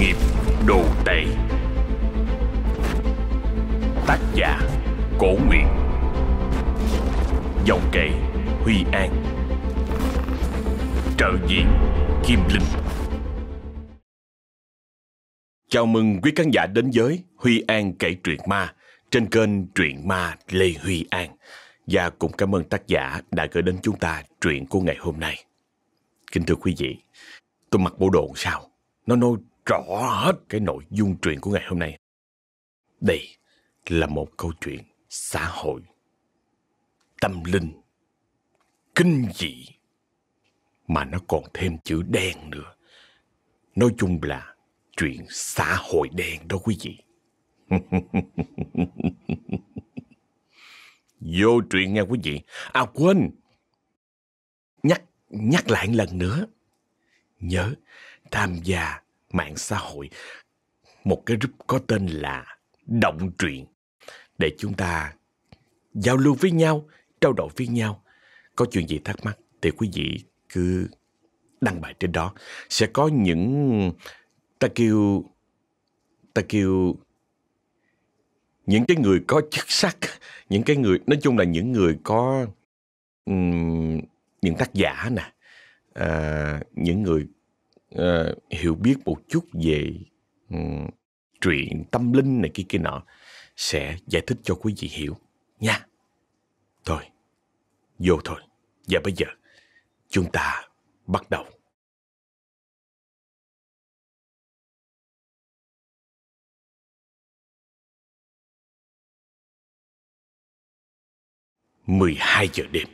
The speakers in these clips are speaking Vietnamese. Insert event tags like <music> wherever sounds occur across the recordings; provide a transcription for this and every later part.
nghiệp đồ tệ. Tác giả Cổ Nguyện Giọng kể Huy An. Trợ diễn Kim Linh. Chào mừng quý khán giả đến với Huy An kể truyện ma trên kênh Truyện Ma Lê Huy An. Và cũng cảm ơn tác giả đã gửi đến chúng ta truyện của ngày hôm nay. Kính thưa quý vị, tôi mặc bộ đồ sao? Nó nói rõ hết cái nội dung truyện của ngày hôm nay. Đây là một câu chuyện xã hội, tâm linh, kinh dị, mà nó còn thêm chữ đen nữa. Nói chung là chuyện xã hội đen đó quý vị. <laughs> Vô chuyện nha quý vị. À quên, nhắc nhắc lại lần nữa. Nhớ tham gia mạng xã hội một cái group có tên là Động Truyện để chúng ta giao lưu với nhau, trao đổi với nhau. Có chuyện gì thắc mắc thì quý vị cứ đăng bài trên đó. Sẽ có những ta kêu ta kêu những cái người có chức sắc, những cái người nói chung là những người có um, những tác giả nè, à, những người uh, hiểu biết một chút về um, truyện tâm linh này kia kia nọ sẽ giải thích cho quý vị hiểu nha. Thôi, vô thôi. Và bây giờ chúng ta bắt đầu. mười hai giờ đêm.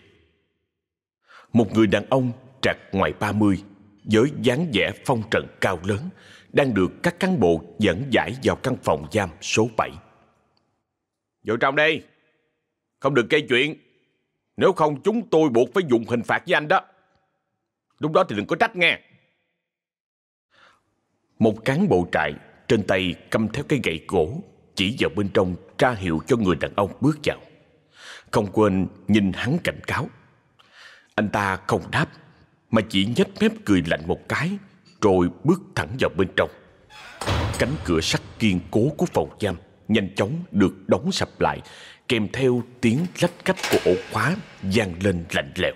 Một người đàn ông trạc ngoài ba mươi với dáng vẻ phong trần cao lớn đang được các cán bộ dẫn giải vào căn phòng giam số 7. Vô trong đây, không được gây chuyện. Nếu không chúng tôi buộc phải dùng hình phạt với anh đó. Lúc đó thì đừng có trách nghe. Một cán bộ trại trên tay cầm theo cái gậy gỗ chỉ vào bên trong ra hiệu cho người đàn ông bước vào. Không quên nhìn hắn cảnh cáo. Anh ta không đáp mà chỉ nhếch mép cười lạnh một cái, rồi bước thẳng vào bên trong. Cánh cửa sắt kiên cố của phòng giam nhanh chóng được đóng sập lại, kèm theo tiếng lách cách của ổ khóa vang lên lạnh lẽo.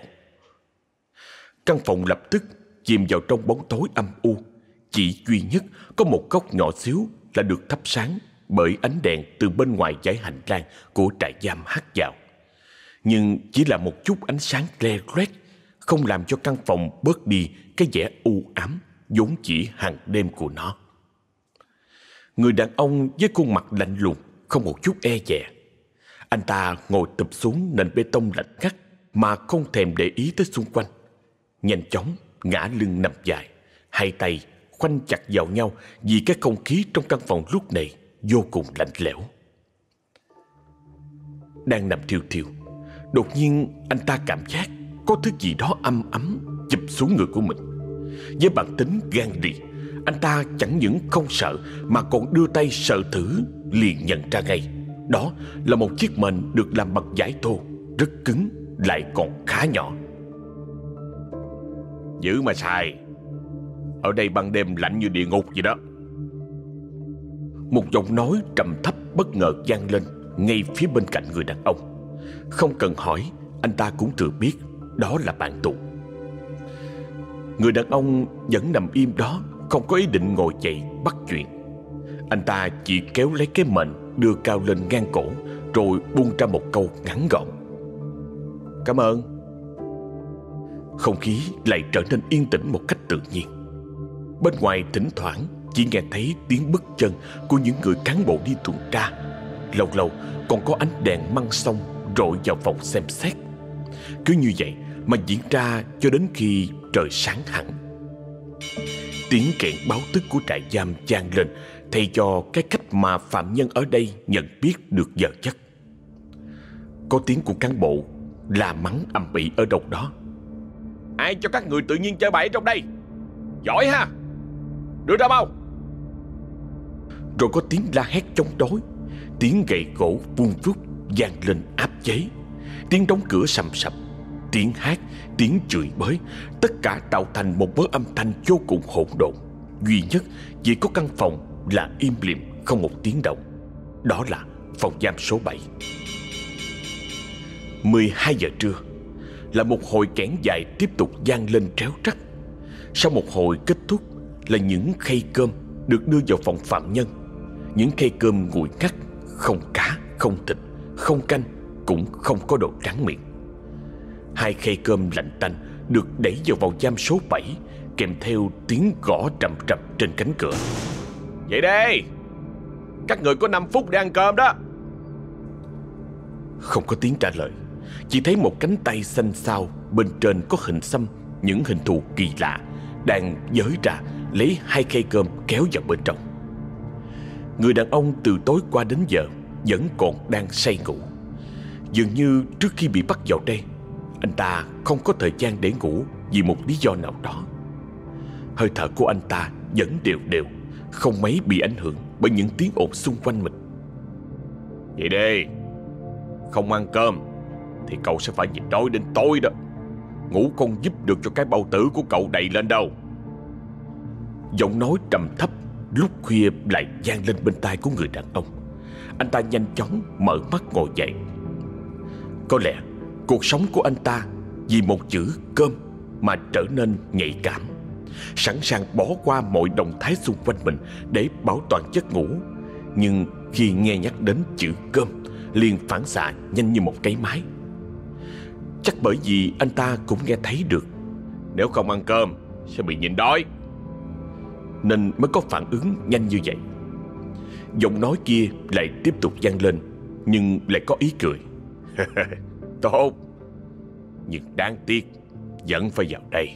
Căn phòng lập tức chìm vào trong bóng tối âm u. Chỉ duy nhất có một góc nhỏ xíu là được thắp sáng bởi ánh đèn từ bên ngoài dãy hành lang của trại giam hắt vào. Nhưng chỉ là một chút ánh sáng le loét không làm cho căn phòng bớt đi cái vẻ u ám vốn chỉ hàng đêm của nó. Người đàn ông với khuôn mặt lạnh lùng, không một chút e dè. Anh ta ngồi tập xuống nền bê tông lạnh ngắt mà không thèm để ý tới xung quanh. Nhanh chóng ngã lưng nằm dài, hai tay khoanh chặt vào nhau vì cái không khí trong căn phòng lúc này vô cùng lạnh lẽo. Đang nằm thiêu thiêu, đột nhiên anh ta cảm giác có thứ gì đó âm ấm chụp xuống người của mình. Với bản tính gan đi anh ta chẳng những không sợ mà còn đưa tay sợ thử liền nhận ra ngay. Đó là một chiếc mền được làm bằng giải thô, rất cứng lại còn khá nhỏ. Giữ mà xài, ở đây ban đêm lạnh như địa ngục vậy đó. Một giọng nói trầm thấp bất ngờ vang lên ngay phía bên cạnh người đàn ông. Không cần hỏi, anh ta cũng tự biết đó là bạn tù. Người đàn ông vẫn nằm im đó, không có ý định ngồi dậy bắt chuyện. Anh ta chỉ kéo lấy cái mệnh đưa cao lên ngang cổ rồi buông ra một câu ngắn gọn. Cảm ơn. Không khí lại trở nên yên tĩnh một cách tự nhiên. Bên ngoài thỉnh thoảng chỉ nghe thấy tiếng bước chân của những người cán bộ đi tuần tra. Lâu lâu còn có ánh đèn măng sông rọi vào phòng xem xét. Cứ như vậy mà diễn ra cho đến khi trời sáng hẳn. Tiếng kẹn báo tức của trại giam vang lên thay cho cái cách mà phạm nhân ở đây nhận biết được giờ giấc. Có tiếng của cán bộ la mắng ầm ĩ ở đâu đó. Ai cho các người tự nhiên chơi bậy trong đây? Giỏi ha! Đưa ra mau! Rồi có tiếng la hét chống đối, tiếng gậy gỗ vuông vút vang lên áp chế, tiếng đóng cửa sầm sập tiếng hát, tiếng chửi bới, tất cả tạo thành một mớ âm thanh vô cùng hỗn độn. Duy nhất chỉ có căn phòng là im lìm không một tiếng động. Đó là phòng giam số 7 12 giờ trưa Là một hồi kẽn dài tiếp tục gian lên tréo trắc. Sau một hồi kết thúc Là những khay cơm được đưa vào phòng phạm nhân. Những khay cơm nguội ngắt Không cá, không thịt, không canh Cũng không có đồ trắng miệng. Hai khay cơm lạnh tanh Được đẩy vào vào giam số 7 Kèm theo tiếng gõ trầm trầm trên cánh cửa. Vậy đây Các người có 5 phút để ăn cơm đó! Không có tiếng trả lời. Chỉ thấy một cánh tay xanh xao, Bên trên có hình xăm, Những hình thù kỳ lạ, Đang giới ra, Lấy hai khay cơm kéo vào bên trong. Người đàn ông từ tối qua đến giờ Vẫn còn đang say ngủ. Dường như trước khi bị bắt vào đây anh ta không có thời gian để ngủ Vì một lý do nào đó. Hơi thở của anh ta vẫn đều đều, Không mấy bị ảnh hưởng Bởi những tiếng ồn xung quanh mình. Vậy đi, Không ăn cơm Thì cậu sẽ phải nhịn đói đến tối đó. Ngủ không giúp được cho cái bao tử của cậu đầy lên đâu. Giọng nói trầm thấp Lúc khuya lại gian lên bên tai của người đàn ông. Anh ta nhanh chóng mở mắt ngồi dậy. Có lẽ cuộc sống của anh ta Vì một chữ cơm Mà trở nên nhạy cảm. Sẵn sàng bỏ qua mọi động thái xung quanh mình Để bảo toàn giấc ngủ. Nhưng khi nghe nhắc đến chữ cơm, liền phản xạ nhanh như một cái máy. Chắc bởi vì anh ta cũng nghe thấy được. Nếu không ăn cơm, Sẽ bị nhịn đói. Nên mới có phản ứng nhanh như vậy. Giọng nói kia lại tiếp tục vang lên, Nhưng lại có ý cười. <laughs> Tốt. Nhưng đáng tiếc, Vẫn phải vào đây.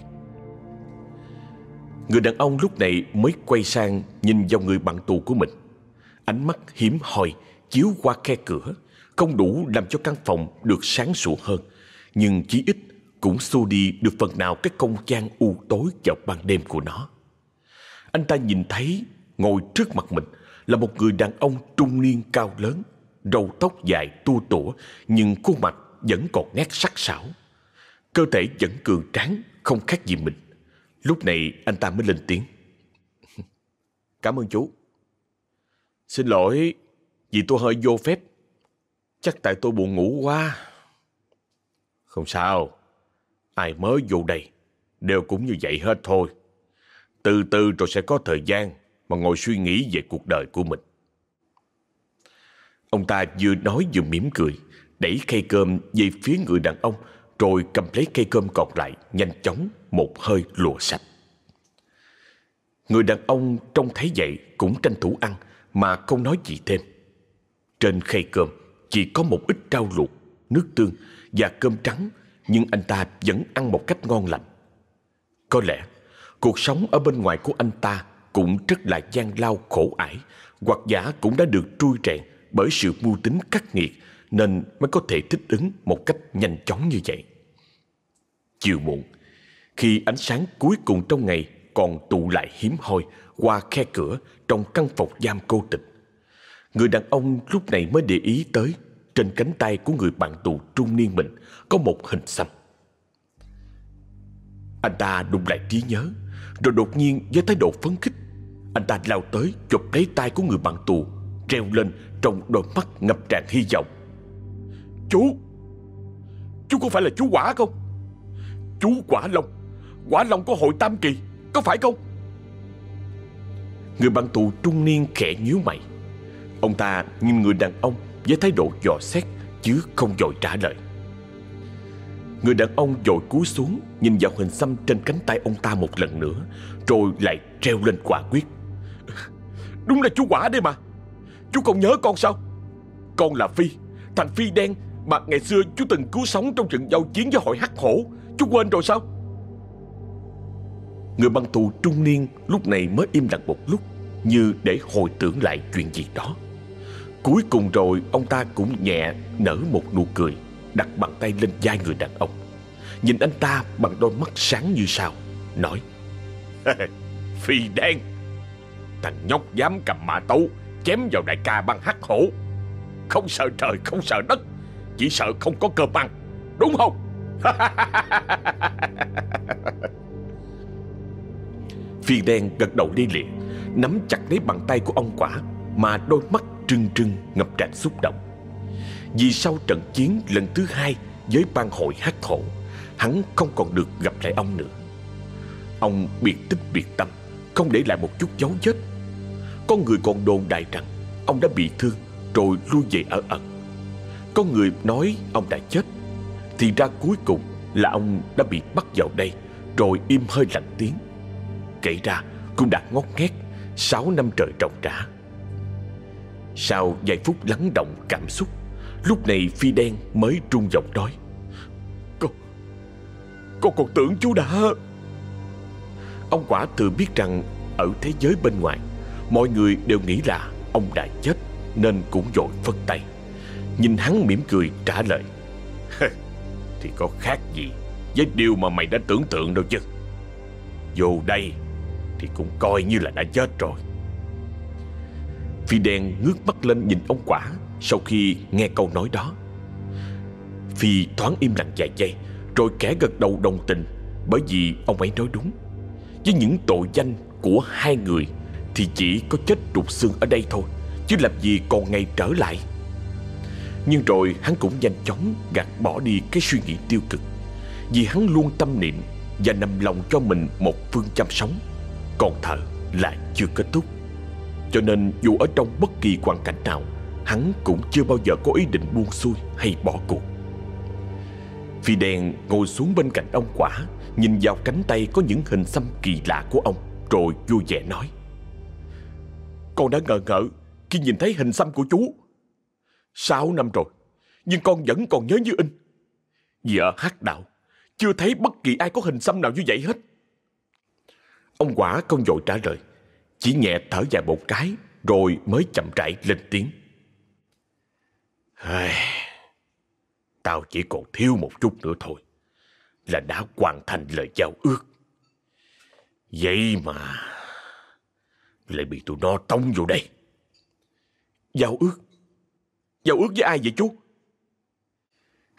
Người đàn ông lúc này mới quay sang Nhìn vào người bạn tù của mình. Ánh mắt hiếm hoi, Chiếu qua khe cửa, Không đủ làm cho căn phòng được sáng sủa hơn. Nhưng chí ít Cũng xua đi được phần nào cái không gian u tối vào ban đêm của nó. Anh ta nhìn thấy Ngồi trước mặt mình Là một người đàn ông trung niên cao lớn Râu tóc dài tua tủa, Nhưng khuôn mặt vẫn còn nét sắc sảo. Cơ thể vẫn cường tráng, Không khác gì mình. Lúc này anh ta mới lên tiếng. <laughs> Cảm ơn chú. Xin lỗi, Vì tôi hơi vô phép. Chắc tại tôi buồn ngủ quá. Không sao. Ai mới vô đây, Đều cũng như vậy hết thôi. Từ từ rồi sẽ có thời gian Mà ngồi suy nghĩ về cuộc đời của mình. Ông ta vừa nói vừa mỉm cười. Đẩy khay cơm về phía người đàn ông, Rồi cầm lấy cây cơm còn lại, Nhanh chóng một hơi lùa sạch. Người đàn ông trông thấy vậy Cũng tranh thủ ăn, Mà không nói gì thêm. Trên khay cơm Chỉ có một ít rau luộc, Nước tương và cơm trắng, Nhưng anh ta vẫn ăn một cách ngon lành. Có lẽ Cuộc sống ở bên ngoài của anh ta Cũng rất là gian lao khổ ải, Hoặc giả cũng đã được trui rèn Bởi sự mưu tính khắc nghiệt nên mới có thể thích ứng Một cách nhanh chóng như vậy. Chiều muộn, Khi ánh sáng cuối cùng trong ngày Còn tụ lại hiếm hoi Qua khe cửa trong căn phòng giam cô tịch, Người đàn ông lúc này mới để ý tới Trên cánh tay của người bạn tù trung niên mình Có một hình xăm. Anh ta đụng lại trí nhớ, Rồi đột nhiên với thái độ phấn khích, Anh ta lao tới chụp lấy tay của người bạn tù, Treo lên trong đôi mắt ngập tràn hy vọng. Chú. Chú có phải là chú quả không? Chú quả long. Quả long có hội tam kỳ, Có phải không? Người bạn tù trung niên khẽ nhíu mày. Ông ta nhìn người đàn ông Với thái độ dò xét, Chứ không dội trả lời. Người đàn ông dội cúi xuống, Nhìn vào hình xăm trên cánh tay ông ta một lần nữa, Rồi lại treo lên quả quyết. Đúng là chú quả đây mà. Chú còn nhớ con sao? Con là Phi, Thằng Phi đen mà ngày xưa chú từng cứu sống Trong trận giao chiến với hội hắc hổ. Chú quên rồi sao? Người băng tù trung niên lúc này mới im lặng một lúc, Như để hồi tưởng lại chuyện gì đó. Cuối cùng rồi, ông ta cũng nhẹ nở một nụ cười, Đặt bàn tay lên vai người đàn ông. Nhìn anh ta bằng đôi mắt sáng như sao, Nói, <laughs> Phi đen Thằng nhóc dám cầm mã tấu Chém vào đại ca băng hắc hổ. Không sợ trời, không sợ đất. Chỉ sợ không có cơm ăn Đúng không? <laughs> Phi đen gật đầu đi liền, Nắm chặt lấy bàn tay của ông quả Mà đôi mắt trưng trưng ngập tràn xúc động. Vì sau trận chiến lần thứ hai Với ban hội hát thổ Hắn không còn được gặp lại ông nữa. Ông biệt tích biệt tâm, Không để lại một chút dấu vết. Có người còn đồn đại rằng Ông đã bị thương, rồi lui về ở ẩn. Có người nói ông đã chết, Thì ra cuối cùng là ông đã bị bắt vào đây, Rồi im hơi lạnh tiếng. Kể ra cũng đã ngót nghét Sáu năm trời trồng trả Sau vài phút lắng động cảm xúc, Lúc này Phi Đen mới trung giọng nói Con Con còn tưởng chú đã. Ông quả tự biết rằng Ở thế giới bên ngoài, Mọi người đều nghĩ là ông đã chết, Nên cũng dội phất tay. Nhìn hắn mỉm cười, trả lời. Thì có khác gì Với điều mà mày đã tưởng tượng đâu chứ? Dù đây Thì cũng coi như là đã chết rồi. Phi đen ngước mắt lên nhìn ông quả Sau khi nghe câu nói đó. Phi thoáng im lặng vài giây, Rồi kẻ gật đầu đồng tình Bởi vì ông ấy nói đúng. Với những tội danh của hai người Thì chỉ có chết trục xương ở đây thôi, Chứ làm gì còn ngày trở lại. Nhưng rồi hắn cũng nhanh chóng gạt bỏ đi cái suy nghĩ tiêu cực. Vì hắn luôn tâm niệm Và nằm lòng cho mình một phương chăm sống, Còn thở là chưa kết thúc. Cho nên dù ở trong bất kỳ hoàn cảnh nào, Hắn cũng chưa bao giờ có ý định buông xuôi hay bỏ cuộc. Phi đèn ngồi xuống bên cạnh ông quả, Nhìn vào cánh tay có những hình xăm kỳ lạ của ông, Rồi vui vẻ nói. Con đã ngờ ngợ khi nhìn thấy hình xăm của chú. Sáu năm rồi, nhưng con vẫn còn nhớ như in. Vì ở hát đạo, chưa thấy bất kỳ ai có hình xăm nào như vậy hết. Ông quả không dội trả lời, chỉ nhẹ thở dài một cái, rồi mới chậm rãi lên tiếng. Tao chỉ còn thiếu một chút nữa thôi, là đã hoàn thành lời giao ước. Vậy mà, lại bị tụi nó tông vô đây. Giao ước? Giao ước với ai vậy chú?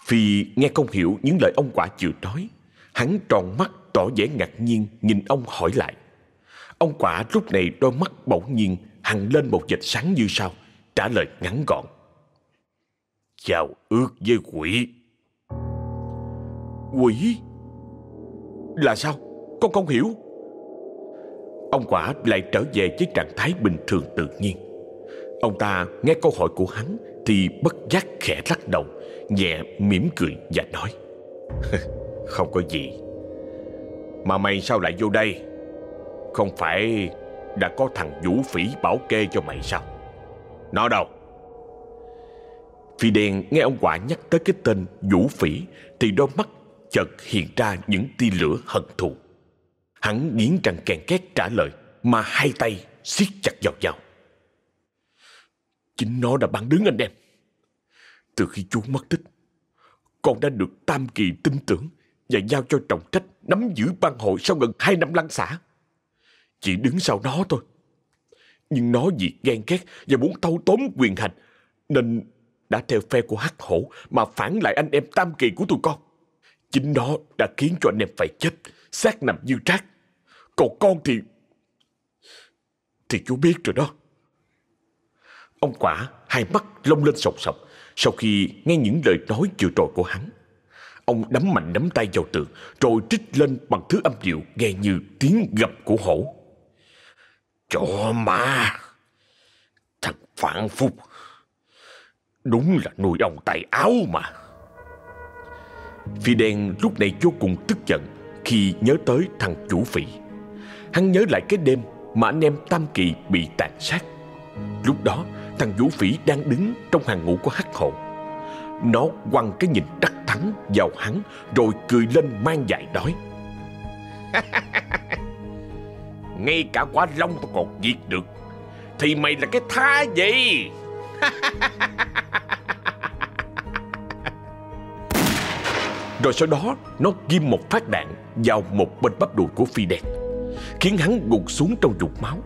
Phi nghe không hiểu những lời ông quả chịu nói. Hắn tròn mắt tỏ vẻ ngạc nhiên nhìn ông hỏi lại. Ông quả lúc này đôi mắt bỗng nhiên hằn lên một vệt sáng như sau, trả lời ngắn gọn. Giao ước với quỷ. Quỷ? Là sao? Con không hiểu. Ông quả lại trở về với trạng thái bình thường tự nhiên. Ông ta nghe câu hỏi của hắn thì bất giác khẽ lắc đầu, Nhẹ mỉm cười và nói, <laughs> Không có gì. Mà mày sao lại vô đây? Không phải Đã có thằng Vũ Phỉ bảo kê cho mày sao? Nó đâu? Phi đen nghe ông quả nhắc tới cái tên Vũ Phỉ Thì đôi mắt chợt hiện ra những tia lửa hận thù. Hắn nghiến răng kèn két trả lời, Mà hai tay siết chặt vào nhau. Chính nó đã bắn đứng anh em. Từ khi chú mất tích, con đã được Tam Kỳ tin tưởng và giao cho trọng trách nắm giữ ban hội sau gần hai năm lăn xả. Chỉ đứng sau nó thôi. Nhưng nó vì ghen ghét và muốn thâu tóm quyền hành nên đã theo phe của hắc hổ mà phản lại anh em Tam Kỳ của tụi con. Chính nó đã khiến cho anh em phải chết, xác nằm như trác. Còn con thì... Thì chú biết rồi đó. Ông quả hai mắt lông lên sọc sọc sau khi nghe những lời nói vừa rồi của hắn. Ông đấm mạnh nắm tay vào tường, rồi trích lên bằng thứ âm điệu nghe như tiếng gầm của hổ. Chó ma! Thằng phản phúc! Đúng là nuôi ông tay áo mà. Phi đen lúc này vô cùng tức giận khi nhớ tới thằng chủ phỉ. Hắn nhớ lại cái đêm mà anh em Tam Kỳ bị tàn sát. Lúc đó Thằng Vũ Phỉ đang đứng trong hàng ngũ của hắc hộ Nó quăng cái nhìn đắc thắng vào hắn, Rồi cười lên mang dại nói. <laughs> Ngay cả quả lông tôi còn giết được, Thì mày là cái tha gì? <laughs> Rồi sau đó, nó ghim một phát đạn vào một bên bắp đùi của phi đen Khiến hắn gục xuống trong ruột máu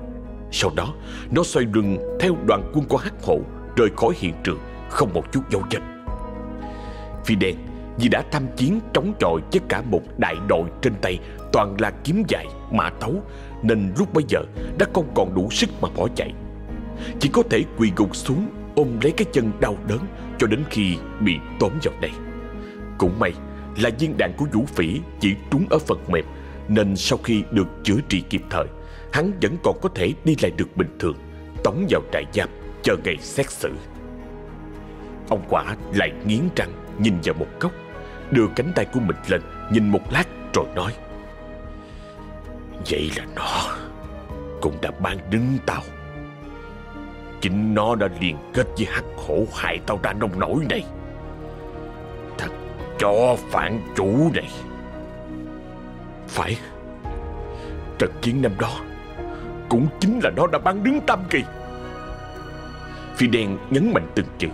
sau đó Nó xoay lưng theo đoàn quân của hắc hổ Rời khỏi hiện trường Không một chút dấu vết. Phi đen Vì đã tham chiến chống chọi với cả một đại đội trên tay Toàn là kiếm dài, mã tấu Nên lúc bấy giờ đã không còn đủ sức mà bỏ chạy Chỉ có thể quỳ gục xuống ôm lấy cái chân đau đớn Cho đến khi bị tóm vào đây Cũng may là viên đạn của vũ phỉ chỉ trúng ở phần mềm Nên sau khi được chữa trị kịp thời Hắn vẫn còn có thể đi lại được bình thường, Tống vào trại giam, Chờ ngày xét xử. Ông quả lại nghiến răng, Nhìn vào một góc, Đưa cánh tay của mình lên, Nhìn một lát rồi nói, Vậy là nó Cũng đã ban đứng tao. Chính nó đã liên kết với hắc khổ hại tao ra nông nổi này. Thật cho phản chủ này. Phải, Trận chiến năm đó cũng chính là nó đã ban đứng tam kỳ. Phi đen nhấn mạnh từng chữ,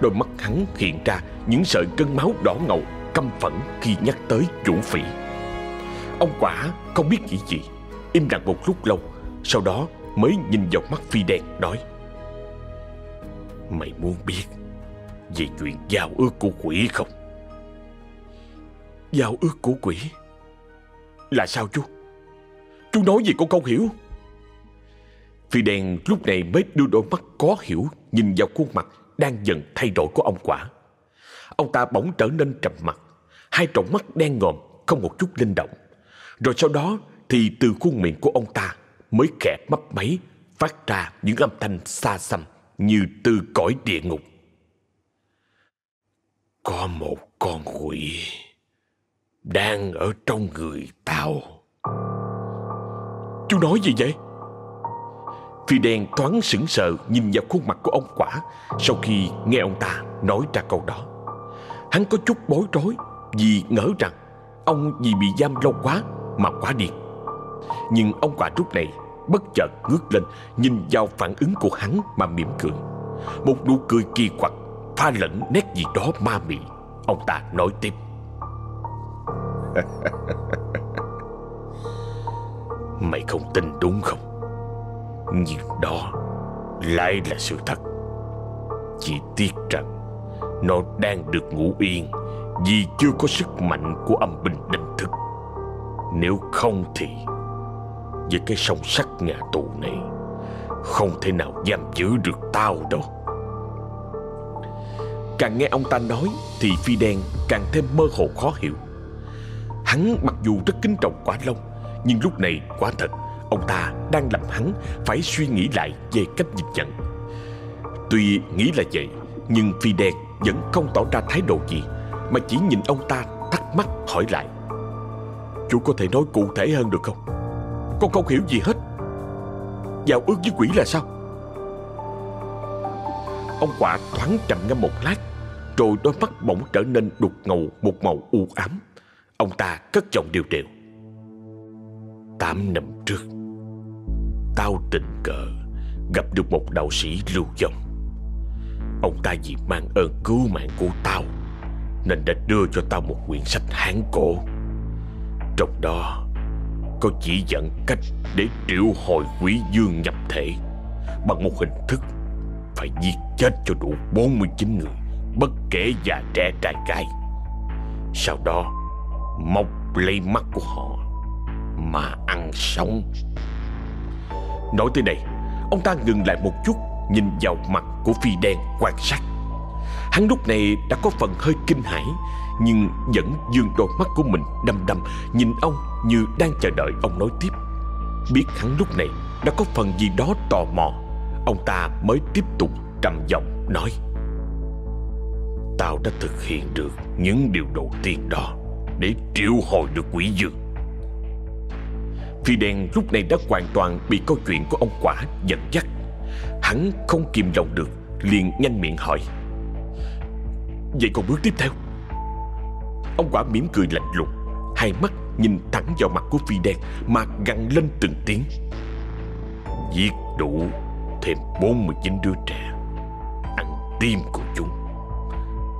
Đôi mắt hắn hiện ra những sợi cân máu đỏ ngầu, Căm phẫn khi nhắc tới chủ phỉ. Ông quả không biết nghĩ gì, Im lặng một lúc lâu, Sau đó mới nhìn vào mắt phi đen nói, Mày muốn biết Về chuyện giao ước của quỷ không? Giao ước của quỷ? Là sao chú? Chú nói gì con không hiểu? Phi đen lúc này mới đưa đôi mắt có hiểu, Nhìn vào khuôn mặt đang dần thay đổi của ông quả. Ông ta bỗng trở nên trầm mặt Hai tròng mắt đen ngòm Không một chút linh động. Rồi sau đó thì từ khuôn miệng của ông ta Mới khẽ mấp máy, Phát ra những âm thanh xa xăm Như từ cõi địa ngục. Có một con quỷ Đang ở trong người tao. Chú nói gì vậy? Phi đen thoáng sững sờ nhìn vào khuôn mặt của ông quả Sau khi nghe ông ta nói ra câu đó. Hắn có chút bối rối Vì ngỡ rằng Ông vì bị giam lâu quá mà quá điên. Nhưng ông quả lúc này Bất chợt ngước lên Nhìn vào phản ứng của hắn mà mỉm cười. Một nụ cười kỳ quặc, Pha lẫn nét gì đó ma mị, Ông ta nói tiếp. <laughs> Mày không tin đúng không? Nhưng đó Lại là sự thật. Chỉ tiếc rằng Nó đang được ngủ yên Vì chưa có sức mạnh của âm binh đánh thức. Nếu không thì Với cái song sắt nhà tù này, Không thể nào giam giữ được tao đâu. Càng nghe ông ta nói Thì Phi Đen càng thêm mơ hồ khó hiểu. Hắn mặc dù rất kính trọng quả long, Nhưng lúc này quả thật Ông ta đang làm hắn phải suy nghĩ lại về cách nhìn nhận. Tuy nghĩ là vậy, Nhưng Phi Đen vẫn không tỏ ra thái độ gì, Mà chỉ nhìn ông ta thắc mắc hỏi lại. Chú có thể nói cụ thể hơn được không? Con không hiểu gì hết. Giao ước với quỷ là sao? Ông quả thoáng trầm ngâm một lát, Rồi đôi mắt bỗng trở nên đục ngầu Một màu u ám. Ông ta cất giọng đều đều Tám năm trước Tao tình cờ, Gặp được một đạo sĩ lưu vong. Ông ta vì mang ơn cứu mạng của tao, Nên đã đưa cho tao một quyển sách hán cổ. Trong đó, Có chỉ dẫn cách để triệu hồi quỷ dương nhập thể Bằng một hình thức Phải giết chết cho đủ 49 người, Bất kể già trẻ trai gái. Sau đó mọc lấy mắt của họ Mà ăn sống. Nói tới đây, Ông ta ngừng lại một chút, Nhìn vào mặt của phi đen quan sát. Hắn lúc này đã có phần hơi kinh hãi, Nhưng vẫn dương đôi mắt của mình đăm đăm, Nhìn ông như đang chờ đợi ông nói tiếp. Biết hắn lúc này đã có phần gì đó tò mò, Ông ta mới tiếp tục trầm giọng nói. Tao đã thực hiện được những điều đầu tiên đó Để triệu hồi được quỷ dương Phi đen lúc này đã hoàn toàn bị câu chuyện của ông quả dẫn dắt. Hắn không kìm lòng được, Liền nhanh miệng hỏi. Vậy còn bước tiếp theo? Ông quả mỉm cười lạnh lùng, Hai mắt nhìn thẳng vào mặt của phi đen Mà gằn lên từng tiếng. Giết đủ thêm 49 đứa trẻ, Ăn tim của chúng.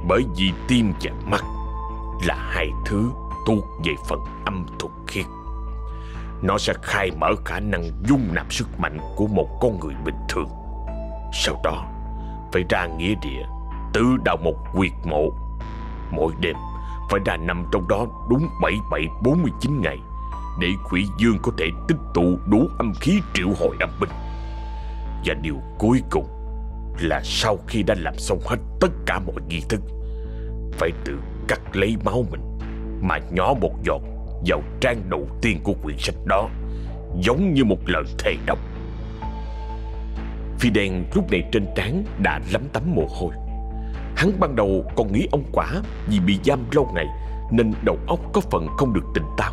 Bởi vì tim và mắt Là hai thứ thuộc về phần âm thuộc khiết. Nó sẽ khai mở khả năng dung nạp sức mạnh của một con người bình thường Sau đó Phải ra nghĩa địa Tự đào một quyệt mộ Mỗi đêm phải ra nằm trong đó đúng 7749 ngày để quỷ dương có thể tích tụ đủ âm khí triệu hồi âm binh. Và điều cuối cùng là sau khi đã làm xong hết tất cả mọi nghi thức, phải tự cắt lấy máu mình mà nhỏ một giọt vào trang đầu tiên của quyển sách đó, giống như một lời thề độc. Phi đen lúc này trên trán đã lấm tấm mồ hôi. Hắn ban đầu còn nghĩ ông quả vì bị giam lâu ngày nên đầu óc có phần không được tỉnh táo.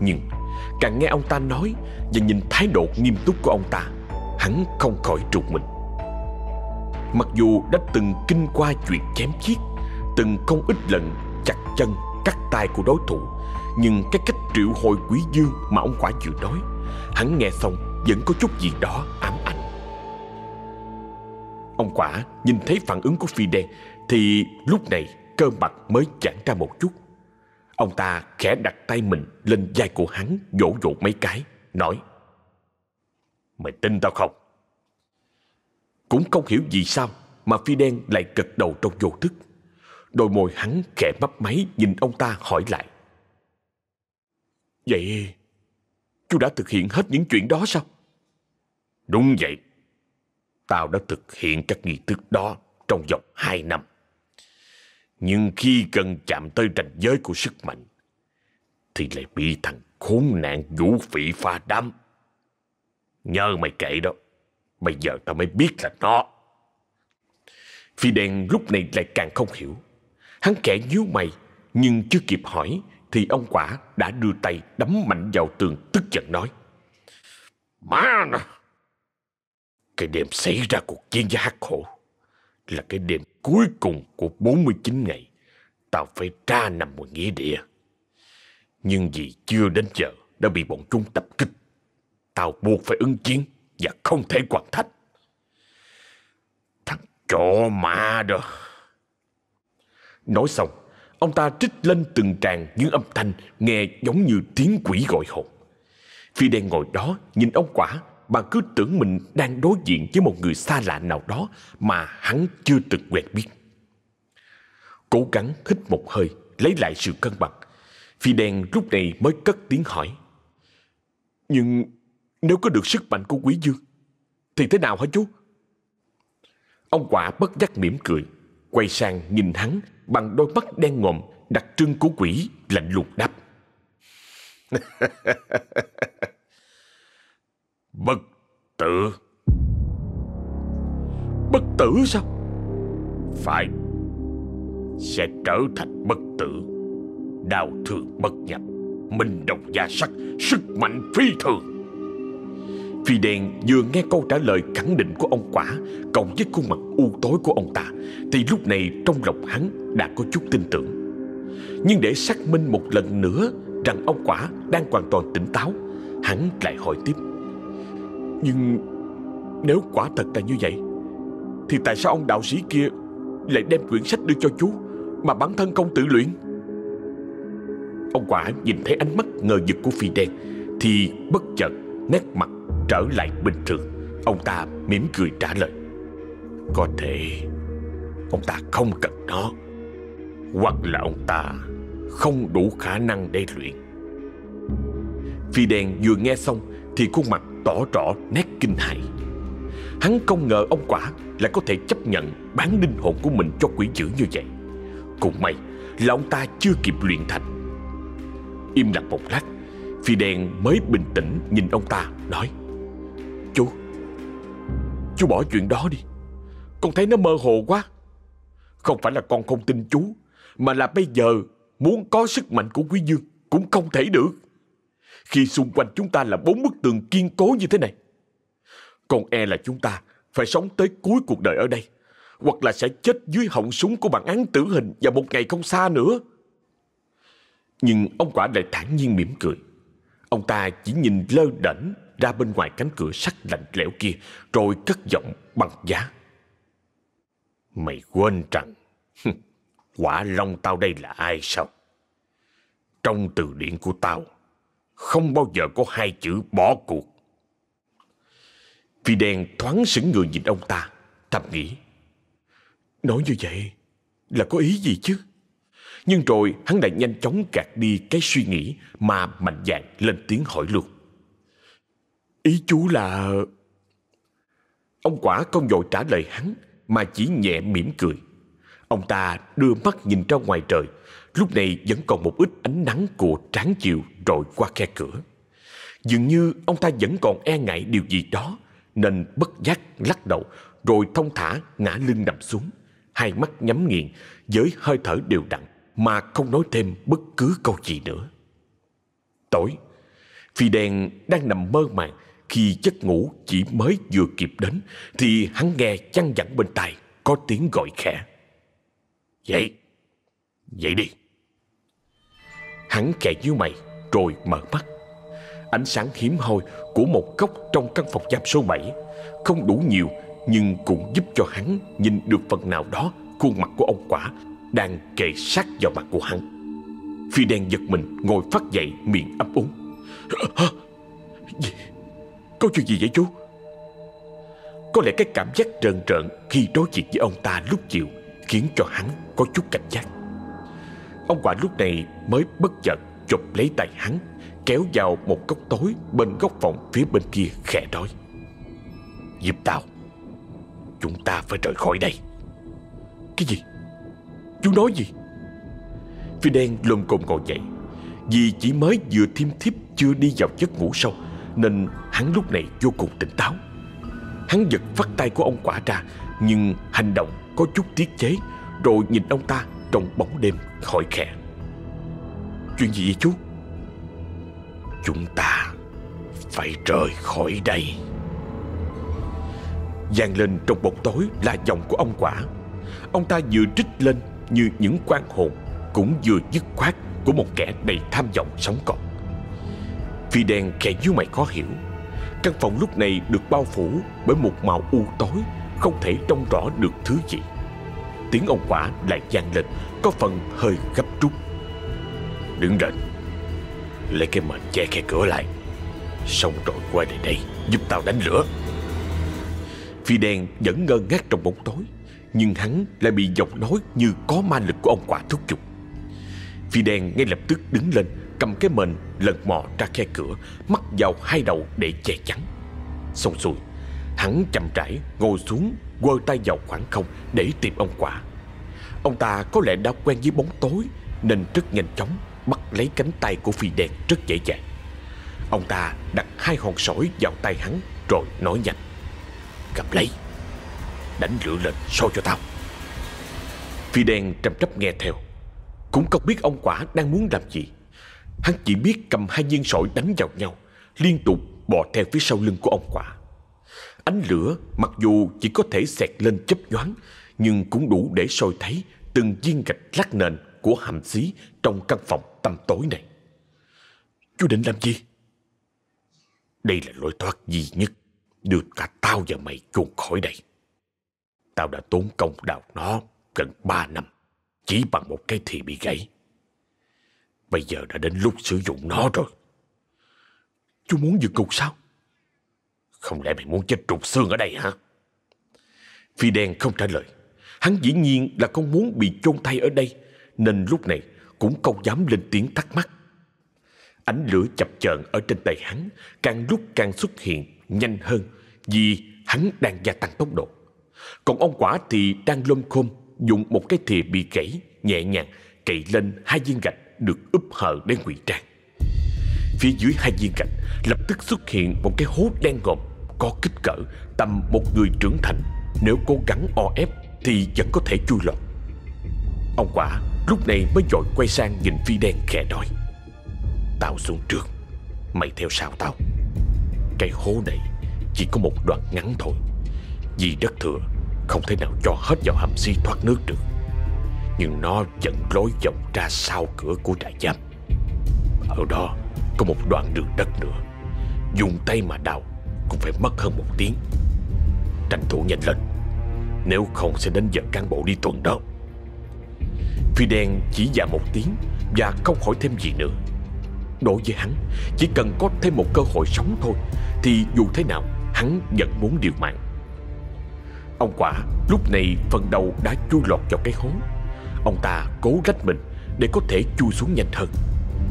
Nhưng càng nghe ông ta nói và nhìn thái độ nghiêm túc của ông ta, hắn không khỏi trùng mình. Mặc dù đã từng kinh qua chuyện chém giết, từng không ít lần chặt chân, cắt tay của đối thủ, nhưng cái cách triệu hồi quý dương mà ông quả vừa nói, hắn nghe xong vẫn có chút gì đó ám ảnh. Ông quả nhìn thấy phản ứng của Phi Đen thì lúc này cơ mặt mới giãn ra một chút. Ông ta khẽ đặt tay mình lên vai của hắn vỗ vỗ mấy cái, nói Mày tin tao không? Cũng không hiểu vì sao mà Phi Đen lại gật đầu trong vô thức. Đôi môi hắn khẽ mấp máy nhìn ông ta hỏi lại. Vậy chú đã thực hiện hết những chuyện đó sao? Đúng vậy. Tao đã thực hiện các nghi thức đó trong vòng hai năm. Nhưng khi cần chạm tới ranh giới của sức mạnh, thì lại bị thằng khốn nạn vũ phỉ pha đám. Nhớ mày kệ đó, bây giờ tao mới biết là nó. Phi đen lúc này lại càng không hiểu. Hắn kẻ nhíu mày, nhưng chưa kịp hỏi, thì ông quả đã đưa tay đấm mạnh vào tường tức giận nói. Má nè! Cái đêm xảy ra cuộc chiến với hắc hổ là cái đêm cuối cùng của 49 ngày. Tao phải tra nằm ngoài nghĩa địa. Nhưng vì chưa đến giờ đã bị bọn chúng tập kích. Tao buộc phải ứng chiến và không thể quản thách. Thằng chó mà đó. Nói xong, ông ta trích lên từng tràng những âm thanh nghe giống như tiếng quỷ gọi hồn. Phi đen ngồi đó nhìn ông quả Bà cứ tưởng mình đang đối diện với một người xa lạ nào đó mà hắn chưa từng quen biết. Cố gắng hít một hơi, lấy lại sự cân bằng. Phi đen lúc này mới cất tiếng hỏi. Nhưng nếu có được sức mạnh của quý dương, thì thế nào hả chú? Ông quả bất giác mỉm cười, quay sang nhìn hắn bằng đôi mắt đen ngòm, đặc trưng của quỷ lạnh lùng đáp. <laughs> Bất tử. Bất tử sao? Phải. Sẽ trở thành bất tử. Đau thương bất nhập, Minh đồng gia sắc, Sức mạnh phi thường. Phi đen vừa nghe câu trả lời khẳng định của ông quả, Cộng với khuôn mặt u tối của ông ta, Thì lúc này trong lòng hắn đã có chút tin tưởng. Nhưng để xác minh một lần nữa Rằng ông quả đang hoàn toàn tỉnh táo, Hắn lại hỏi tiếp. Nhưng nếu quả thật là như vậy, Thì tại sao ông đạo sĩ kia Lại đem quyển sách đưa cho chú Mà bản thân không tự luyện? Ông quả nhìn thấy ánh mắt ngờ vực của phi đen Thì bất chợt nét mặt trở lại bình thường Ông ta mỉm cười trả lời Có thể Ông ta không cần nó Hoặc là ông ta Không đủ khả năng để luyện Phi đen vừa nghe xong Thì khuôn mặt tỏ rõ nét kinh hãi. Hắn không ngờ ông quả là có thể chấp nhận bán linh hồn của mình cho quỷ dữ như vậy. Cũng may là ông ta chưa kịp luyện thành. Im lặng một lát, phi đen mới bình tĩnh nhìn ông ta, nói Chú, chú bỏ chuyện đó đi. Con thấy nó mơ hồ quá. Không phải là con không tin chú, mà là bây giờ muốn có sức mạnh của quý dương cũng không thể được khi xung quanh chúng ta là bốn bức tường kiên cố như thế này. con e là chúng ta phải sống tới cuối cuộc đời ở đây, hoặc là sẽ chết dưới họng súng của bản án tử hình vào một ngày không xa nữa. Nhưng ông quả lại thản nhiên mỉm cười. Ông ta chỉ nhìn lơ đễnh ra bên ngoài cánh cửa sắt lạnh lẽo kia, rồi cất giọng bằng giá. Mày quên rằng, quả long tao đây là ai sao? Trong từ điển của tao, không bao giờ có hai chữ bỏ cuộc. Phi đen thoáng sững người nhìn ông ta, thầm nghĩ. Nói như vậy là có ý gì chứ? Nhưng rồi hắn lại nhanh chóng gạt đi cái suy nghĩ Mà mạnh dạn lên tiếng hỏi luôn Ý chú là... Ông quả không dội trả lời hắn, Mà chỉ nhẹ mỉm cười. Ông ta đưa mắt nhìn ra ngoài trời, Lúc này vẫn còn một ít ánh nắng của tráng chiều rọi qua khe cửa. Dường như ông ta vẫn còn e ngại điều gì đó, Nên bất giác lắc đầu, Rồi thông thả ngã lưng nằm xuống. Hai mắt nhắm nghiền, Với hơi thở đều đặn, Mà không nói thêm bất cứ câu gì nữa. Tối, Phi đen đang nằm mơ màng khi giấc ngủ chỉ mới vừa kịp đến, Thì hắn nghe chăn dặn bên tai, Có tiếng gọi khẽ. Dậy Dậy đi. Hắn kẻ dưới mày, Rồi mở mắt. Ánh sáng hiếm hoi của một góc trong căn phòng giam số 7 Không đủ nhiều, Nhưng cũng giúp cho hắn nhìn được phần nào đó Khuôn mặt của ông quả Đang kề sát vào mặt của hắn. Phi đen giật mình, ngồi phát dậy, miệng ấp úng. <laughs> Gì? Có chuyện gì vậy chú? Có lẽ cái cảm giác rợn rợn khi đối diện với ông ta lúc chiều Khiến cho hắn có chút cảnh giác Ông quả lúc này mới bất chợt chụp lấy tay hắn, Kéo vào một góc tối bên góc phòng phía bên kia khẽ nói Giúp tao Chúng ta phải rời khỏi đây Cái gì? Chú nói gì? Phi đen lùm cồm ngồi dậy, Vì chỉ mới vừa thiêm thiếp chưa đi vào giấc ngủ sâu nên hắn lúc này vô cùng tỉnh táo. Hắn giật phát tay của ông quả ra, Nhưng hành động có chút tiết chế, Rồi nhìn ông ta trong bóng đêm hỏi khẽ Chuyện gì vậy chú? Chúng ta phải rời khỏi đây. Giang lên trong bóng tối là giọng của ông quả. Ông ta vừa trích lên như những quan hồn, Cũng vừa dứt khoát của một kẻ đầy tham vọng sống còn. Phi đen khẽ dưới mày khó hiểu. Căn phòng lúc này được bao phủ bởi một màu u tối, Không thể trông rõ được thứ gì. Tiếng ông quả lại vang lên, Có phần hơi gấp rút. Đứng lên, Lấy cái mền che khe cửa lại. Xong rồi qua đây đây, Giúp tao đánh lửa Phi đen vẫn ngơ ngác trong bóng tối, Nhưng hắn lại bị giọng nói Như có ma lực của ông quả thúc giục. Phi đen ngay lập tức đứng lên Cầm cái mền, lần mò ra khe cửa Mắt vào hai đầu để che chắn. Xong xuôi, Hắn chậm rãi ngồi xuống, Quơ tay vào khoảng không để tìm ông quả. Ông ta có lẽ đã quen với bóng tối, Nên rất nhanh chóng bắt lấy cánh tay của phi đen rất dễ dàng. Ông ta đặt hai hòn sỏi vào tay hắn, Rồi nói nhanh. Cầm lấy, Đánh lửa lên soi cho tao. Phi đen trầm trấp nghe theo. Cũng không biết ông quả đang muốn làm gì. Hắn chỉ biết cầm hai viên sỏi đánh vào nhau, Liên tục bò theo phía sau lưng của ông quả. Ánh lửa mặc dù chỉ có thể xẹt lên chấp nhoáng, Nhưng cũng đủ để soi thấy Từng viên gạch lát nền của hàm xí Trong căn phòng tăm tối này. Chú định làm gì? Đây là lối thoát duy nhất Đưa cả tao và mày chuồn khỏi đây. Tao đã tốn công đào nó gần ba năm, Chỉ bằng một cái thì bị gãy. Bây giờ đã đến lúc sử dụng nó rồi Chú muốn vượt cục sao? Không lẽ mày muốn chết trục xương ở đây hả? Phi đen không trả lời. Hắn dĩ nhiên là không muốn bị chôn thay ở đây, nên lúc này cũng không dám lên tiếng thắc mắc. Ánh lửa chập chờn ở trên tay hắn càng lúc càng xuất hiện nhanh hơn vì hắn đang gia tăng tốc độ. Còn ông quả thì đang lôm khôm dùng một cái thìa bị gãy nhẹ nhàng cậy lên hai viên gạch được úp hờ để ngụy trang. Phía dưới hai viên gạch, lập tức xuất hiện một cái hố đen ngòm, có kích cỡ tầm một người trưởng thành nếu cố gắng o ép thì vẫn có thể chui lọt. Ông quả lúc này mới dội quay sang nhìn phi đen khẽ nói, Tao xuống trước, Mày theo sau tao Cái hố này chỉ có một đoạn ngắn thôi, Vì đất thừa Không thể nào cho hết vào hầm xi thoát nước được nhưng nó vẫn lối vòng ra sau cửa của trại giam. Ở đó có một đoạn đường đất nữa. Dùng tay mà đào Cũng phải mất hơn một tiếng. Tranh thủ nhanh lên. Nếu không sẽ đến giờ cán bộ đi tuần đó. Phi đen chỉ dạ một tiếng Và không hỏi thêm gì nữa. Đối với hắn, Chỉ cần có thêm một cơ hội sống thôi, Thì dù thế nào, Hắn vẫn muốn điều mạng. Ông quả lúc này phần đầu đã chui lọt vào cái hố. Ông ta cố rách mình để có thể chui xuống nhanh hơn.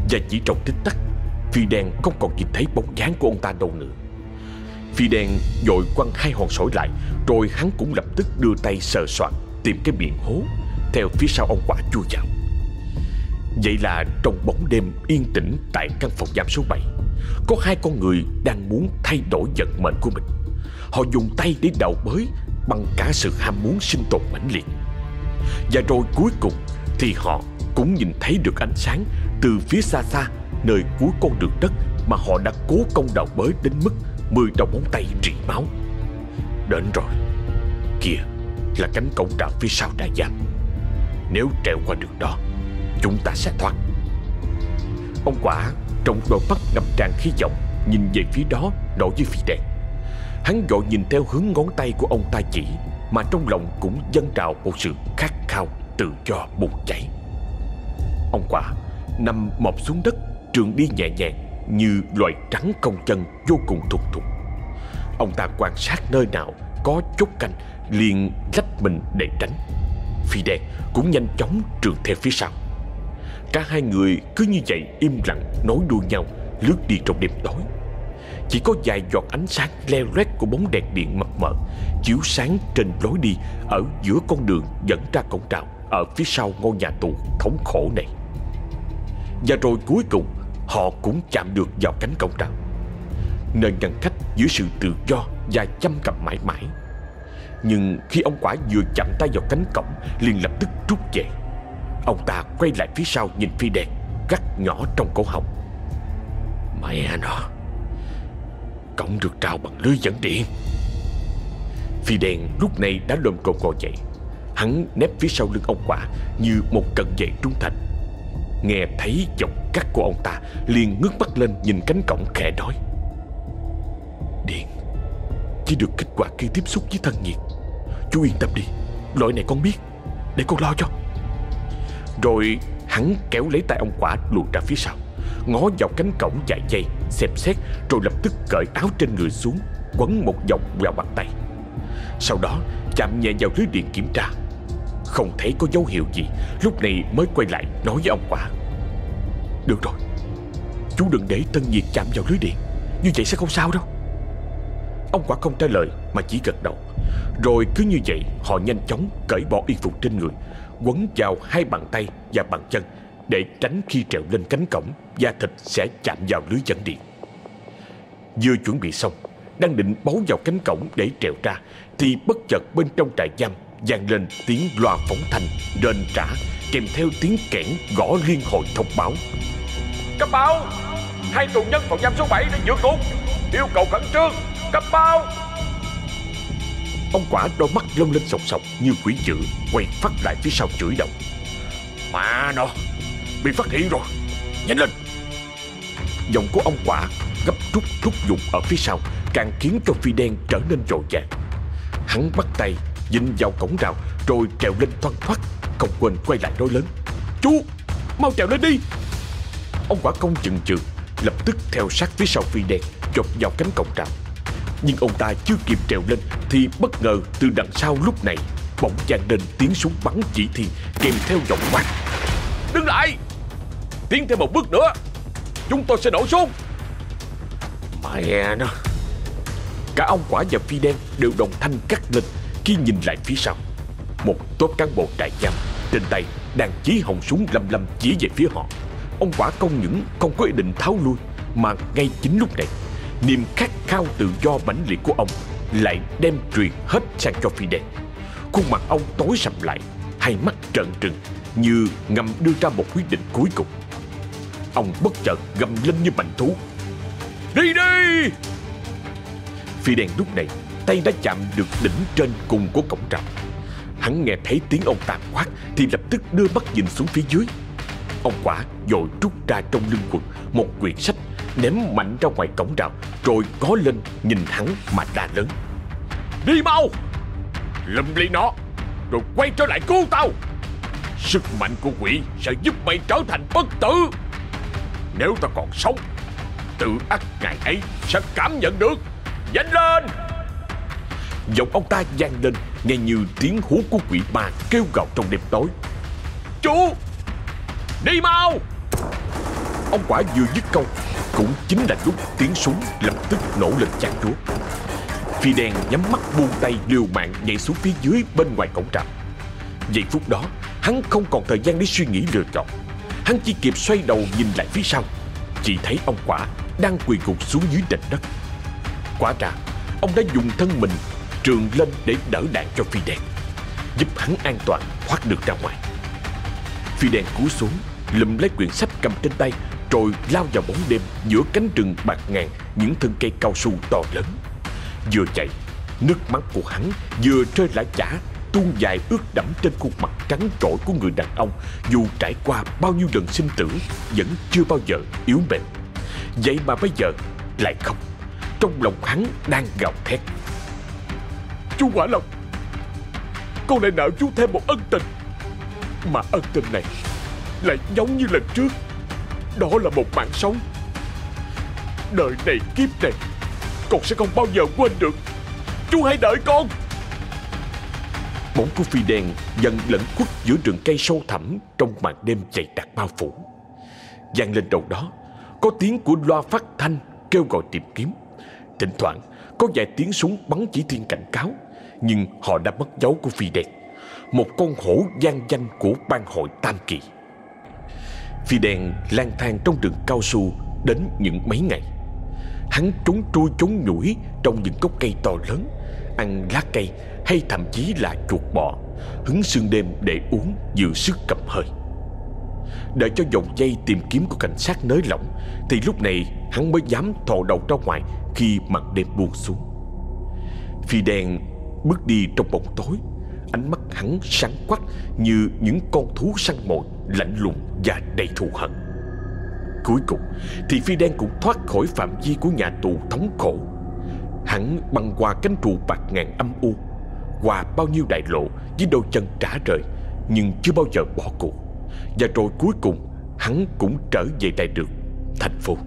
Và chỉ trong tích tắc, Phi đen không còn nhìn thấy bóng dáng của ông ta đâu nữa. Phi đen dội quăng hai hòn sỏi lại, Rồi hắn cũng lập tức đưa tay sờ soạn Tìm cái miệng hố, Theo phía sau ông quả chui vào. Vậy là trong bóng đêm yên tĩnh Tại căn phòng giam số 7 Có hai con người đang muốn thay đổi vận mệnh của mình. Họ dùng tay để đào bới, Bằng cả sự ham muốn sinh tồn mãnh liệt. Và rồi cuối cùng Thì họ cũng nhìn thấy được ánh sáng Từ phía xa xa, Nơi cuối con đường đất Mà họ đã cố công đào bới đến mức Mười đầu ngón tay rỉ máu. Đến rồi, Kìa, là cánh cổng trào phía sau đại giam Nếu trèo qua đường đó, Chúng ta sẽ thoát. Ông quả trong đôi mắt ngập tràn khí vọng Nhìn về phía đó đổ với phi đèn Hắn vội nhìn theo hướng ngón tay của ông ta chỉ. Mà trong lòng cũng dâng trào một sự khát khao tự do bùng cháy. Ông quả nằm mọp xuống đất, Trường đi nhẹ nhàng Như loài trắng công chân vô cùng thục thục. Ông ta quan sát nơi nào Có chốt canh, liền lách mình để tránh. Phi đen cũng nhanh chóng trường theo phía sau. Cả hai người cứ như vậy im lặng, nối đuôi nhau, Lướt đi trong đêm tối. Chỉ có vài giọt ánh sáng leo lét của bóng đèn điện mập mờ, Chiếu sáng trên lối đi Ở giữa con đường dẫn ra cổng trào Ở phía sau ngôi nhà tù thống khổ này. Và rồi cuối cùng, Họ cũng chạm được vào cánh cổng trào, Nơi ngăn cách giữa sự tự do Và chăm cầm mãi mãi. Nhưng khi ông quả vừa chạm tay vào cánh cổng, liền lập tức rút về. Ông ta quay lại phía sau nhìn phi đèn, Gắt nhỏ trong cổ họng. Mẹ nó? Cổng được trao bằng lưới dẫn điện. Phi đèn lúc này đã lồm cồm ngồi dậy. Hắn nép phía sau lưng ông quả Như một cận vệ trung thành. Nghe thấy giọng cắt của ông ta, Liền ngước mắt lên nhìn cánh cổng khẽ nói. Điện, Chỉ được kết quả khi tiếp xúc với thân nhiệt. Chú yên tâm đi, Loại này con biết, Để con lo cho. Rồi hắn kéo lấy tay ông quả lùi ra phía sau. Ngó vào cánh cổng chạy dây, Xem xét rồi lập tức cởi áo trên người xuống, Quấn một vòng vào bàn tay. Sau đó, chạm nhẹ vào lưới điện kiểm tra. Không thấy có dấu hiệu gì, Lúc này mới quay lại nói với ông quả. Được rồi, Chú đừng để tân nhiệt chạm vào lưới điện, Như vậy sẽ không sao đâu. Ông quả không trả lời, mà chỉ gật đầu. Rồi cứ như vậy, họ nhanh chóng cởi bỏ y phục trên người, Quấn vào hai bàn tay và bàn chân để tránh khi trèo lên cánh cổng Da thịt sẽ chạm vào lưới dẫn điện. Vừa chuẩn bị xong Đang định bấu vào cánh cổng để trèo ra Thì bất chợt bên trong trại giam vang lên tiếng loa phóng thanh rền trả kèm theo tiếng kẽn gõ liên hồi thông báo. Cấp báo hai tù nhân phòng giam số 7 đã vượt ngục yêu cầu khẩn trương cấp báo. Ông quả đôi mắt lông lên sọc sọc như quỷ dữ Quay phát lại phía sau chửi đầu. Mà nó Bị phát hiện rồi. Nhanh lên. Giọng của ông quả gấp rút rút dụng ở phía sau, Càng khiến cho phi đen trở nên rộn ràng. Hắn bắt tay Dinh vào cổng rào, Rồi trèo lên thoăn thoát, Không quên quay lại nói lớn. Chú, mau trèo lên đi. Ông quả công chừng chừ, Lập tức theo sát phía sau phi đen, Chộp vào cánh cổng rào. Nhưng ông ta chưa kịp trèo lên Thì bất ngờ từ đằng sau lúc này, Bỗng vang lên tiếng súng bắn chỉ thiên, Kèm theo giọng quát. Đứng lại! Tiến thêm một bước nữa. Chúng tôi sẽ nổ súng Mẹ nó. Cả ông quả và phi đen đều đồng thanh cắt lên Khi nhìn lại phía sau. Một tốt cán bộ trại giam Trên tay đang chí hồng súng lầm lầm chỉ về phía họ. Ông quả không những không có ý định tháo lui, Mà ngay chính lúc này, Niềm khát khao tự do mãnh liệt của ông Lại đem truyền hết sang cho phi đen. Khuôn mặt ông tối sầm lại, Hai mắt trợn trừng Như ngầm đưa ra một quyết định cuối cùng. Ông bất chợt gầm lên như mạnh thú. Đi đi! Phi đen lúc này, Tay đã chạm được đỉnh trên cùng của cổng rào Hắn nghe thấy tiếng ông ta quát Thì lập tức đưa mắt nhìn xuống phía dưới. Ông quả dội rút ra trong lưng quần, Một quyển sách, Ném mạnh ra ngoài cổng rào Rồi có lên nhìn hắn mà đà lớn. Đi mau! Lâm ly nó, Rồi quay trở lại cứu tao! Sức mạnh của quỷ sẽ giúp mày trở thành bất tử! Nếu ta còn sống, Tự ác ngày ấy sẽ cảm nhận được. Nhanh lên! Giọng ông ta vang lên, Nghe như tiếng hú của quỷ ma kêu gào trong đêm tối. Chú, Đi mau! Ông quả vừa dứt câu, Cũng chính là lúc tiếng súng lập tức nổ lên chán chúa. Phi đen nhắm mắt buông tay, liều mạng nhảy xuống phía dưới bên ngoài cổng trạm. Giây phút đó, Hắn không còn thời gian để suy nghĩ lựa chọn. Hắn chỉ kịp xoay đầu nhìn lại phía sau. Chỉ thấy ông quả đang quỳ gục xuống dưới nền đất. Quả ra, Ông đã dùng thân mình trường lên để đỡ đạn cho phi đen, Giúp hắn an toàn thoát được ra ngoài. Phi đen cú xuống, Lùm lấy quyển sách cầm trên tay, Rồi lao vào bóng đêm Giữa cánh rừng bạc ngàn, Những thân cây cao su to lớn. Vừa chạy, Nước mắt của hắn vừa rơi lã chả tuôn dài ướt đẫm trên khuôn mặt trắng trỗi của người đàn ông dù trải qua bao nhiêu lần sinh tử vẫn chưa bao giờ yếu mềm. Vậy mà bây giờ lại không. Trong lòng hắn đang gào thét. Chú Quả Long, con lại nợ chú thêm một ân tình. Mà ân tình này lại giống như lần trước. Đó là một mạng sống. Đời này kiếp này, con sẽ không bao giờ quên được. Chú hãy đợi con. Bóng của phi đen dần lẫn khuất giữa rừng cây sâu thẳm trong màn đêm dày đặc bao phủ. vang lên đầu đó, có tiếng của loa phát thanh kêu gọi tìm kiếm. Thỉnh thoảng, có vài tiếng súng bắn chỉ thiên cảnh cáo, nhưng họ đã mất dấu của phi đen, một con hổ gian danh của ban hội Tam Kỳ. Phi đen lang thang trong rừng cao su đến những mấy ngày. Hắn trốn trui trốn nhủi trong những gốc cây to lớn, ăn lá cây hay thậm chí là chuột bò, hứng sương đêm để uống dự sức cầm hơi. Đợi cho dòng dây tìm kiếm của cảnh sát nới lỏng Thì lúc này hắn mới dám thò đầu ra ngoài Khi mặt đêm buông xuống Phi đen bước đi trong bóng tối Ánh mắt hắn sáng quắc Như những con thú săn mồi Lạnh lùng và đầy thù hận Cuối cùng, Thì Phi đen cũng thoát khỏi phạm vi của nhà tù thống khổ. Hắn băng qua cánh trụ bạc ngàn âm u Qua bao nhiêu đại lộ Với đôi chân trả rời, Nhưng chưa bao giờ bỏ cuộc. Và rồi cuối cùng, Hắn cũng trở về lại được Thành phố.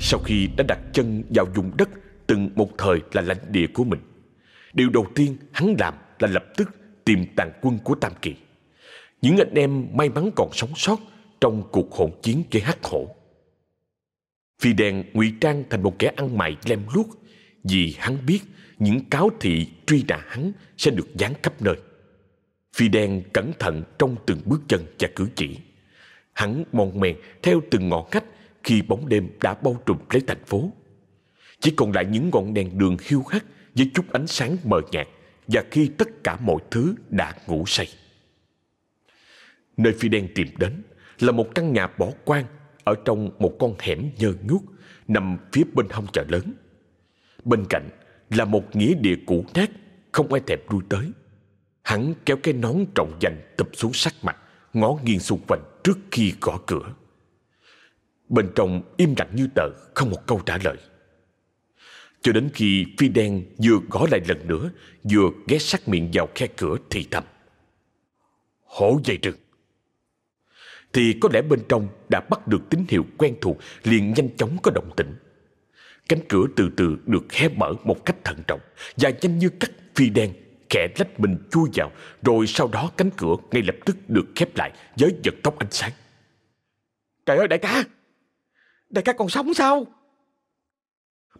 Sau khi đã đặt chân vào vùng đất Từng một thời là lãnh địa của mình, Điều đầu tiên hắn làm Là lập tức tìm tàn quân của Tam Kỳ. Những anh em may mắn còn sống sót trong cuộc hỗn chiến với hắc hổ Phi đen ngụy trang thành một kẻ ăn mày lem luốc Vì hắn biết những cáo thị truy nã hắn sẽ được dán khắp nơi. Phi đen cẩn thận trong từng bước chân và cử chỉ. Hắn mòn mèn theo từng ngõ khách khi bóng đêm đã bao trùm lấy thành phố. Chỉ còn lại những ngọn đèn đường hiu hắt với chút ánh sáng mờ nhạt và khi tất cả mọi thứ đã ngủ say. Nơi Phi đen tìm đến là một căn nhà bỏ quan ở trong một con hẻm nhơ nhuốc nằm phía bên hông chợ lớn. Bên cạnh là một nghĩa địa cũ nát không ai thèm lui tới. Hắn kéo cái nón trọng dành tập xuống sát mặt, ngó nghiêng xung quanh trước khi gõ cửa. Bên trong im lặng như tờ, không một câu trả lời. Cho đến khi phi đen vừa gõ lại lần nữa, vừa ghé sát miệng vào khe cửa thì thầm. Hổ dây rừng. Thì có lẽ bên trong đã bắt được tín hiệu quen thuộc liền nhanh chóng có động tĩnh. Cánh cửa từ từ được hé mở một cách thận trọng và nhanh như cắt phi đen kẻ lách mình chui vào rồi sau đó cánh cửa ngay lập tức được khép lại với giật tóc ánh sáng. Trời ơi đại ca! Đại ca còn sống sao?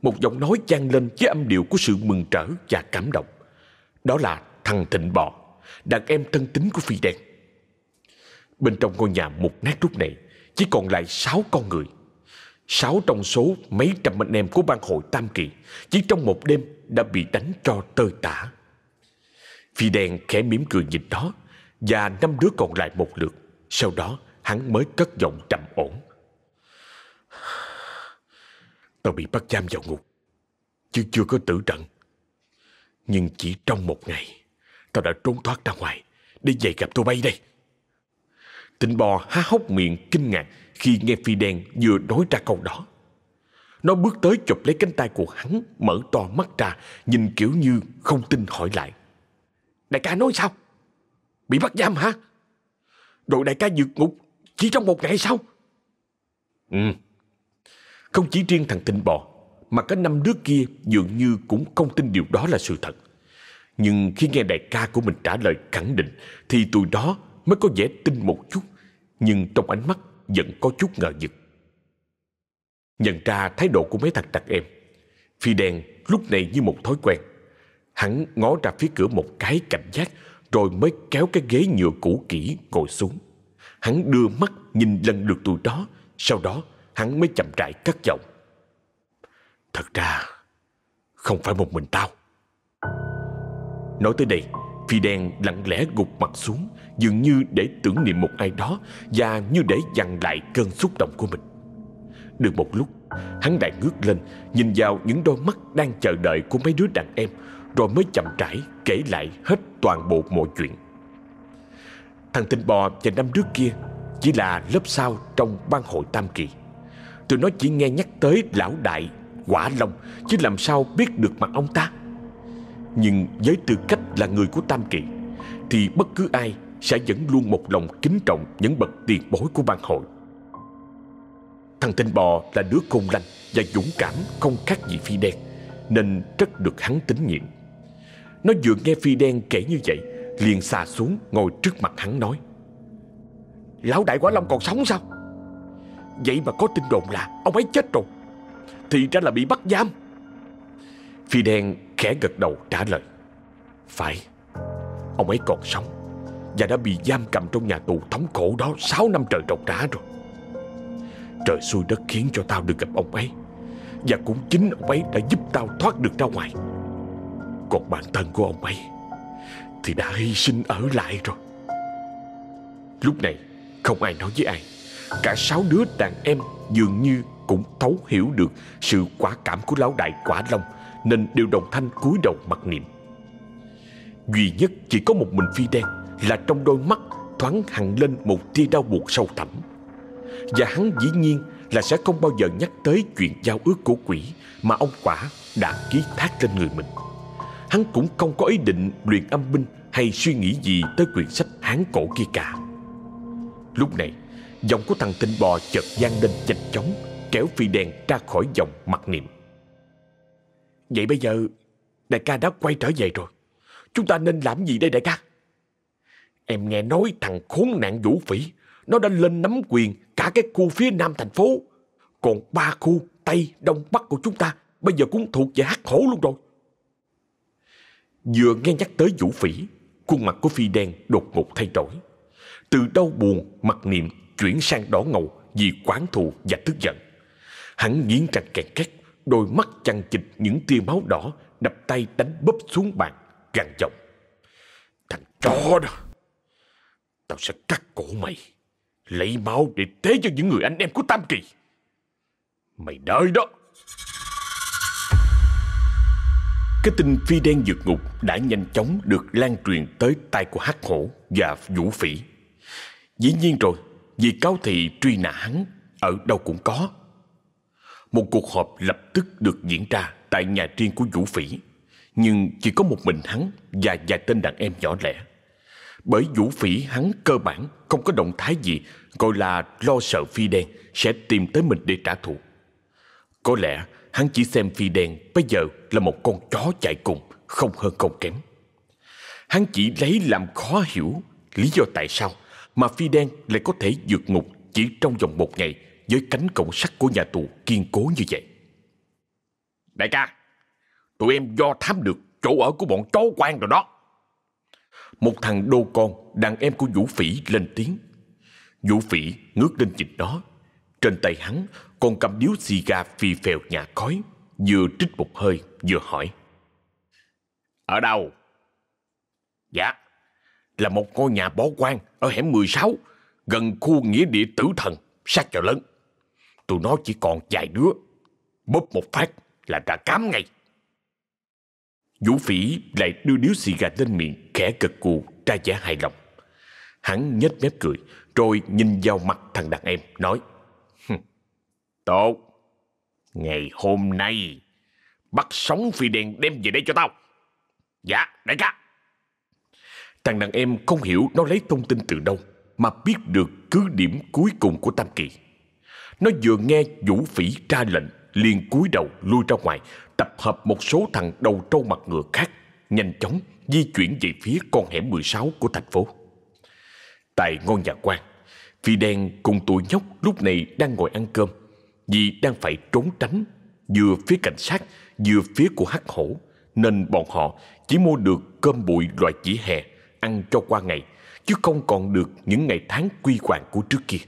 Một giọng nói vang lên với âm điệu của sự mừng rỡ và cảm động. Đó là thằng Thịnh Bò, đàn em thân tính của Phi Đen. Bên trong ngôi nhà một nát lúc này chỉ còn lại sáu con người Sáu trong số mấy trăm anh em của ban hội Tam Kỳ chỉ trong một đêm đã bị đánh cho tơi tả. Phi đen khẽ mỉm cười nhìn đó và năm đứa còn lại một lượt. Sau đó hắn mới cất giọng trầm ổn. Tao bị bắt giam vào ngục, chứ chưa có tử trận. Nhưng chỉ trong một ngày, tao đã trốn thoát ra ngoài đi về gặp tụi bay đây. Tịnh bò há hốc miệng kinh ngạc khi nghe phi đen vừa nói ra câu đó. Nó bước tới chụp lấy cánh tay của hắn, mở to mắt ra, nhìn kiểu như không tin hỏi lại. Đại ca nói sao? Bị bắt giam hả? Đội đại ca vượt ngục chỉ trong một ngày sao? Ừ. Không chỉ riêng thằng Tịnh bò, mà cả năm đứa kia dường như cũng không tin điều đó là sự thật. Nhưng khi nghe đại ca của mình trả lời khẳng định, thì tụi đó mới có vẻ tin một chút, Nhưng trong ánh mắt vẫn có chút ngờ vực. Nhận ra thái độ của mấy thằng đặc em, Phi đen lúc này như một thói quen. Hắn ngó ra phía cửa một cái cảnh giác, Rồi mới kéo cái ghế nhựa cũ kỹ ngồi xuống. Hắn đưa mắt nhìn lần lượt tụi đó, Sau đó hắn mới chậm rãi cất giọng. Thật ra, Không phải một mình tao. Nói tới đây, Phi đen lặng lẽ gục mặt xuống Dường như để tưởng niệm một ai đó Và như để dằn lại cơn xúc động của mình. Được một lúc, Hắn lại ngước lên, Nhìn vào những đôi mắt đang chờ đợi của mấy đứa đàn em, Rồi mới chậm rãi kể lại hết toàn bộ mọi chuyện. Thằng tinh bò và năm đứa kia Chỉ là lớp sau trong ban hội Tam Kỳ. Tụi nó chỉ nghe nhắc tới lão đại Quả Long, Chứ làm sao biết được mặt ông ta. Nhưng với tư cách là người của Tam Kỳ, Thì bất cứ ai sẽ vẫn luôn một lòng kính trọng Những bậc tiền bối của ban hội. Thằng tên bò là đứa khôn lanh Và dũng cảm, không khác gì Phi Đen, Nên rất được hắn tín nhiệm. Nó vừa nghe Phi Đen kể như vậy, Liền xà xuống ngồi trước mặt hắn nói, Lão đại quả long còn sống sao? Vậy mà có tin đồn là Ông ấy chết rồi, Thì ra là bị bắt giam. Phi đen khẽ gật đầu trả lời, Phải, Ông ấy còn sống. Và đã bị giam cầm trong nhà tù thống khổ đó 6 năm trời trọc rã rồi. Trời xui đất khiến cho tao được gặp ông ấy. Và cũng chính ông ấy đã giúp tao thoát được ra ngoài. Còn bản thân của ông ấy Thì đã hy sinh ở lại rồi. Lúc này, không ai nói với ai. Cả sáu đứa đàn em dường như cũng thấu hiểu được sự quả cảm của lão đại quả long Nên đều đồng thanh cúi đầu mặc niệm. Duy nhất chỉ có một mình phi đen. Là trong đôi mắt thoáng hẳn lên một tia đau buồn sâu thẳm. Và hắn dĩ nhiên là sẽ không bao giờ nhắc tới chuyện giao ước của quỷ Mà ông quả đã ký thác lên người mình. Hắn cũng không có ý định luyện âm binh Hay suy nghĩ gì tới quyển sách hán cổ kia cả. Lúc này, Giọng của thằng tinh bò chợt gian lên nhanh chóng, Kéo phi đen ra khỏi dòng mặt niệm. Vậy bây giờ Đại ca đã quay trở về rồi. Chúng ta nên làm gì đây đại ca? Em nghe nói thằng khốn nạn vũ phỉ Nó đã lên nắm quyền Cả cái khu phía nam thành phố Còn ba khu Tây, Đông, Bắc của chúng ta Bây giờ cũng thuộc về hắc hổ luôn rồi Vừa nghe nhắc tới vũ phỉ Khuôn mặt của phi đen đột ngột thay đổi Từ đau buồn mặc niệm chuyển sang đỏ ngầu vì quán thù và tức giận. Hắn nghiến răng kẹt két, đôi mắt chăn chịch những tia máu đỏ, đập tay đánh bóp xuống bàn, gằn giọng. Thằng chó đó, tao sẽ cắt cổ mày, lấy máu để tế cho những người anh em của Tam Kỳ. Mày đợi đó. Cái tin phi đen vượt ngục đã nhanh chóng được lan truyền tới tay của hắc hổ và vũ phỉ. Dĩ nhiên rồi, vì cáo thị truy nã hắn ở đâu cũng có. Một cuộc họp lập tức được diễn ra tại nhà riêng của Vũ Phỉ, nhưng chỉ có một mình hắn và vài tên đàn em nhỏ lẻ. Bởi Vũ Phỉ hắn cơ bản không có động thái gì gọi là lo sợ Phi Đen sẽ tìm tới mình để trả thù. Có lẽ hắn chỉ xem Phi Đen bây giờ là một con chó chạy cùng, không hơn không kém. Hắn chỉ lấy làm khó hiểu lý do tại sao mà Phi Đen lại có thể vượt ngục chỉ trong vòng một ngày với cánh cổng sắt của nhà tù kiên cố như vậy. Đại ca, tụi em do thám được chỗ ở của bọn chó quan rồi đó. Một thằng đô con, đàn em của Vũ Phỉ lên tiếng. Vũ Phỉ ngước lên nhìn nó. Trên tay hắn còn cầm điếu xì gà phi phèo nhà khói, vừa trích một hơi vừa hỏi. Ở đâu? Dạ, là một ngôi nhà bó quan ở hẻm 16, gần khu nghĩa địa tử thần, sát chợ lớn. Tụi nó chỉ còn vài đứa, bóp một phát là ra cám ngay. Vũ Phỉ lại đưa điếu xì gà lên miệng, khẽ cực cù, ra vẻ hài lòng. Hắn nhếch mép cười, rồi nhìn vào mặt thằng đàn em, nói Tốt, ngày hôm nay bắt sống phi đen đem về đây cho tao. Dạ, đại ca. Thằng đàn em không hiểu nó lấy thông tin từ đâu Mà biết được cứ điểm cuối cùng của Tam Kỳ Nó vừa nghe Vũ Phỉ ra lệnh liền cúi đầu lui ra ngoài, Tập hợp một số thằng đầu trâu mặt ngựa khác, Nhanh chóng di chuyển về phía con hẻm 16 của thành phố. Tại ngôi nhà quan Phi đen cùng tụi nhóc lúc này đang ngồi ăn cơm. Vì đang phải trốn tránh, Vừa phía cảnh sát, Vừa phía của hắc hổ, Nên bọn họ chỉ mua được cơm bụi loại chỉ hè Ăn cho qua ngày, Chứ không còn được những ngày tháng quy hoàng của trước kia.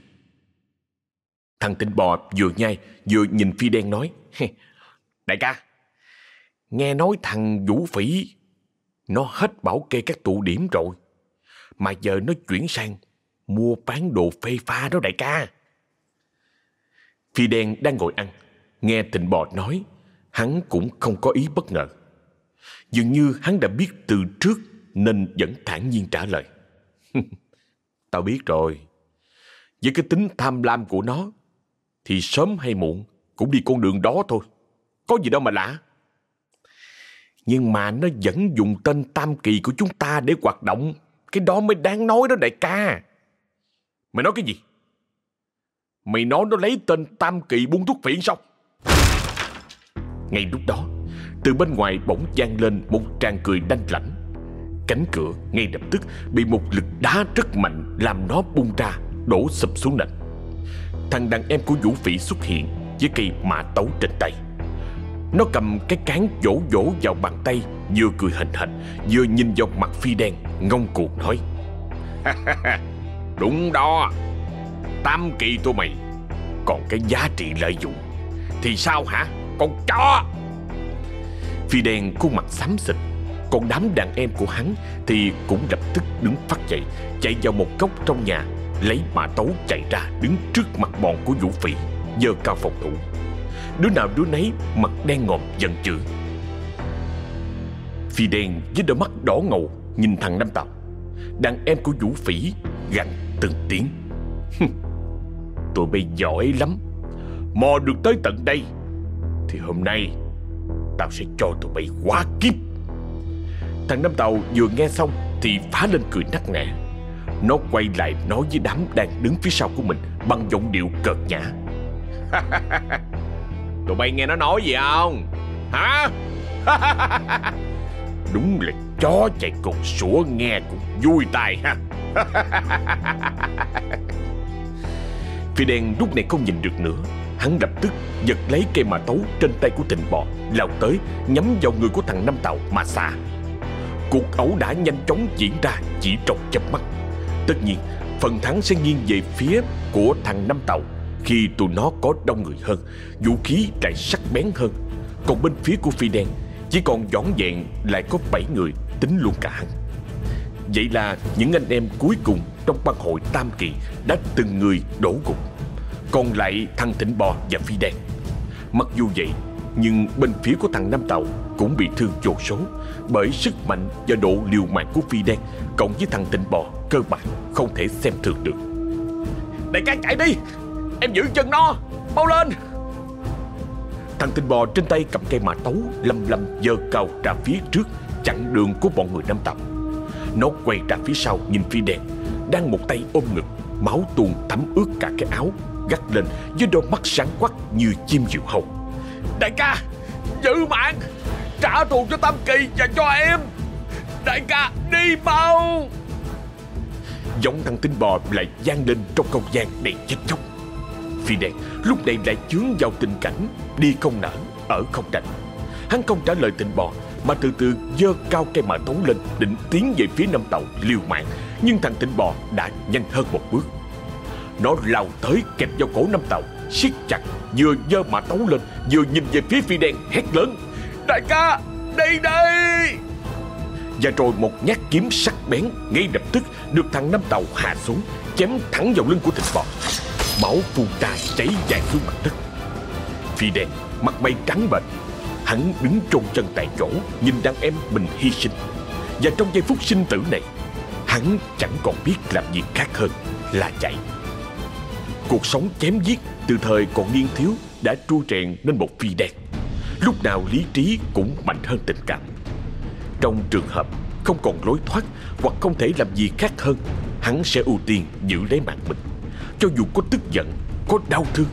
Thằng tinh bò vừa nhai, Vừa nhìn phi đen nói Đại ca, Nghe nói thằng Vũ Phỉ, Nó hết bảo kê các tụ điểm rồi, Mà giờ nó chuyển sang Mua bán đồ phê pha đó đại ca. Phi đen đang ngồi ăn, Nghe thịnh bò nói, Hắn cũng không có ý bất ngờ. Dường như hắn đã biết từ trước Nên vẫn thản nhiên trả lời, <laughs> Tao biết rồi, Với cái tính tham lam của nó thì sớm hay muộn Cũng đi con đường đó thôi. Có gì đâu mà lạ. Nhưng mà nó vẫn dùng tên tam kỳ của chúng ta để hoạt động. Cái đó mới đáng nói đó đại ca. Mày nói cái gì? Mày nói nó lấy tên tam kỳ buôn thuốc phiện sao? Ngay lúc đó, Từ bên ngoài bỗng vang lên một tràng cười đanh lãnh. Cánh cửa ngay lập tức bị một lực đá rất mạnh Làm nó bung ra, Đổ sụp xuống nền. Thằng đàn em của Vũ Phỉ xuất hiện Với cây mã tấu trên tay. Nó cầm cái cán vỗ vỗ vào bàn tay, Vừa cười hình hình Vừa nhìn vào mặt phi đen, Ngông cuồng nói, <laughs> Đúng đó, Tam kỳ tụi mày. Còn cái giá trị lợi dụng Thì sao hả? Con chó! Phi đen khuôn mặt xám xịt, Còn đám đàn em của hắn Thì cũng lập tức đứng phát dậy, Chạy vào một góc trong nhà Lấy mã tấu chạy ra, đứng trước mặt bọn của Vũ Phỉ, Giơ cao phòng thủ. Đứa nào đứa nấy, mặt đen ngòm, giận dữ. Phi đen với đôi mắt đỏ ngầu, Nhìn thằng Nam Tàu Đàn em của Vũ Phỉ gằn từng tiếng. Tụi bay giỏi lắm. Mò được tới tận đây, Thì hôm nay Tao sẽ cho tụi bay quá kiếp Thằng Năm Tàu vừa nghe xong Thì phá lên cười nắc nẻ. Nó quay lại nói với đám đang đứng phía sau của mình Bằng giọng điệu cợt nhã. <laughs> Tụi bay nghe nó nói gì không? Hả? <laughs> Đúng là chó chạy cột sủa nghe cũng vui tai ha. <laughs> Phi đen lúc này không nhìn được nữa. Hắn lập tức giật lấy cây mà tấu trên tay của thịnh bò, Lao tới, nhắm vào người của thằng Năm Tàu mà xả. Cuộc ẩu đã nhanh chóng diễn ra chỉ trong chớp mắt. Tất nhiên phần thắng sẽ nghiêng về phía của thằng Năm Tàu Khi tụi nó có đông người hơn Vũ khí lại sắc bén hơn Còn bên phía của Phi đen Chỉ còn dõn dẹn lại có 7 người tính luôn cả hắn Vậy là những anh em cuối cùng trong băng hội Tam Kỳ đã từng người đổ gục. Còn lại thằng Thịnh Bò và Phi Đen. Mặc dù vậy, nhưng bên phía của thằng Nam Tàu cũng bị thương chột số. Bởi sức mạnh và độ liều mạng của Phi Đen cộng với thằng tình Bò cơ bản không thể xem thường được. Đại ca chạy đi, em giữ chân nó, mau lên. Thằng tình Bò trên tay cầm cây mã tấu lầm lầm giơ cao ra phía trước chặn đường của bọn người Nam tập Nó quay ra phía sau nhìn phi đen Đang một tay ôm ngực Máu tuôn thấm ướt cả cái áo Gắt lên với đôi mắt sáng quắc như chim diều hâu. Đại ca Giữ mạng! Trả thù cho Tam Kỳ và cho em. Đại ca đi mau. Giọng thằng tinh bò lại gian lên trong không gian đầy chết chóc. Phi đen lúc này lại chướng vào tình cảnh Đi không nở, ở không đành. Hắn không trả lời tình bò mà từ từ dơ cao cây mã tấu lên định tiến về phía năm tàu liều mạng. Nhưng thằng tinh bò đã nhanh hơn một bước. Nó lao tới kẹp vào cổ năm tàu siết chặt vừa dơ mã tấu lên vừa nhìn về phía phi đen hét lớn đại ca, đây đây. Và rồi một nhát kiếm sắc bén ngay lập tức được thằng năm tàu hạ xuống, chém thẳng vào lưng của thịt bò. Máu phun ra chảy dài xuống mặt đất. Phi đen, mặt mày trắng bệch. Hắn đứng trôn chân tại chỗ, Nhìn đàn em mình hy sinh. Và trong giây phút sinh tử này, Hắn chẳng còn biết làm gì khác hơn Là chạy. Cuộc sống chém giết từ thời còn niên thiếu Đã tru rèn nên một phi đen. Lúc nào lý trí cũng mạnh hơn tình cảm. Trong trường hợp không còn lối thoát Hoặc không thể làm gì khác hơn, Hắn sẽ ưu tiên giữ lấy mạng mình. Cho dù có tức giận, Có đau thương,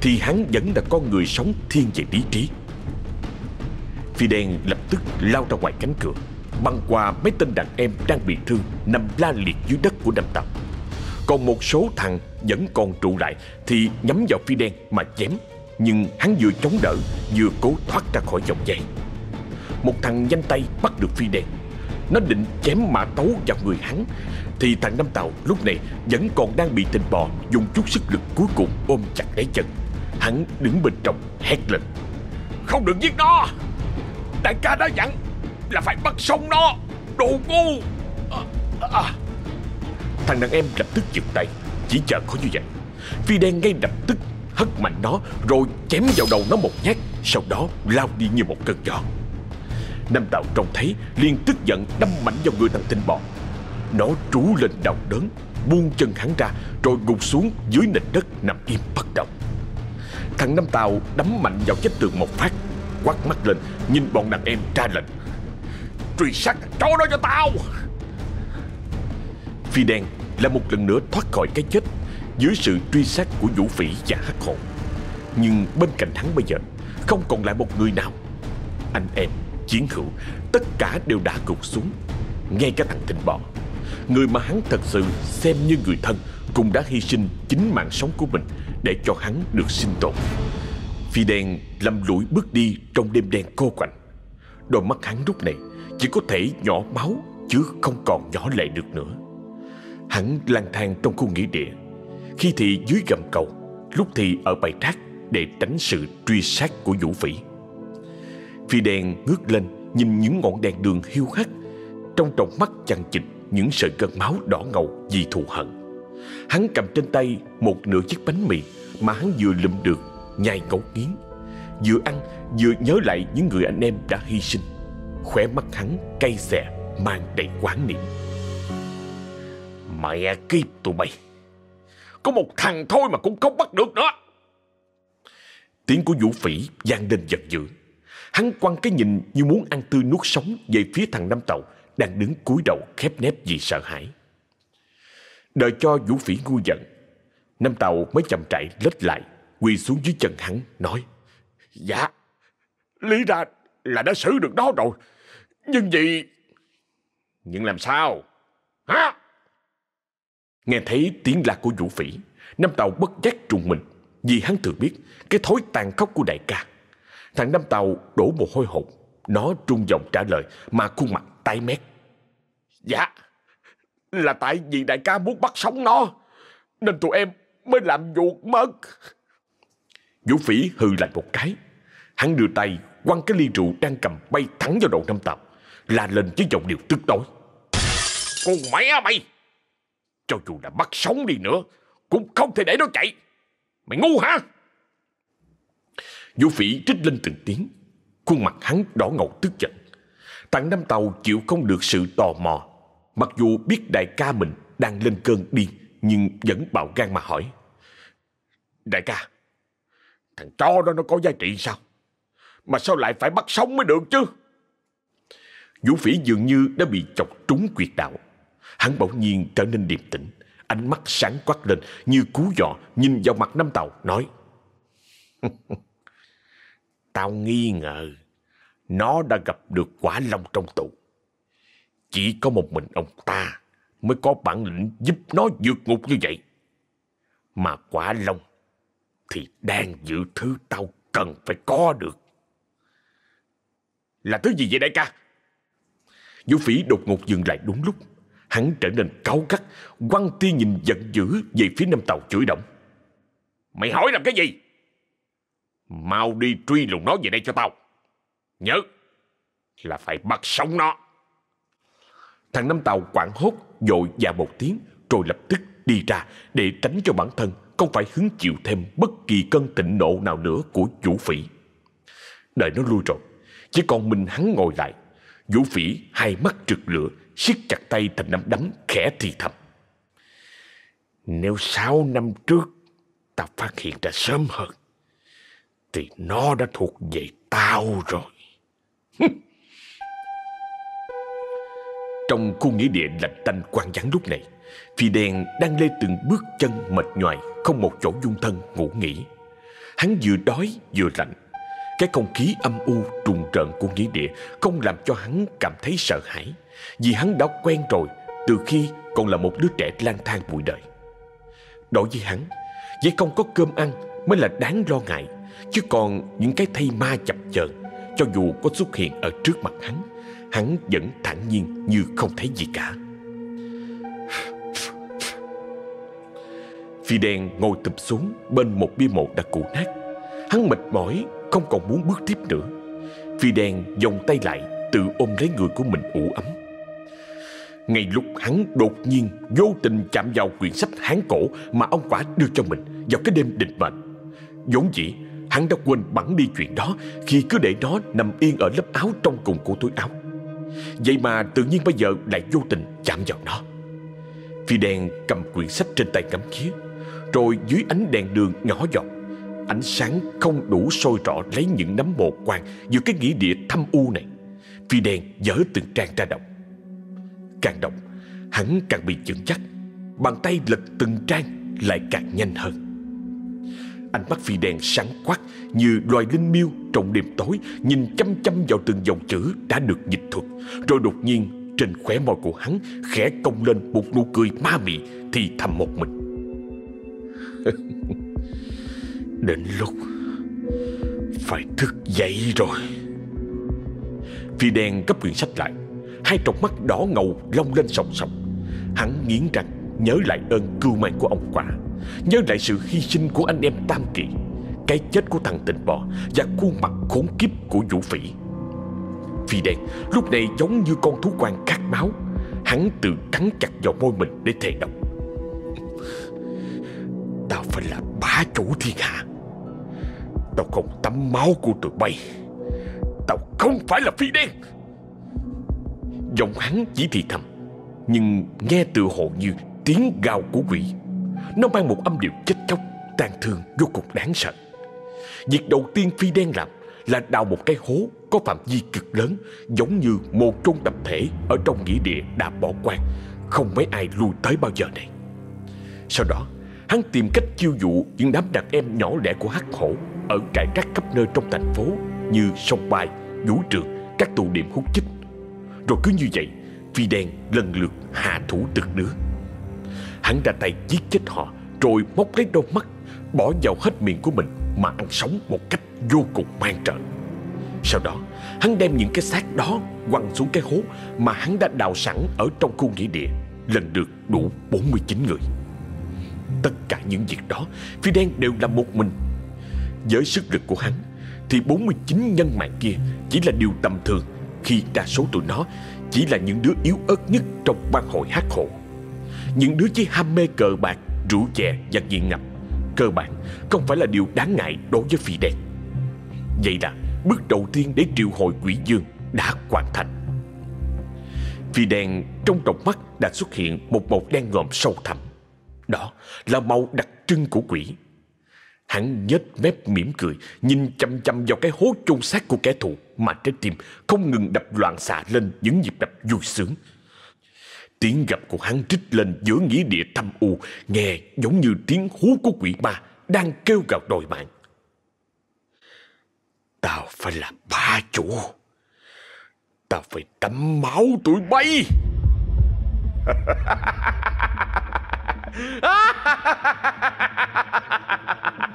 Thì hắn vẫn là con người sống thiên về lý trí. Phi đen lập tức lao ra ngoài cánh cửa, Băng qua mấy tên đàn em đang bị thương Nằm la liệt dưới đất của đầm tàu. Còn một số thằng vẫn còn trụ lại Thì nhắm vào phi đen mà chém. Nhưng hắn vừa chống đỡ Vừa cố thoát ra khỏi vòng dây Một thằng nhanh tay bắt được phi đen Nó định chém mã tấu vào người hắn. Thì thằng Năm Tàu lúc này Vẫn còn đang bị tình bò Dùng chút sức lực cuối cùng ôm chặt lấy chân. Hắn đứng bên trong hét lên. Không được giết nó! Đại ca đã dặn Là phải bắt sống nó Đồ ngu! À, à. à. Thằng đàn em lập tức giật tay Chỉ chờ có như vậy. Phi đen ngay lập tức hất mạnh nó, Rồi chém vào đầu nó một nhát, Sau đó lao đi như một cơn gió. Nam Đạo trông thấy, liền tức giận đâm mạnh vào người thằng tinh bò. Nó trú lên đau đớn, Buông chân hắn ra, Rồi gục xuống dưới nền đất nằm im bất động. Thằng Nam Tàu đấm mạnh vào chết tường một phát, Quát mắt lên, Nhìn bọn đàn em ra lệnh. Truy sát chó đó cho tao! Phi đen là một lần nữa thoát khỏi cái chết dưới sự truy sát của vũ phỉ và hắc hồn. Nhưng bên cạnh hắn bây giờ Không còn lại một người nào. Anh em, chiến hữu Tất cả đều đã gục xuống. Ngay cả thằng thịnh bò Người mà hắn thật sự xem như người thân Cũng đã hy sinh chính mạng sống của mình Để cho hắn được sinh tồn. Phi đen lầm lũi bước đi Trong đêm đen cô quạnh. Đôi mắt hắn lúc này Chỉ có thể nhỏ máu Chứ không còn nhỏ lệ được nữa. Hắn lang thang trong khu nghỉ địa khi thì dưới gầm cầu, Lúc thì ở bãi rác Để tránh sự truy sát của vũ phỉ. Phi đen ngước lên, Nhìn những ngọn đèn đường hiu hắt. Trong tròng mắt chằng chịt Những sợi cơn máu đỏ ngầu vì thù hận. Hắn cầm trên tay Một nửa chiếc bánh mì Mà hắn vừa lụm được, Nhai ngấu nghiến. Vừa ăn, vừa nhớ lại những người anh em đã hy sinh. Khỏe mắt hắn cay xè, Mang đầy quán niệm. Mẹ à, kiếp tụi bay. Có một thằng thôi mà cũng không bắt được nữa. Tiếng của Vũ Phỉ gian lên giật dữ. Hắn quăng cái nhìn như muốn ăn tươi nuốt sống Về phía thằng Nam Tàu Đang đứng cúi đầu khép nép vì sợ hãi. Đợi cho Vũ Phỉ ngu giận, Nam Tàu mới chậm chạy lết lại, Quỳ xuống dưới chân hắn, nói Dạ Lý ra là đã xử được đó rồi. Nhưng vì Nhưng làm sao? Hả? Nghe thấy tiếng la của vũ phỉ Năm Tàu bất giác trùng mình, Vì hắn thừa biết cái thối tàn khốc của đại ca. Thằng Năm Tàu đổ mồ hôi hột, Nó trung giọng trả lời Mà khuôn mặt tái mét. Dạ Là tại vì đại ca muốn bắt sống nó, Nên tụi em mới làm ruột mất. Vũ phỉ hừ lạnh một cái. Hắn đưa tay quăng cái ly rượu đang cầm bay thẳng vào đầu Năm Tàu là lên với giọng điệu tức tối. Con mẹ mày! Cho dù là bắt sống đi nữa, Cũng không thể để nó chạy. Mày ngu hả? Vũ phỉ trích lên từng tiếng. Khuôn mặt hắn đỏ ngầu tức giận. Tặng Năm Tàu chịu không được sự tò mò. Mặc dù biết đại ca mình đang lên cơn điên, Nhưng vẫn bạo gan mà hỏi. Đại ca, Thằng chó đó nó có giá trị sao? Mà sao lại phải bắt sống mới được chứ? Vũ phỉ dường như đã bị chọc trúng quyệt đạo. Hắn bỗng nhiên trở nên điềm tĩnh. Ánh mắt sáng quắc lên, như cú dọ Nhìn vào mặt Năm Tàu, nói, <laughs> Tao nghi ngờ, Nó đã gặp được quả long trong tù. Chỉ có một mình ông ta Mới có bản lĩnh giúp nó vượt ngục như vậy. Mà quả long Thì đang giữ thứ tao cần phải có được. Là thứ gì vậy đại ca? Vũ phỉ đột ngột dừng lại đúng lúc. Hắn trở nên cáu gắt, quăng tia nhìn giận dữ về phía năm tàu chửi động. Mày hỏi làm cái gì? Mau đi truy lùng nó về đây cho tao. Nhớ là phải bắt sống nó. Thằng năm tàu quảng hốt, dội dạ một tiếng, rồi lập tức đi ra để tránh cho bản thân không phải hứng chịu thêm bất kỳ cơn thịnh nộ nào nữa của vũ phỉ. Đợi nó lui rồi, chỉ còn mình hắn ngồi lại. Vũ phỉ hai mắt trực lửa, siết chặt tay thành nắm đấm khẽ thì thầm. Nếu sáu năm trước ta phát hiện ra sớm hơn, thì nó đã thuộc về tao rồi. Trong khu nghĩa địa lạnh tanh quang vắng lúc này, Phi đen đang lê từng bước chân mệt nhoài, không một chỗ dung thân ngủ nghỉ. Hắn vừa đói vừa lạnh. Cái không khí âm u trùng trợn của nghĩa địa không làm cho hắn cảm thấy sợ hãi. Vì hắn đã quen rồi Từ khi còn là một đứa trẻ lang thang bụi đời Đối với hắn vậy không có cơm ăn mới là đáng lo ngại, Chứ còn những cái thây ma chập chờn Cho dù có xuất hiện ở trước mặt hắn Hắn vẫn thản nhiên như không thấy gì cả Phi đen ngồi tụp xuống bên một bia mộ đã cụ nát Hắn mệt mỏi không còn muốn bước tiếp nữa. Phi đen vòng tay lại Tự ôm lấy người của mình ủ ấm. Ngay lúc hắn đột nhiên Vô tình chạm vào quyển sách hán cổ Mà ông quả đưa cho mình Vào cái đêm định mệnh, vốn dĩ hắn đã quên bẵng đi chuyện đó Khi cứ để nó nằm yên ở lớp áo Trong cùng của túi áo. Vậy mà tự nhiên bây giờ lại vô tình chạm vào nó. Phi đen cầm quyển sách trên tay cắm khía Rồi dưới ánh đèn đường nhỏ giọt Ánh sáng không đủ sôi rõ lấy những nấm mồ quang Giữa cái nghĩa địa thâm u này. Phi đen dở từng trang ra đọc Càng đọc Hắn càng bị chững chắc. Bàn tay lật từng trang lại càng nhanh hơn. Ánh mắt phi đen sáng quắc Như loài linh miêu trong đêm tối, Nhìn chăm chăm vào từng dòng chữ đã được dịch thuật. Rồi đột nhiên, trên khóe môi của hắn Khẽ cong lên một nụ cười ma mị Thì thầm một mình. <laughs> Đến lúc Phải thức dậy rồi. Phi đen gấp quyển sách lại, Hai tròng mắt đỏ ngầu long lên sòng sòng Hắn nghiến răng, Nhớ lại ơn cưu mang của ông quả, Nhớ lại sự hy sinh của anh em Tam Kỳ, Cái chết của thằng tình bò Và khuôn mặt khốn kiếp của Vũ Phỉ. Phi đen lúc này giống như con thú quan khát máu, Hắn tự cắn chặt vào môi mình để thề độc. Tao phải là bá chủ thiên hạ. Tao không tắm máu của tụi bay. Tao không phải là phi đen. Giọng hắn chỉ thì thầm, Nhưng nghe tự hồ như tiếng gào của quỷ. Nó mang một âm điệu chết chóc, tàn thương, vô cùng đáng sợ. Việc đầu tiên phi đen làm Là đào một cái hố có phạm vi cực lớn, Giống như một chôn tập thể Ở trong nghĩa địa đã bỏ quan Không mấy ai lui tới bao giờ này Sau đó, Hắn tìm cách chiêu dụ những đám đàn em nhỏ lẻ của hắc hổ. Ở trại rác khắp nơi trong thành phố Như sông bài, vũ trường, các tụ điểm hút chích. Rồi cứ như vậy Phi đen lần lượt hạ thủ từng đứa. Hắn ra tay giết chết họ Rồi móc lấy đôi mắt Bỏ vào hết miệng của mình Mà ăn sống một cách vô cùng man trợ Sau đó Hắn đem những cái xác đó quăng xuống cái hố Mà hắn đã đào sẵn ở trong khu nghĩa địa Lần lượt đủ 49 người. Tất cả những việc đó Phi đen đều làm một mình với sức lực của hắn, Thì 49 nhân mạng kia Chỉ là điều tầm thường Khi đa số tụi nó Chỉ là những đứa yếu ớt nhất Trong ban hội hát hộ. Những đứa chỉ ham mê cờ bạc Rượu chè và nghiện ngập. Cơ bản, không phải là điều đáng ngại Đối với phi đen. Vậy là bước đầu tiên để triệu hồi quỷ dương Đã hoàn thành. Phi đen trong tròng mắt đã xuất hiện một màu đen ngòm sâu thẳm. Đó là màu đặc trưng của quỷ. Hắn nhếch mép mỉm cười, Nhìn chăm chăm vào cái hố chôn xác của kẻ thù Mà trái tim không ngừng đập loạn xạ lên những nhịp đập vui sướng. Tiếng gầm của hắn trích lên giữa nghĩa địa thâm u, Nghe giống như tiếng hú của quỷ ma Đang kêu gào đòi mạng. Tao phải là ba chủ. Tao phải tắm máu tụi bay. <laughs>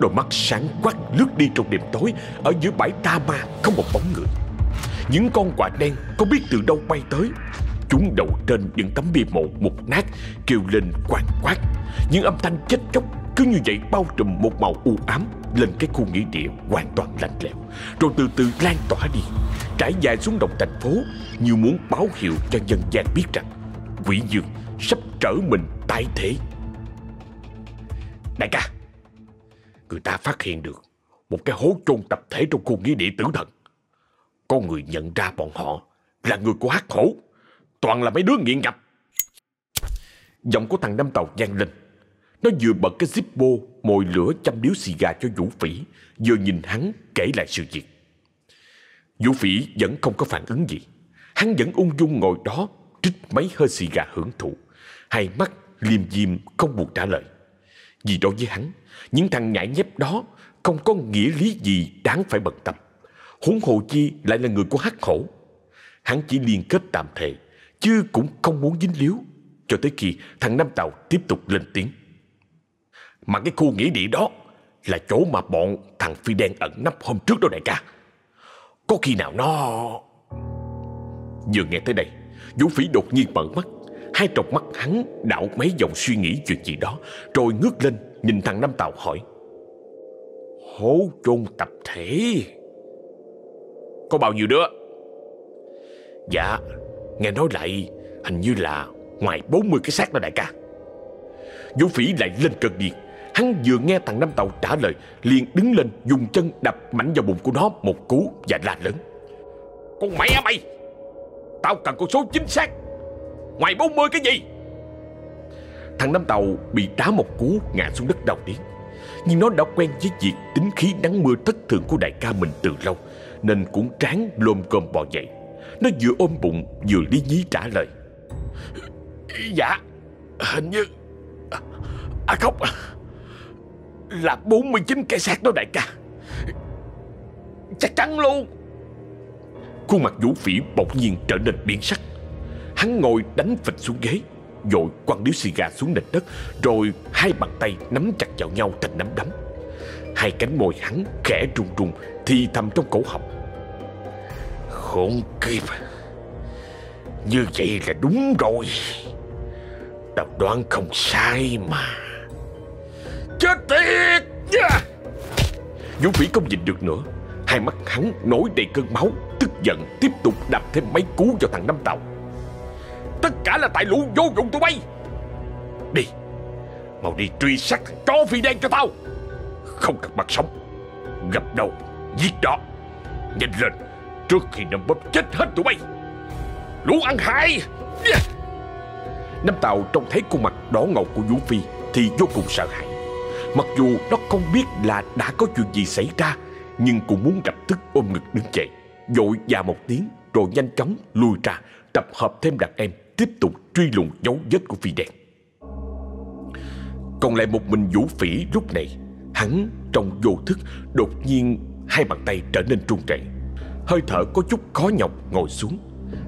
Đôi mắt sáng quắc lướt đi trong đêm tối, Ở giữa bãi ta ma không một bóng người. Những con quạ đen không biết từ đâu bay tới. Chúng đậu trên những tấm bia mộ mục nát Kêu lên quang quát. Những âm thanh chết chóc cứ như vậy bao trùm một màu u ám lên cái khu nghỉ địa hoàn toàn lạnh lẽo, rồi từ từ lan tỏa đi, trải dài xuống đồng thành phố như muốn báo hiệu cho nhân gian biết rằng quỷ dương sắp trở mình tái thế. Đại ca người ta phát hiện được một cái hố chôn tập thể trong khu nghĩa địa tử thần. Có người nhận ra bọn họ là người của hắc hổ. Toàn là mấy đứa nghiện ngập. Giọng của thằng nam tàu vang lên. Nó vừa bật cái zippo, mồi lửa chăm điếu xì gà cho Vũ Phỉ, Vừa nhìn hắn kể lại sự việc. Vũ Phỉ vẫn không có phản ứng gì. Hắn vẫn ung dung ngồi đó, Trích mấy hơi xì gà hưởng thụ. Hai mắt liêm diêm không buồn trả lời. Vì đối với hắn những thằng nhãi nhép đó Không có nghĩa lý gì đáng phải bận tâm. Huống hồ chi lại là người của hắc hổ. Hắn chỉ liên kết tạm thời, Chứ cũng không muốn dính líu, Cho tới khi thằng Nam Tàu tiếp tục lên tiếng. Mà cái khu nghĩa địa đó Là chỗ mà bọn thằng Phi đen ẩn nấp hôm trước đó đại ca. Có khi nào nó Vừa nghe tới đây, Vũ Phỉ đột nhiên mở mắt, Hai tròng mắt hắn đảo mấy dòng suy nghĩ chuyện gì đó, Rồi ngước lên nhìn thằng Nam Tàu hỏi. Hố chôn tập thể. Có bao nhiêu đứa? Dạ Nghe nói lại Hình như là ngoài 40 cái xác đó đại ca. Vũ Phỉ lại lên cơn điên. Hắn vừa nghe thằng Nam Tàu trả lời, liền đứng lên dùng chân đập mạnh vào bụng của nó một cú và la lớn. Con mẹ mày! Tao cần con số chính xác. Ngoài 40 cái gì? Thằng Nam Tàu bị đá một cú ngã xuống đất đau tiếng Nhưng nó đã quen với việc tính khí nắng mưa thất thường của đại ca mình từ lâu, Nên cũng tráng lôm cơm bò dậy. Nó vừa ôm bụng vừa lý nhí trả lời. Dạ Hình như À không, Là 49 cái xác đó đại ca. Chắc chắn luôn. Khuôn mặt Vũ Phỉ bỗng nhiên trở nên biến sắc. Hắn ngồi đánh phịch xuống ghế dội quăng điếu xì gà xuống nền đất, Rồi hai bàn tay nắm chặt vào nhau thành nắm đấm. Hai cánh môi hắn khẽ run run, Thì thầm trong cổ họng. Khốn kiếp, Như vậy là đúng rồi. Tao đoán không sai mà. Chết tiệt! Vũ vĩ không nhìn được nữa. Hai mắt hắn nổi đầy cơn máu, Tức giận, tiếp tục đập thêm mấy cú vào thằng Năm Tàu. Tất cả là tại lũ vô dụng tụi bay. Đi, Mau đi truy sát thằng chó phi đen cho tao. Không cần mặt sống, Gặp đầu, Giết đó. Nhanh lên, Trước khi nó bóp chết hết tụi bay. Lũ ăn hại. Yeah. Năm Tàu trông thấy khuôn mặt đỏ ngầu của Vũ Phi Thì vô cùng sợ hãi. Mặc dù nó không biết là đã có chuyện gì xảy ra, Nhưng cũng muốn lập tức ôm ngực đứng dậy, Dội già một tiếng, Rồi nhanh chóng lùi ra, Tập hợp thêm đàn em. Tiếp tục truy lùng dấu vết của phi đen. Còn lại một mình Vũ Phỉ lúc này, Hắn trong vô thức Đột nhiên hai bàn tay trở nên trung rẩy. Hơi thở có chút khó nhọc ngồi xuống.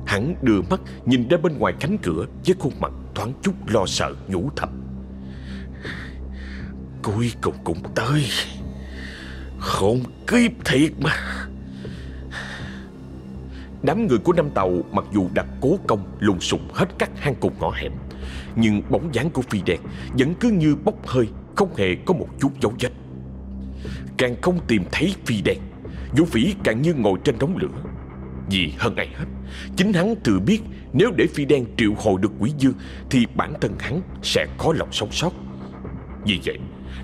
Hắn đưa mắt nhìn ra bên ngoài cánh cửa Với khuôn mặt thoáng chút lo sợ, nhủ thầm. Cuối cùng cũng tới. Khốn kiếp thiệt mà. Đám người của năm tàu mặc dù đã cố công lùng sụng hết các hang cùng ngõ hẻm, Nhưng bóng dáng của phi đen vẫn cứ như bốc hơi, Không hề có một chút dấu vết. Càng không tìm thấy phi đen Vũ Phỉ càng như ngồi trên đống lửa. Vì hơn ai hết, Chính hắn tự biết Nếu để phi đen triệu hồi được quỷ dương Thì bản thân hắn sẽ khó lòng sống sót. Vì vậy,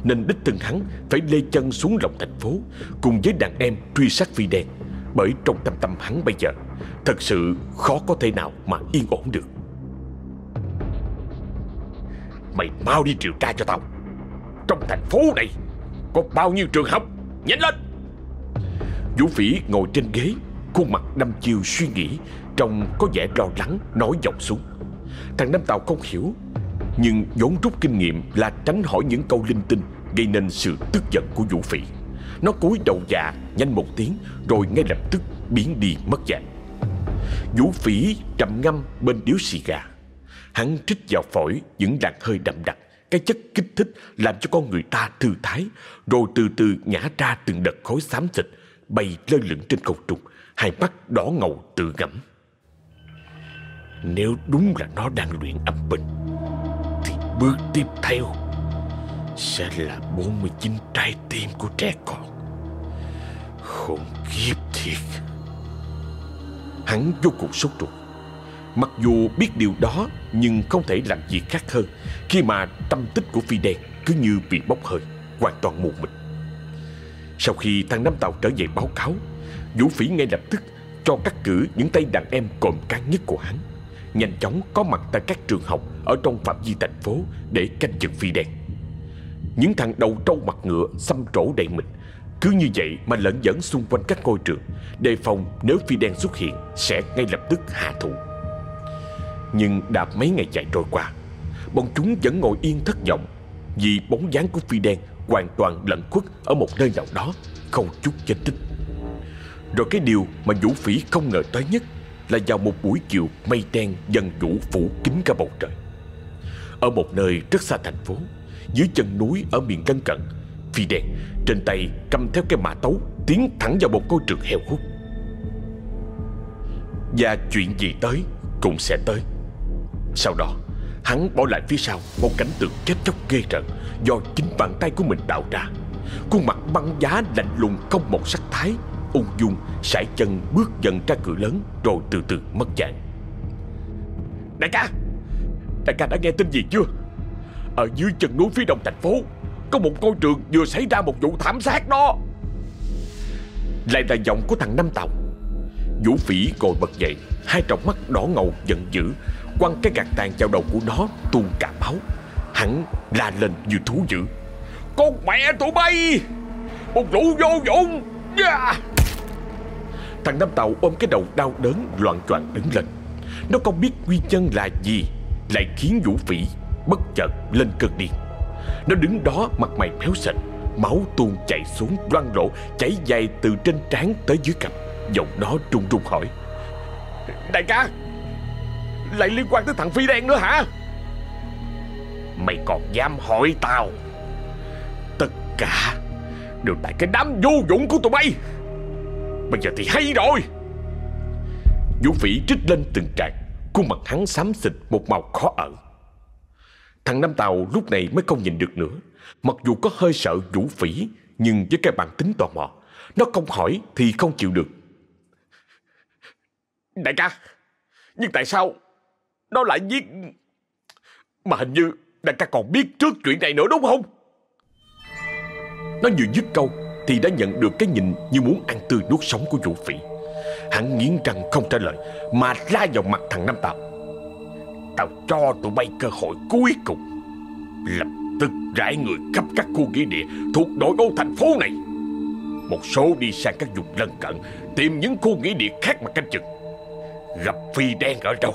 Nên đích thân hắn phải lê chân xuống lòng thành phố Cùng với đàn em truy sát phi đen bởi trong tâm tâm hắn bây giờ, Thật sự khó có thể nào mà yên ổn được. Mày mau đi điều tra cho tao. Trong thành phố này, Có bao nhiêu trường học? Nhanh lên! Vũ Phỉ ngồi trên ghế, Khuôn mặt đâm chiều suy nghĩ, Trông có vẻ lo lắng, nói giọng xuống. Thằng Nam Tàu không hiểu, Nhưng vốn rút kinh nghiệm là tránh hỏi những câu linh tinh, Gây nên sự tức giận của Vũ Phỉ. Nó cúi đầu dạ nhanh một tiếng, Rồi ngay lập tức biến đi mất dạng. Vũ Phỉ trầm ngâm bên điếu xì gà. Hắn trích vào phổi, những làn hơi đậm đặc. Cái chất kích thích làm cho con người ta thư thái, Rồi từ từ nhả ra từng đợt khối xám xịt, Bay lơ lửng trên không trung. Hai mắt đỏ ngầu tự ngẫm. Nếu đúng là nó đang luyện âm binh, Thì bước tiếp theo. Sẽ là 49 trái tim của trẻ con. Khủng khiếp thiệt. Hắn vô cùng sốt ruột. Mặc dù biết điều đó, Nhưng không thể làm gì khác hơn Khi mà tâm tích của phi đen Cứ như bị bốc hơi, Hoàn toàn mù mịt. Sau khi thằng Nam Tàu trở về báo cáo, Vũ Phỉ ngay lập tức Cho cắt cử những tay đàn em cộm cán nhất của hắn, Nhanh chóng có mặt tại các trường học Ở trong phạm vi thành phố Để canh chừng phi đen những thằng đầu trâu mặt ngựa Xăm trổ đầy mình. Cứ như vậy mà lẫn dẫn xung quanh các ngôi trường. Đề phòng nếu phi đen xuất hiện Sẽ ngay lập tức hạ thủ. Nhưng đã mấy ngày chạy trôi qua, Bọn chúng vẫn ngồi yên thất vọng Vì bóng dáng của phi đen Hoàn toàn lẩn khuất ở một nơi nào đó Không chút danh tích. Rồi cái điều mà Vũ Phỉ không ngờ tới nhất là vào một buổi chiều mây đen dần vũ phủ kín cả bầu trời. Ở một nơi rất xa thành phố dưới chân núi ở miền cân cận. Phi đen trên tay cầm theo cái mã tấu, Tiến thẳng vào một con trường heo hút. Và chuyện gì tới cũng sẽ tới. Sau đó, Hắn bỏ lại phía sau một cảnh tượng chết chóc ghê rợn Do chính bàn tay của mình tạo ra. Khuôn mặt băng giá lạnh lùng không một sắc thái, Ung dung, sải chân bước dần ra cửa lớn Rồi từ từ mất dạng. Đại ca! Đại ca đã nghe tin gì chưa? Ở dưới chân núi phía đông thành phố, Có một ngôi trường vừa xảy ra một vụ thảm sát đó. Lại là giọng của thằng Năm Tàu. Vũ phỉ ngồi bật dậy, Hai tròng mắt đỏ ngầu giận dữ, Quăng cái gạt tàn vào đầu của nó, tuôn cả máu. Hắn la lên như thú dữ. Con mẹ tụi bay! Một lũ vô dụng! Yeah. Thằng Năm Tàu ôm cái đầu đau đớn loạn choạng đứng lên. Nó không biết nguyên nhân là gì, Lại khiến Vũ Phỉ bất chợt lên cơn điên. Nó đứng đó, mặt mày méo sệt Máu tuôn chảy xuống loang lỗ Chảy dài từ trên trán tới dưới cằm. Giọng nó run run hỏi, Đại ca, Lại liên quan tới thằng Phi đen nữa hả? Mày còn dám hỏi tao? Tất cả Đều tại cái đám vô dụng của tụi bay. Bây giờ thì hay rồi. Vũ phỉ trích lên từng trạc Khuôn mặt hắn xám xịt, một màu khó ở. Thằng Nam Tàu lúc này mới không nhìn được nữa. Mặc dù có hơi sợ Vũ phỉ Nhưng với cái bản tính tò mò Nó không hỏi thì không chịu được. Đại ca Nhưng tại sao Nó lại giết? Mà hình như đại ca còn biết trước chuyện này nữa đúng không? Nó vừa dứt câu Thì đã nhận được cái nhìn như muốn ăn tươi nuốt sống của vũ phỉ. Hắn nghiến răng không trả lời Mà la vào mặt thằng Nam Tàu Tao cho tụi bay cơ hội cuối cùng. Lập tức rải người khắp các khu nghĩa địa Thuộc nội ô thành phố này. Một số đi sang các vùng lân cận, Tìm những khu nghĩa địa khác mà canh chừng. Gặp phi đen ở đâu?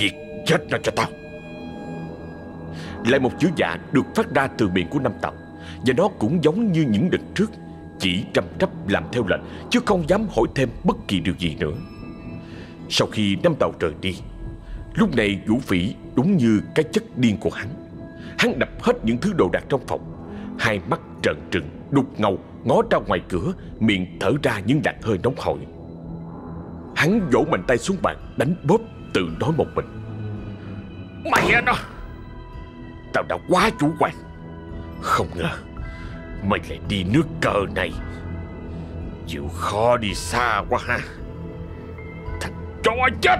Diệt chết nó cho tao. Lại một chữ dạ được phát ra từ miệng của Nam Tàu, Và nó cũng giống như những đợt trước, Chỉ trầm trắp làm theo lệnh, Chứ không dám hỏi thêm bất kỳ điều gì nữa. Sau khi Nam Tàu rời đi Lúc này Vũ Phỉ đúng như cái chất điên của hắn. Hắn đập hết những thứ đồ đạc trong phòng. Hai mắt trợn trừng Đục ngầu Ngó ra ngoài cửa Miệng thở ra những đạn hơi nóng hổi. Hắn vỗ mạnh tay xuống bàn Đánh bóp tự nói một mình. Mày nó. Tao đã quá chủ quan. Không ngờ Mày lại đi nước cờ này. Chịu khó đi xa quá ha. Thằng chó chết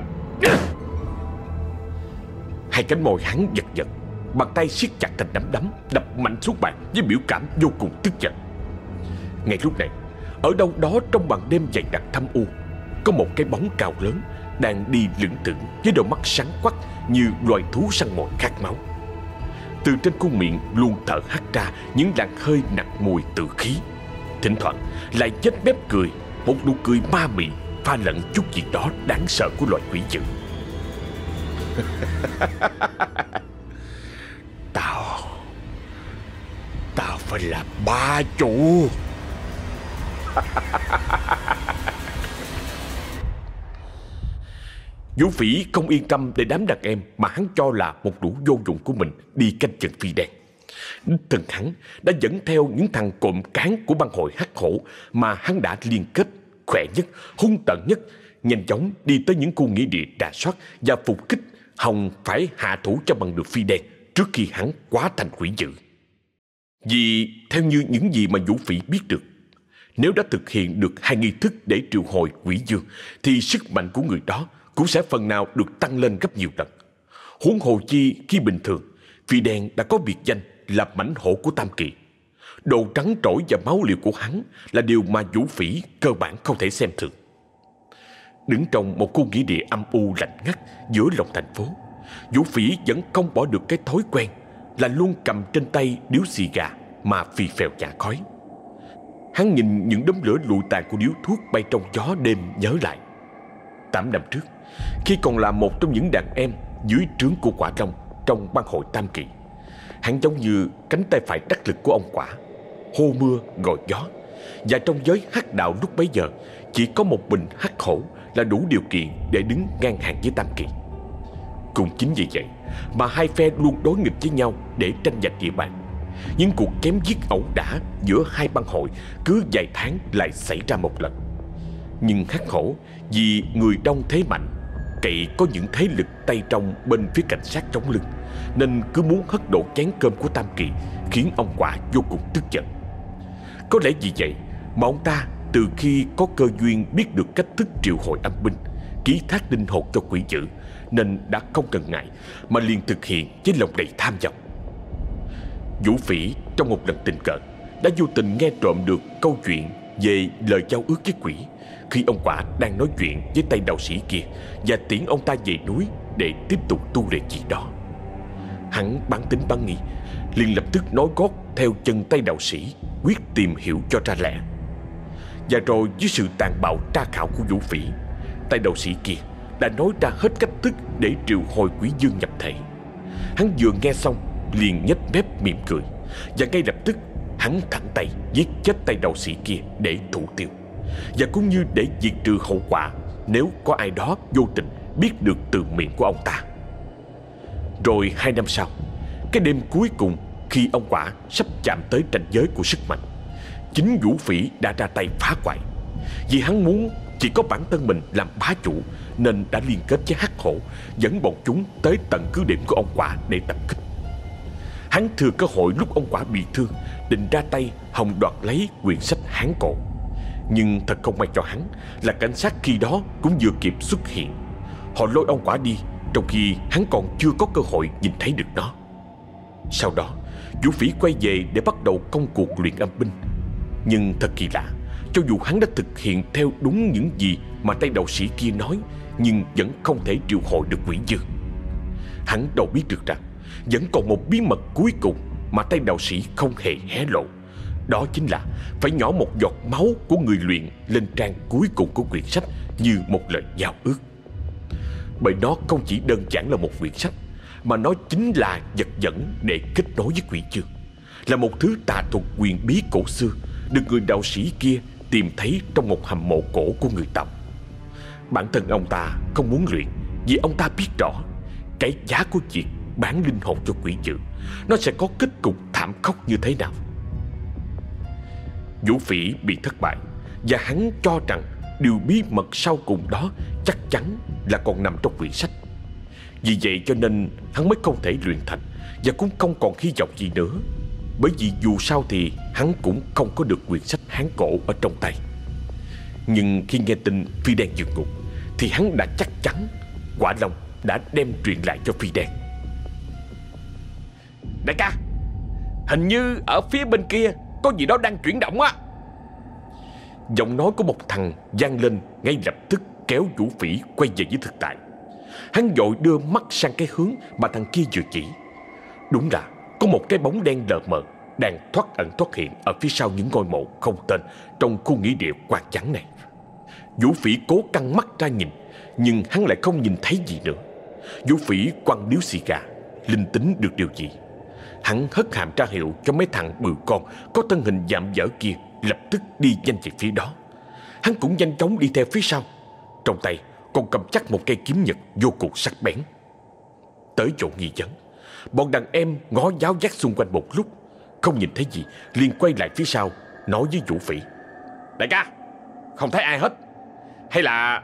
Hai cánh môi hắn giật giật. Bàn tay siết chặt thành nắm đấm, Đập mạnh xuống bàn với biểu cảm vô cùng tức giận. Ngay lúc này, Ở đâu đó trong màn đêm dày đặc thâm u, Có một cái bóng cao lớn Đang đi lững tưởng với đôi mắt sáng quắc Như loài thú săn mồi khát máu. Từ trên khuôn miệng luôn thở hắt ra Những làn hơi nặng mùi tự khí. Thỉnh thoảng lại chết bếp cười, Một nụ cười ma mị Pha lẫn chút gì đó đáng sợ của loài quỷ dữ. <laughs> Tao Tao phải là ba chủ <laughs> Vũ Phỉ không yên tâm để đám đàn em mà hắn cho là một đủ vô dụng của mình đi canh chừng phi đen. Thần hắn đã dẫn theo những thằng cộm cán của băng hội hắc hổ mà hắn đã liên kết khỏe nhất, hung tận nhất, nhanh chóng đi tới những khu nghĩa địa đà soát và phục kích Hồng phải hạ thủ cho bằng được phi đen trước khi hắn quá thành quỷ dữ. Vì theo như những gì mà Vũ Phỉ biết được, nếu đã thực hiện được hai nghi thức để triệu hồi quỷ dương, thì sức mạnh của người đó cũng sẽ phần nào được tăng lên gấp nhiều lần. Huống hồ chi khi bình thường, phi đen đã có biệt danh là mảnh hổ của Tam Kỳ. Đồ trắng trỗi và máu liều của hắn là điều mà Vũ Phỉ cơ bản không thể xem thường. Đứng trong một khu nghĩa địa âm u lạnh ngắt giữa lòng thành phố. Vũ Phỉ vẫn không bỏ được cái thói quen Là luôn cầm trên tay điếu xì gà Mà phì phèo chả khói. Hắn nhìn những đống lửa lụi tàn của điếu thuốc bay trong gió đêm nhớ lại. Tám năm trước, Khi còn là một trong những đàn em Dưới trướng của quả long Trong ban hội Tam Kỳ, Hắn giống như cánh tay phải đắc lực của ông quả, Hô mưa, gọi gió. Và trong giới hắc đạo lúc bấy giờ, Chỉ có một bình hắc hổ là đủ điều kiện để đứng ngang hàng với Tam Kỳ Cũng chính vì vậy mà hai phe luôn đối nghịch với nhau để tranh giành địa bàn những cuộc chém giết ẩu đả giữa hai băng hội cứ vài tháng lại xảy ra một lần. Nhưng khắc khổ vì người đông thế mạnh, cậy có những thế lực tay trong bên phía cảnh sát chống lưng, nên cứ muốn hất đổ chén cơm của Tam Kỳ khiến ông quả vô cùng tức giận. Có lẽ vì vậy mà ông ta từ khi có cơ duyên biết được cách thức triệu hồi âm binh, ký thác linh hồn cho quỷ dữ, nên đã không cần ngại mà liền thực hiện với lòng đầy tham vọng. Vũ Phỉ trong một lần tình cờ đã vô tình nghe trộm được câu chuyện về lời giao ước với quỷ khi ông quả đang nói chuyện với tay đạo sĩ kia và tiễn ông ta về núi để tiếp tục tu luyện gì đó. Hắn bán tính bán nghi, liền lập tức nói gót theo chân tay đạo sĩ, quyết tìm hiểu cho ra lẽ. Và rồi dưới sự tàn bạo tra khảo của Vũ Phỉ, tay đầu sĩ kia đã nói ra hết cách thức để triệu hồi quỷ dương nhập thể. Hắn vừa nghe xong liền nhếch mép mỉm cười và ngay lập tức hắn thẳng tay giết chết tay đầu sĩ kia để thủ tiêu và cũng như để diệt trừ hậu quả nếu có ai đó vô tình biết được từ miệng của ông ta rồi hai năm sau cái đêm cuối cùng khi ông quả sắp chạm tới ranh giới của sức mạnh chính vũ phỉ đã ra tay phá hoại. Vì hắn muốn chỉ có bản thân mình làm bá chủ, nên đã liên kết với hắc hổ dẫn bọn chúng tới tận cứ điểm của ông quả để tập kích. Hắn thừa cơ hội lúc ông quả bị thương, Định ra tay hòng đoạt lấy quyển sách hán cổ. Nhưng thật không may cho hắn Là cảnh sát khi đó cũng vừa kịp xuất hiện. Họ lôi ông quả đi, Trong khi hắn còn chưa có cơ hội nhìn thấy được nó. Sau đó, Vũ Phỉ quay về để bắt đầu công cuộc luyện âm binh. Nhưng thật kỳ lạ Cho dù hắn đã thực hiện theo đúng những gì Mà tay đầu sĩ kia nói Nhưng vẫn không thể triệu hồi được quỷ dương Hắn đâu biết được rằng vẫn còn một bí mật cuối cùng mà tay đạo sĩ không hề hé lộ. Đó chính là phải nhỏ một giọt máu của người luyện lên trang cuối cùng của quyển sách như một lời giao ước. Bởi nó không chỉ đơn giản là một quyển sách, mà nó chính là vật dẫn để kết nối với quỷ chương. Là một thứ tà thuật quyền bí cổ xưa được người đạo sĩ kia tìm thấy trong một hầm mộ cổ của người Tàu. Bản thân ông ta không muốn luyện vì ông ta biết rõ cái giá của việc bán linh hồn cho quỷ dữ, Nó sẽ có kết cục thảm khốc như thế nào. Vũ Phỉ bị thất bại Và hắn cho rằng Điều bí mật sau cùng đó Chắc chắn là còn nằm trong quyển sách. Vì vậy cho nên Hắn mới không thể luyện thành Và cũng không còn hy vọng gì nữa. Bởi vì dù sao thì Hắn cũng không có được quyển sách Hán cổ ở trong tay. Nhưng khi nghe tin Phi đen vượt ngục, Thì hắn đã chắc chắn Quả Long đã đem truyền lại cho Phi đen. Đại ca, Hình như ở phía bên kia Có gì đó đang chuyển động á. Giọng nói của một thằng vang lên Ngay lập tức kéo vũ phỉ Quay về với thực tại. Hắn dội đưa mắt sang cái hướng Mà thằng kia vừa chỉ. Đúng là có một cái bóng đen lờ mờ Đang thoát ẩn thoát hiện Ở phía sau những ngôi mộ không tên Trong khu nghĩa địa quạt trắng này. Vũ phỉ cố căng mắt ra nhìn, Nhưng hắn lại không nhìn thấy gì nữa. Vũ phỉ quăng điếu xì gà, Linh tính được điều gì? Hắn hất hàm tra hiệu cho mấy thằng bự con Có thân hình giảm dở kia Lập tức đi nhanh về phía đó. Hắn cũng nhanh chóng đi theo phía sau. Trong tay, còn cầm chắc một cây kiếm nhật Vô cùng sắc bén. Tới chỗ nghi vấn Bọn đàn em ngó giáo giác xung quanh một lúc, Không nhìn thấy gì, liền quay lại phía sau, Nói với Vũ Phỉ. Đại ca, Không thấy ai hết. Hay là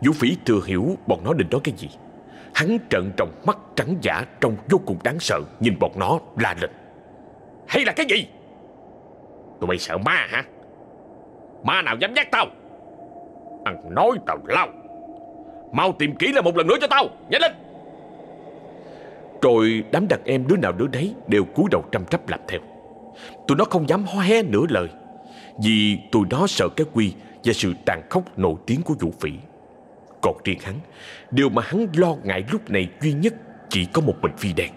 Vũ Phỉ thừa hiểu bọn nó định nói cái gì. Hắn trợn tròng mắt trắng giả, Trông vô cùng đáng sợ, Nhìn bọn nó la lên. Hay là cái gì? Tụi mày sợ ma hả? Ma nào dám nhắc tao? Ăn nói tào lao. Mau tìm kỹ lại một lần nữa cho tao, Nhanh lên. Rồi đám đàn em đứa nào đứa đấy Đều cúi đầu trăm trắp làm theo. Tụi nó không dám ho hé nửa lời, Vì tụi nó sợ cái quy Và sự tàn khốc nổi tiếng của vũ phỉ. Còn riêng hắn, Điều mà hắn lo ngại lúc này duy nhất Chỉ có một mình phi đen.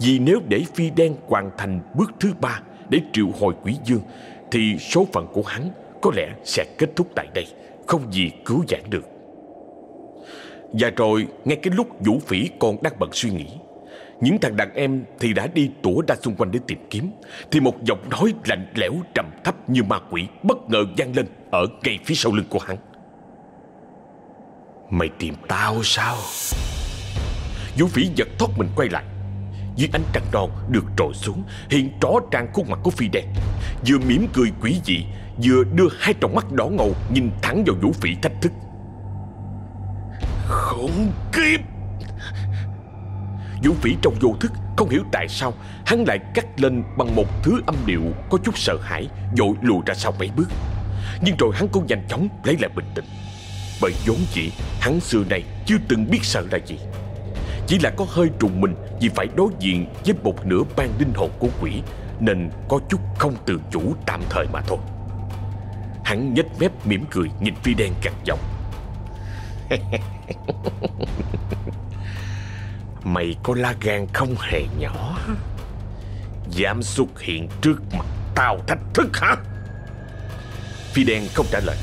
Vì nếu để phi đen hoàn thành bước thứ ba Để triệu hồi quỷ dương, Thì số phận của hắn Có lẽ sẽ kết thúc tại đây, Không gì cứu vãn được. Và rồi, ngay cái lúc vũ phỉ còn đang bận suy nghĩ những thằng đàn em thì đã đi tủa ra xung quanh để tìm kiếm. Thì một giọng nói lạnh lẽo trầm thấp như ma quỷ Bất ngờ vang lên ở ngay phía sau lưng của hắn. Mày tìm tao sao? Vũ Phỉ giật thoát mình quay lại. Dưới ánh trăng non được trồi xuống, Hiện rõ ràng khuôn mặt của Phi đen. Vừa mỉm cười quỷ dị, Vừa đưa hai tròng mắt đỏ ngầu Nhìn thẳng vào Vũ Phỉ thách thức. Khủng kiếp! Vũ Phỉ trong vô thức, Không hiểu tại sao Hắn lại cắt lên bằng một thứ âm điệu Có chút sợ hãi Dội lùi ra sau mấy bước. Nhưng rồi hắn cũng nhanh chóng lấy lại bình tĩnh. Bởi vốn dĩ, hắn xưa này Chưa từng biết sợ là gì. Chỉ là có hơi trùng mình Vì phải đối diện với một nửa ban linh hồn của quỷ, Nên có chút không tự chủ tạm thời mà thôi. Hắn nhếch mép mỉm cười, Nhìn phi đen cằn giọng. <laughs> Mày có lá gan không hề nhỏ? Dám xuất hiện trước mặt tao thách thức hả? Phi đen không trả lời.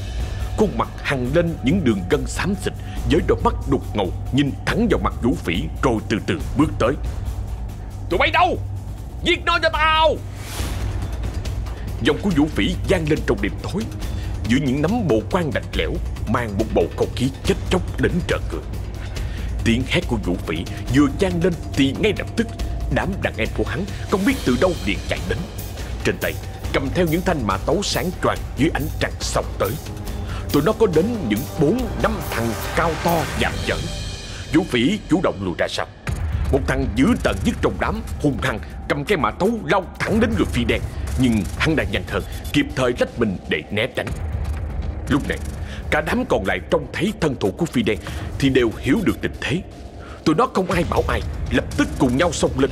Khuôn mặt hằn lên những đường gân xám xịt Với đôi mắt đục ngầu Nhìn thẳng vào mặt vũ phỉ Rồi từ từ bước tới. Tụi bay đâu? Giết nó cho tao! Giọng của vũ phỉ vang lên trong đêm tối, Giữa những nắm bộ quan lạnh lẽo, Mang một bầu không khí chết chóc đến trợ cười. Tiếng hét của vũ vĩ vừa chan lên Thì ngay lập tức, Đám đàn em của hắn không biết từ đâu liền chạy đến. Trên tay, cầm theo những thanh mã tấu sáng choàng dưới ánh trăng sọc tới. Tụi nó có đến những bốn, năm thằng cao to, dạm dở. Vũ vĩ chủ động lùi ra sau. Một thằng dữ tợn nhất trong đám, hung hăng cầm cái mã tấu lao thẳng đến người phi đen. Nhưng hắn đã nhanh hơn, Kịp thời lách mình để né tránh. Lúc này Cả đám còn lại trông thấy thân thủ của phi đen Thì đều hiểu được tình thế. Tụi nó không ai bảo ai, Lập tức cùng nhau xông lên.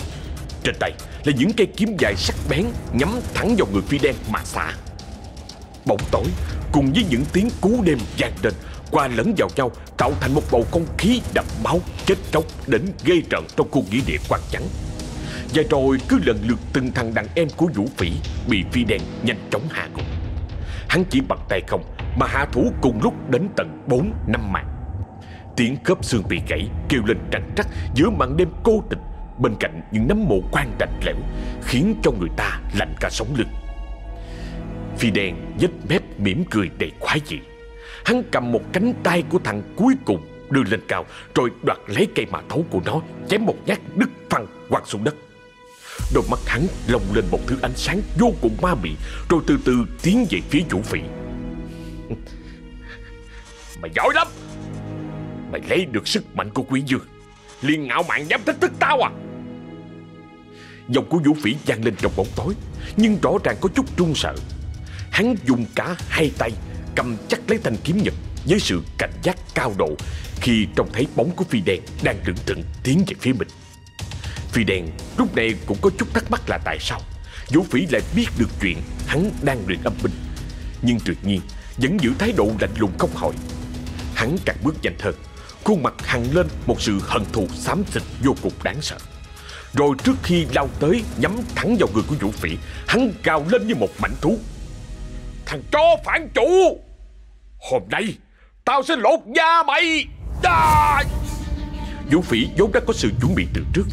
Trên tay là những cây kiếm dài sắc bén Nhắm thẳng vào người phi đen mà xả. Bóng tối cùng với những tiếng cú đêm vang lên, Qua lẫn vào nhau, Tạo thành một bầu không khí đậm máu, Chết chóc đến ghê trận trong khu nghĩa địa quan trắng Và rồi cứ lần lượt từng thằng đàn em của Vũ Phỉ Bị phi đen nhanh chóng hạ gục. Hắn chỉ bằng tay không mà hạ thủ cùng lúc đến tận 4 năm mạng. Tiếng khớp xương bị gãy, Kêu lên trằn trắc giữa màn đêm cô tịch Bên cạnh những nấm mộ quan lạnh lẽo, Khiến cho người ta lạnh cả sống lưng. Phi đen nhếch mép mỉm cười đầy khoái dị Hắn cầm một cánh tay của thằng cuối cùng Đưa lên cao, Rồi đoạt lấy cây mã tấu của nó, Chém một nhát đứt phăng quăng xuống đất. Đôi mắt hắn lồng lên một thứ ánh sáng vô cùng ma mị, Rồi từ từ tiến về phía vũ phỉ Mày giỏi lắm. Mày lấy được sức mạnh của quỷ dương liền ngạo mạn dám thách thức tao à. Giọng của vũ phỉ vang lên trong bóng tối, Nhưng rõ ràng có chút run sợ. Hắn dùng cả hai tay Cầm chắc lấy thanh kiếm nhật Với sự cảnh giác cao độ Khi trông thấy bóng của phi đen Đang lưỡng thững tiến về phía mình. Phi đen lúc này cũng có chút thắc mắc là tại sao Vũ Phỉ lại biết được chuyện Hắn đang luyện âm binh. Nhưng tuyệt nhiên vẫn giữ thái độ lạnh lùng không hỏi. Hắn càng bước nhanh hơn. Khuôn mặt hằn lên một sự hận thù xám xịt vô cùng đáng sợ. Rồi trước khi lao tới nhắm thẳng vào người của Vũ Phỉ, Hắn gào lên như một mảnh thú. Thằng chó phản chủ! Hôm nay, Tao sẽ lột da mày! À! Vũ Phỉ vốn đã có sự chuẩn bị từ trước.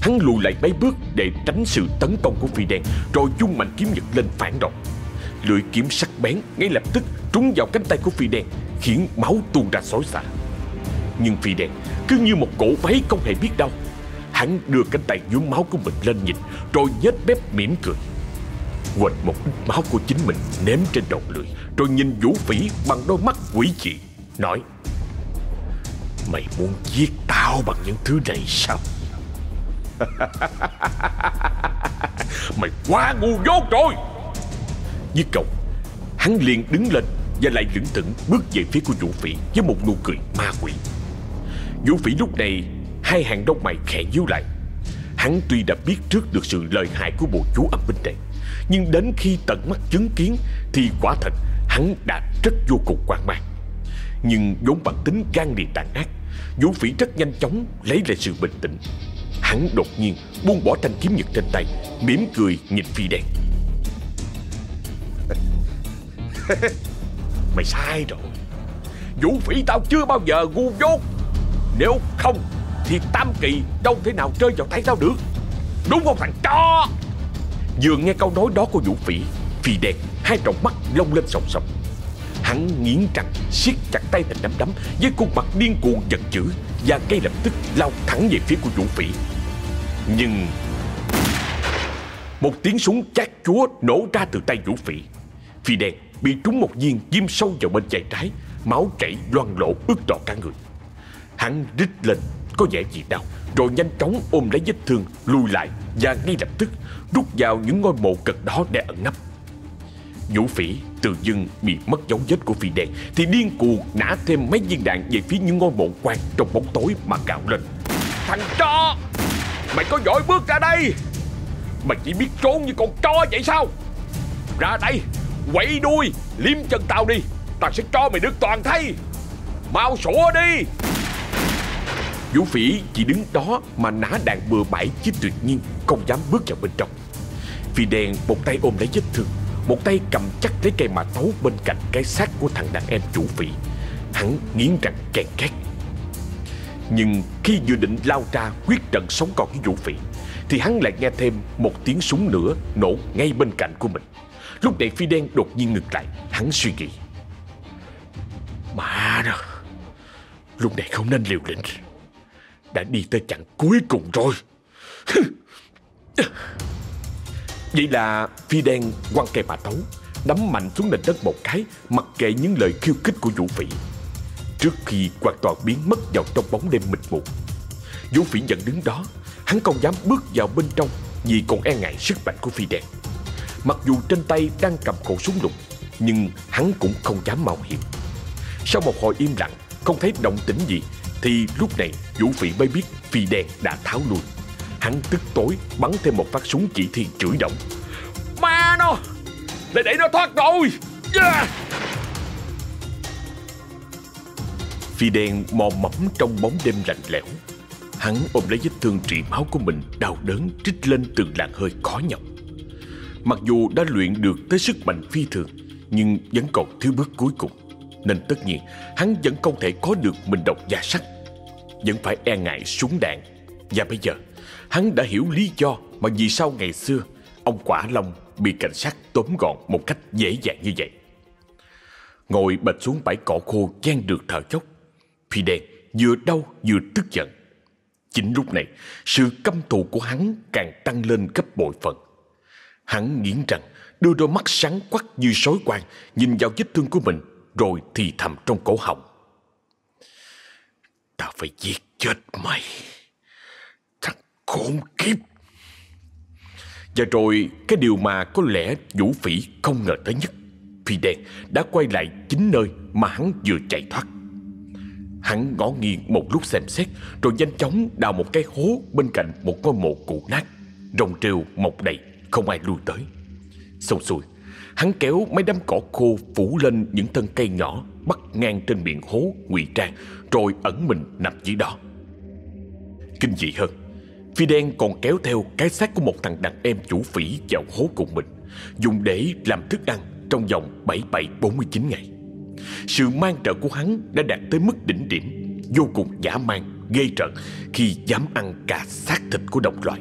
Hắn lùi lại mấy bước để tránh sự tấn công của phi đen, Rồi dung mạnh kiếm nhật lên phản đòn Lưỡi kiếm sắc bén ngay lập tức trúng vào cánh tay của phi đen. Khiến máu tuôn ra xối xả. Nhưng phi đen cứ như một cổ váy không hề biết đâu Hắn đưa cánh tay nhuốm máu của mình lên nhìn Rồi nhếch mép mỉm cười. Quệt một ít máu của chính mình ném trên đầu lưỡi Rồi nhìn vũ phỉ bằng đôi mắt quỷ dị Nói Mày muốn giết tao bằng những thứ này sao? <laughs> Mày quá ngu dốt rồi. Dứt cầu, Hắn liền đứng lên và lại lững thững bước về phía của Vũ Phỉ Với một nụ cười ma quỷ. Vũ Phỉ lúc này, Hai hàng đông mày khẽ nhíu lại. Hắn tuy đã biết trước được sự lợi hại của bộ chú âm binh này, Nhưng đến khi tận mắt chứng kiến Thì quả thật hắn đã rất vô cùng quan mang. Nhưng vốn bản tính gan liệt tàn ác, Vũ Phỉ rất nhanh chóng lấy lại sự bình tĩnh. Hắn đột nhiên buông bỏ thanh kiếm nhật trên tay, mỉm cười nhìn phi đen. <laughs> Mày sai rồi. Vũ phỉ tao chưa bao giờ ngu dốt. Nếu không, Thì Tam Kỳ đâu thể nào rơi vào tay tao được. Đúng không, thằng cho Vừa nghe câu nói đó của Vũ Phỉ Phi đen hai tròng mắt lông lên sòng sòng Hắn nghiến răng, siết chặt tay thành nắm đấm Với khuôn mặt điên cuồng giận dữ Và ngay lập tức lao thẳng về phía của Vũ Phỉ Nhưng Một tiếng súng chát chúa nổ ra từ tay Vũ Phỉ Phi đen bị trúng một viên ghim sâu vào bên chạy trái, Máu chảy loang lộ ướt đỏ cả người. Hắn rít lên, có vẻ gì đau, Rồi nhanh chóng ôm lấy vết thương, Lùi lại và ngay lập tức Rút vào những ngôi mộ cật đó để ẩn nấp. Vũ phỉ từ dưng bị mất dấu vết của phi đen Thì điên cuồng nã thêm mấy viên đạn Về phía những ngôi mộ quan trong bóng tối mà cạo lên. Thằng cho Mày có giỏi bước ra đây! Mày chỉ biết trốn như con chó vậy sao? Ra đây! Quậy đuôi Liếm chân tao đi Tao sẽ cho mày được toàn thay Mau sủa đi Vũ Phỉ chỉ đứng đó mà nã đạn bừa bãi chứ tuyệt nhiên không dám bước vào bên trong. Phi đen một tay ôm lấy vết thương, một tay cầm chắc lấy cây mã tấu bên cạnh cái xác của thằng đàn em chủ phỉ. Hắn nghiến răng kèn két. Nhưng khi dự định lao ra quyết trận sống còn với Vũ Phỉ, thì hắn lại nghe thêm một tiếng súng nữa nổ ngay bên cạnh của mình. Lúc này Phi đen đột nhiên ngừng lại, hắn suy nghĩ. Mà đó, lúc này không nên liều lĩnh đã đi tới chặng cuối cùng rồi. Vậy là phi đen quăng cây bà tấu, đấm mạnh xuống nền đất một cái, mặc kệ những lời khiêu khích của Vũ Phỉ. Trước khi hoàn toàn biến mất vào trong bóng đêm mịt mù, Vũ Phỉ vẫn đứng đó, hắn không dám bước vào bên trong vì còn e ngại sức mạnh của phi đen. Mặc dù trên tay đang cầm khẩu súng lục, nhưng hắn cũng không dám mạo hiểm. Sau một hồi im lặng, không thấy động tĩnh gì thì lúc này Vũ Phỉ mới biết phi đen đã tháo lui. Hắn tức tối bắn thêm một phát súng chỉ thiên chửi động. Ma nó! Để để nó thoát rồi! Yeah. Phi đen mò mẫm trong bóng đêm lạnh lẽo. Hắn ôm lấy vết thương trị máu của mình Đau đớn trích lên từng làn hơi khó nhọc. Mặc dù đã luyện được tới sức mạnh phi thường, Nhưng vẫn còn thiếu bước cuối cùng. Nên tất nhiên, hắn vẫn không thể có được mình độc gia sắt Vẫn phải e ngại súng đạn. Và bây giờ, hắn đã hiểu lý do mà vì sao ngày xưa, Ông Quả Long bị cảnh sát tóm gọn một cách dễ dàng như vậy. Ngồi bệt xuống bãi cỏ khô gian được thở chốc Phi đen vừa đau vừa tức giận. Chính lúc này, Sự căm thù của hắn càng tăng lên gấp bội phần. Hắn nghiến răng, Đưa đôi mắt sáng quắc như sói quang, Nhìn vào vết thương của mình, rồi thì thầm trong cổ họng. Ta phải giết chết mày. Thằng khốn kiếp. Và rồi cái điều mà có lẽ Vũ Phỉ không ngờ tới nhất. Phi đen đã quay lại chính nơi mà hắn vừa chạy thoát. Hắn ngó nghiêng một lúc xem xét, Rồi nhanh chóng đào một cái hố bên cạnh một ngôi mộ cụ nát, Rồng rêu mọc đầy không ai lui tới. Xong xuôi Hắn kéo mấy đám cỏ khô phủ lên những thân cây nhỏ Bắt ngang trên miệng hố ngụy trang Rồi ẩn mình nằm dưới đó. Kinh dị hơn Phi đen còn kéo theo cái xác của một thằng đàn em chủ phỉ vào hố cùng mình Dùng để làm thức ăn trong vòng 77-49 ngày. Sự mang trợ của hắn đã đạt tới mức đỉnh điểm Vô cùng giả man, gây trận Khi dám ăn cả xác thịt của đồng loại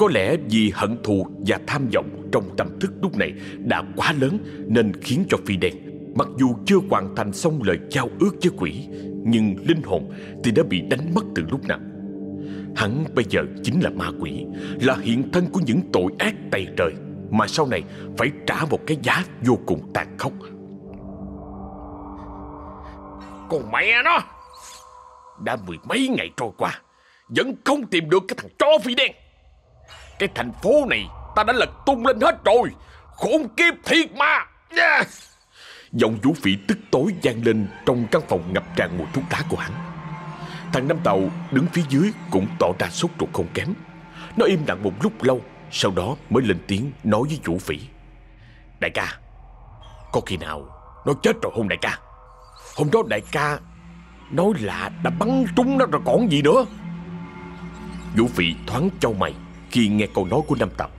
có lẽ vì hận thù và tham vọng trong tâm thức lúc này đã quá lớn nên khiến cho Phi Đen mặc dù chưa hoàn thành xong lời giao ước với quỷ nhưng linh hồn thì đã bị đánh mất từ lúc nào. Hắn bây giờ chính là ma quỷ, là hiện thân của những tội ác tày trời mà sau này phải trả một cái giá vô cùng tàn khốc. Con mẹ nó! Đã mười mấy ngày trôi qua, vẫn không tìm được cái thằng chó phi đen. Cái thành phố này, ta đã lật tung lên hết rồi. Khốn kiếp thiệt mà. Yeah. Giọng vũ phỉ tức tối vang lên Trong căn phòng ngập tràn mùi thuốc lá của hắn. Thằng Năm Tàu đứng phía dưới Cũng tỏ ra sốt ruột không kém. Nó im lặng một lúc lâu, Sau đó mới lên tiếng nói với vũ phỉ. Đại ca, Có khi nào nó chết rồi không đại ca? Hôm đó đại ca Nói là đã bắn trúng nó rồi còn gì nữa. Vũ phỉ thoáng châu mày khi nghe câu nói của Nam Tàu.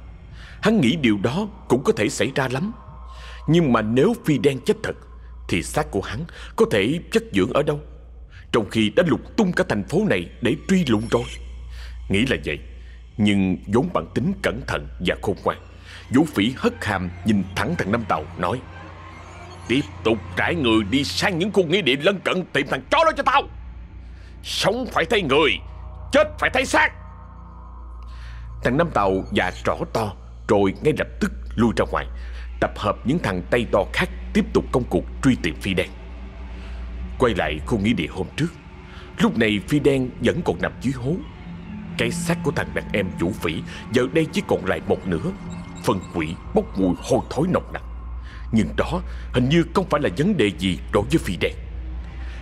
Hắn nghĩ điều đó cũng có thể xảy ra lắm. Nhưng mà nếu Phi đen chết thật, thì xác của hắn có thể chất dưỡng ở đâu? Trong khi đã lục tung cả thành phố này Để truy lùng rồi Nghĩ là vậy Nhưng vốn bản tính cẩn thận và khôn ngoan Vũ phỉ hất hàm nhìn thẳng thằng Nam Tàu Nói Tiếp tục trải người đi sang những khu nghĩa địa lân cận Tìm thằng chó đó cho tao Sống phải thấy người Chết phải thấy xác Thằng Năm Tàu và rõ to Rồi ngay lập tức lui ra ngoài, Tập hợp những thằng tay to khác Tiếp tục công cuộc truy tìm Phi Đen. Quay lại khu nghĩa địa hôm trước, Lúc này Phi Đen vẫn còn nằm dưới hố. Cái xác của thằng đàn em vũ phỉ Giờ đây chỉ còn lại một nửa, Phần quỷ bốc mùi hôi thối nồng nặc. Nhưng đó hình như không phải là vấn đề gì đối với Phi Đen.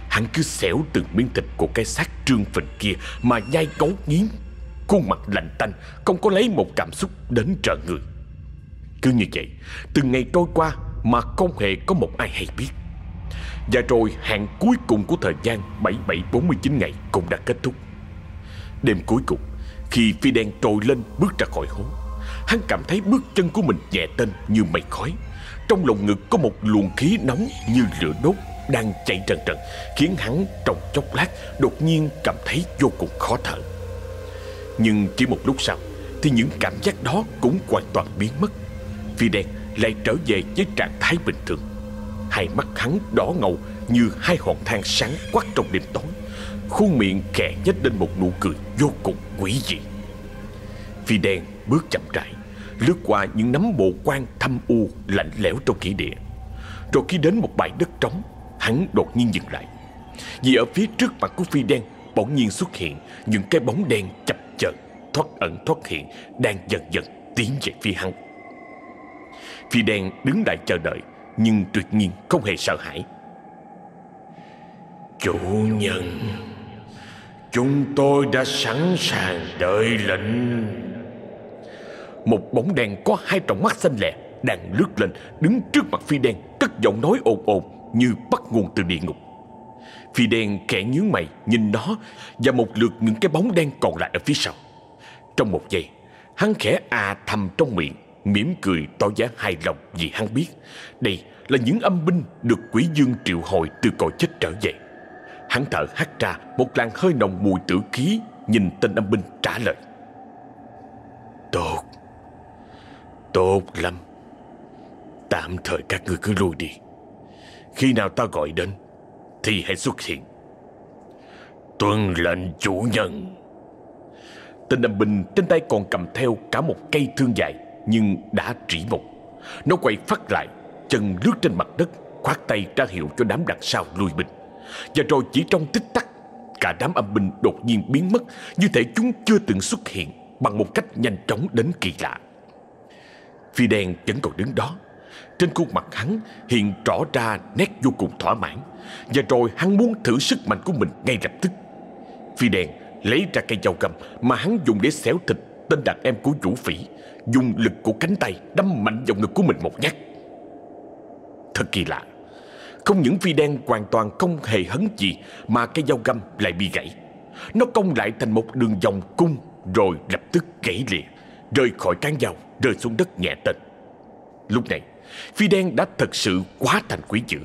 Hắn cứ xẻo từng miếng thịt của cái xác trương phình kia Mà nhai cấu nghiến Khuôn mặt lạnh tanh, Không có lấy một cảm xúc đến trợ người. Cứ như vậy Từng ngày trôi qua Mà không hề có một ai hay biết. Và rồi hạn cuối cùng của thời gian 7749 ngày cũng đã kết thúc. Đêm cuối cùng, Khi phi đen trồi lên bước ra khỏi hố, Hắn cảm thấy bước chân của mình nhẹ tên như mây khói. Trong lồng ngực có một luồng khí nóng như lửa đốt đang chạy trần trần, Khiến hắn trong chốc lát đột nhiên cảm thấy vô cùng khó thở. Nhưng chỉ một lúc sau, Thì những cảm giác đó cũng hoàn toàn biến mất. Phi đen lại trở về với trạng thái bình thường. Hai mắt hắn đỏ ngầu như hai hòn than sáng quắc trong đêm tối. Khuôn miệng khẽ nhếch lên một nụ cười vô cùng quỷ dị. Phi đen bước chậm rãi, Lướt qua những nấm bộ quan thâm u lạnh lẽo trong kỷ địa. Rồi khi đến một bãi đất trống, Hắn đột nhiên dừng lại. Vì ở phía trước mặt của Phi đen, Bỗng nhiên xuất hiện những cái bóng đen chập Thoát ẩn thoát hiện Đang dần dần tiến về phía hắn. Phi đen đứng lại chờ đợi Nhưng tuyệt nhiên không hề sợ hãi. Chủ nhân Chúng tôi đã sẵn sàng đợi lệnh. Một bóng đen có hai tròng mắt xanh lè Đang lướt lên Đứng trước mặt phi đen Cất giọng nói ồn ồn Như bắt nguồn từ địa ngục. Phi đen kẻ nhướng mày nhìn nó Và một lượt những cái bóng đen còn lại ở phía sau trong một giây Hắn khẽ à thầm trong miệng mỉm cười tỏ vẻ hài lòng vì hắn biết đây là những âm binh được quỷ dương triệu hồi từ cõi chết trở về. Hắn thở hắt ra một làn hơi nồng mùi tử khí nhìn tên âm binh trả lời. Tốt, tốt lắm. Tạm thời các ngươi cứ lui đi. Khi nào ta gọi đến thì hãy xuất hiện. Tuân lệnh chủ nhân. Tên âm binh trên tay còn cầm theo cả một cây thương dài nhưng đã trĩ mục. Nó quay phát lại, chân lướt trên mặt đất, khoát tay ra hiệu cho đám đằng sau lùi binh. Và rồi chỉ trong tích tắc, cả đám âm binh đột nhiên biến mất như thể chúng chưa từng xuất hiện bằng một cách nhanh chóng đến kỳ lạ. Phi đen vẫn còn đứng đó. Trên khuôn mặt hắn hiện rõ ra nét vô cùng thỏa mãn. Và rồi hắn muốn thử sức mạnh của mình ngay lập tức. Phi đen lấy ra cây dao găm mà hắn dùng để xéo thịt tên đàn em của vũ phỉ, Dùng lực của cánh tay đâm mạnh vào ngực của mình một nhát. Thật kỳ lạ, Không những phi đen hoàn toàn không hề hấn gì Mà cây dao găm lại bị gãy. Nó cong lại thành một đường vòng cung Rồi lập tức gãy lìa Rơi khỏi cán dao, Rơi xuống đất nhẹ tên. Lúc này, Phi đen đã thật sự quá thành quỷ dữ.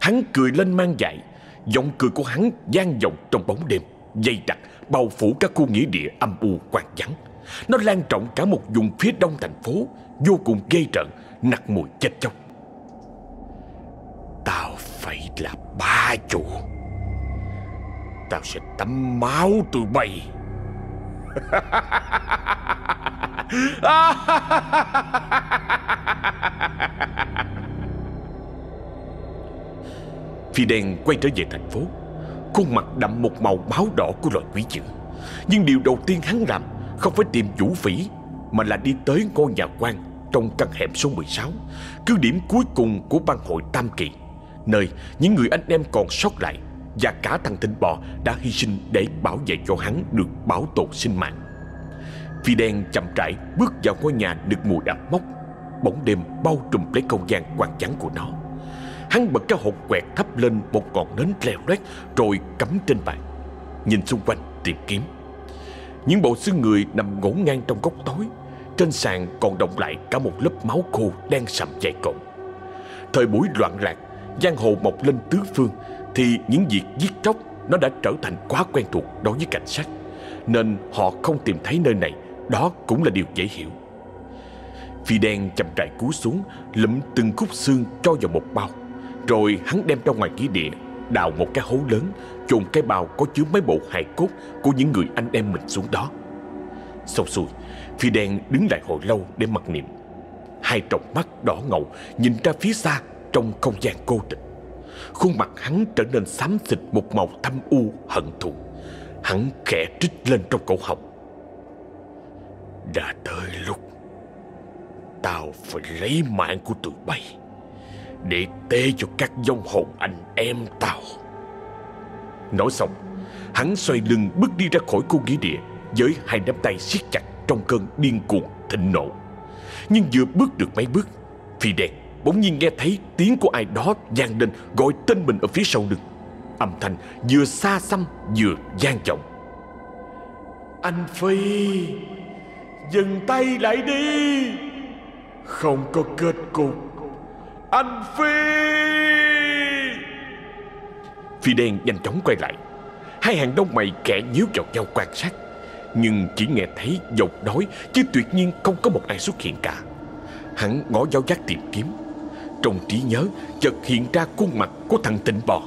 Hắn cười lên mang dại, Giọng cười của hắn gian vọng trong bóng đêm, Dày đặc bao phủ các khu nghĩa địa âm u quang vắng. Nó lan rộng cả một vùng phía đông thành phố, Vô cùng ghê rợn Nặc mùi chết chóc. Tao phải là ba chủ. Tao sẽ tắm máu tụi bay. <laughs> Phi đen quay trở về thành phố. Khuôn mặt đậm một màu máu đỏ của loài quỷ dữ. Nhưng điều đầu tiên hắn làm không phải tìm vũ phỉ, Mà là đi tới ngôi nhà quan Trong căn hẻm số 16 Cứ điểm cuối cùng của bang hội Tam Kỳ, Nơi những người anh em còn sót lại Và cả thằng thịnh bò đã hy sinh Để bảo vệ cho hắn được bảo tồn sinh mạng. Phi đen chậm rãi bước vào ngôi nhà được mùi ẩm mốc Bóng đêm bao trùm lấy không gian quang trắng của nó. Hắn bật cái hộp quẹt thắp lên một ngọn nến leo lét Rồi cắm trên bàn. Nhìn xung quanh, tìm kiếm. Những bộ xương người nằm ngổn ngang trong góc tối. Trên sàn còn động lại cả một lớp máu khô đang sầm dày cộn Thời buổi loạn lạc, Giang hồ mọc lên tứ phương, Thì những việc giết chóc nó đã trở thành quá quen thuộc đối với cảnh sát. Nên họ không tìm thấy nơi này, Đó cũng là điều dễ hiểu. Phi đen chậm rãi cú xuống, Lụm từng khúc xương cho vào một bao. Rồi hắn đem ra ngoài nghĩa địa, Đào một cái hố lớn, Chôn cái bao có chứa mấy bộ hài cốt Của những người anh em mình xuống đó. Xong xuôi Phi đen đứng lại hồi lâu để mặc niệm. Hai tròng mắt đỏ ngầu Nhìn ra phía xa Trong không gian cô tịch. Khuôn mặt hắn trở nên xám xịt Một màu thâm u hận thù. Hắn khẽ trích lên trong cổ họng. Đã tới lúc Tao phải lấy mạng của tụi bay. Để tế cho các dông hồn anh em tao Nói xong Hắn xoay lưng bước đi ra khỏi khu nghĩa địa Với hai nắm tay siết chặt Trong cơn điên cuồng thịnh nộ Nhưng vừa bước được mấy bước Phi đen bỗng nhiên nghe thấy tiếng của ai đó vang lên gọi tên mình ở phía sau lưng. Âm thanh vừa xa xăm vừa gian trọng. Anh Phi, dừng tay lại đi. Không có kết cục. Anh Phi! Phi đen nhanh chóng quay lại. Hai hàng đông mày kẻ nhíu vào nhau quan sát. Nhưng chỉ nghe thấy giọng nói, chứ tuyệt nhiên không có một ai xuất hiện cả. Hắn ngó giáo giác tìm kiếm trong trí nhớ, chợt hiện ra khuôn mặt của thằng tịnh bò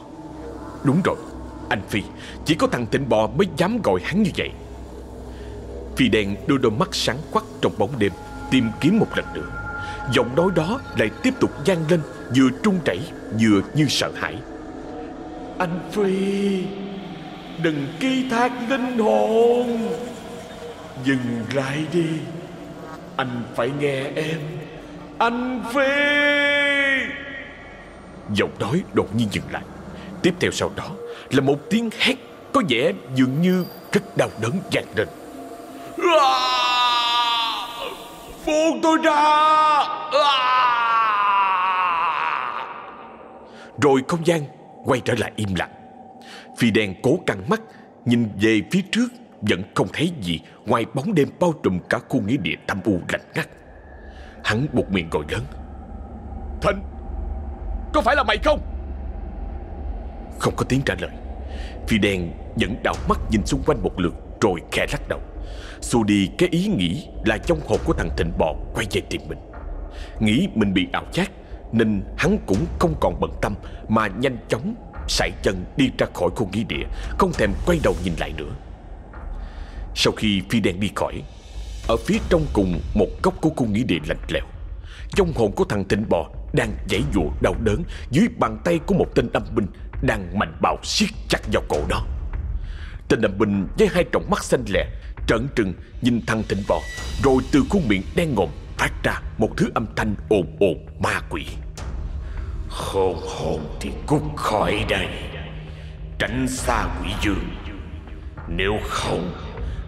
Đúng rồi, Anh Phi, Chỉ có thằng tịnh bò mới dám gọi hắn như vậy Phi đen đưa đôi mắt sáng quắc trong bóng đêm, Tìm kiếm một lần nữa Giọng nói đó lại tiếp tục vang lên Vừa trung chảy vừa như sợ hãi. Anh Phi Đừng ký thác linh hồn. Dừng lại đi Anh phải nghe em. Anh Phi! Giọng nói đột nhiên dừng lại. Tiếp theo sau đó là một tiếng hét Có vẻ dường như rất đau đớn vang lên Buông tôi ra. À. Rồi không gian quay trở lại im lặng. Phi đen cố căng mắt, Nhìn về phía trước, Vẫn không thấy gì Ngoài bóng đêm bao trùm cả khu nghĩa địa thâm u lạnh ngắt. Hắn buộc miệng gọi lớn. Thanh, có phải là mày không? Không có tiếng trả lời. Phi đen vẫn đảo mắt nhìn xung quanh một lượt Rồi khẽ lắc đầu. Xua đi cái ý nghĩ là trong hồn của thằng thịnh bò quay về tìm mình Nghĩ mình bị ảo giác, Nên hắn cũng không còn bận tâm, Mà nhanh chóng sải chân đi ra khỏi khu nghỉ địa, Không thèm quay đầu nhìn lại nữa Sau khi phi đen đi khỏi, Ở phía trong cùng một góc của khu nghỉ địa lạnh lẽo, Trong hồn của thằng thịnh bò đang giãy dụa đau đớn dưới bàn tay của một tên âm binh đang mạnh bạo siết chặt vào cổ đó. Tên âm binh với hai tròng mắt xanh lè trợn trừng nhìn thằng thịnh bò rồi từ khuôn miệng đen ngòm phát ra một thứ âm thanh ồn ồn ma quỷ. Hồn hồn thì cút khỏi đây Tránh xa quỷ dương. Nếu không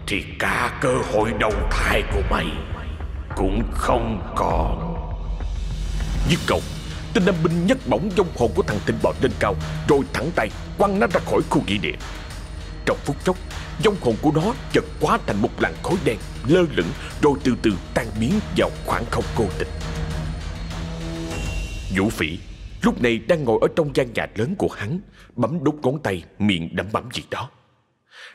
Thì cả cơ hội đầu thai của mày Cũng không còn. Dứt câu Tên nam binh nhấc bổng dông hồn của thằng tinh bò lên cao Rồi thẳng tay quăng nó ra khỏi khu nghỉ địa trong phút chốc vong hồn của nó chợt quá thành một làn khói đen Lơ lửng rồi từ từ tan biến vào khoảng không cô tịch. Vũ phỉ lúc này đang ngồi ở trong gian nhà lớn của hắn Bấm đốt ngón tay miệng đấm bấm gì đó.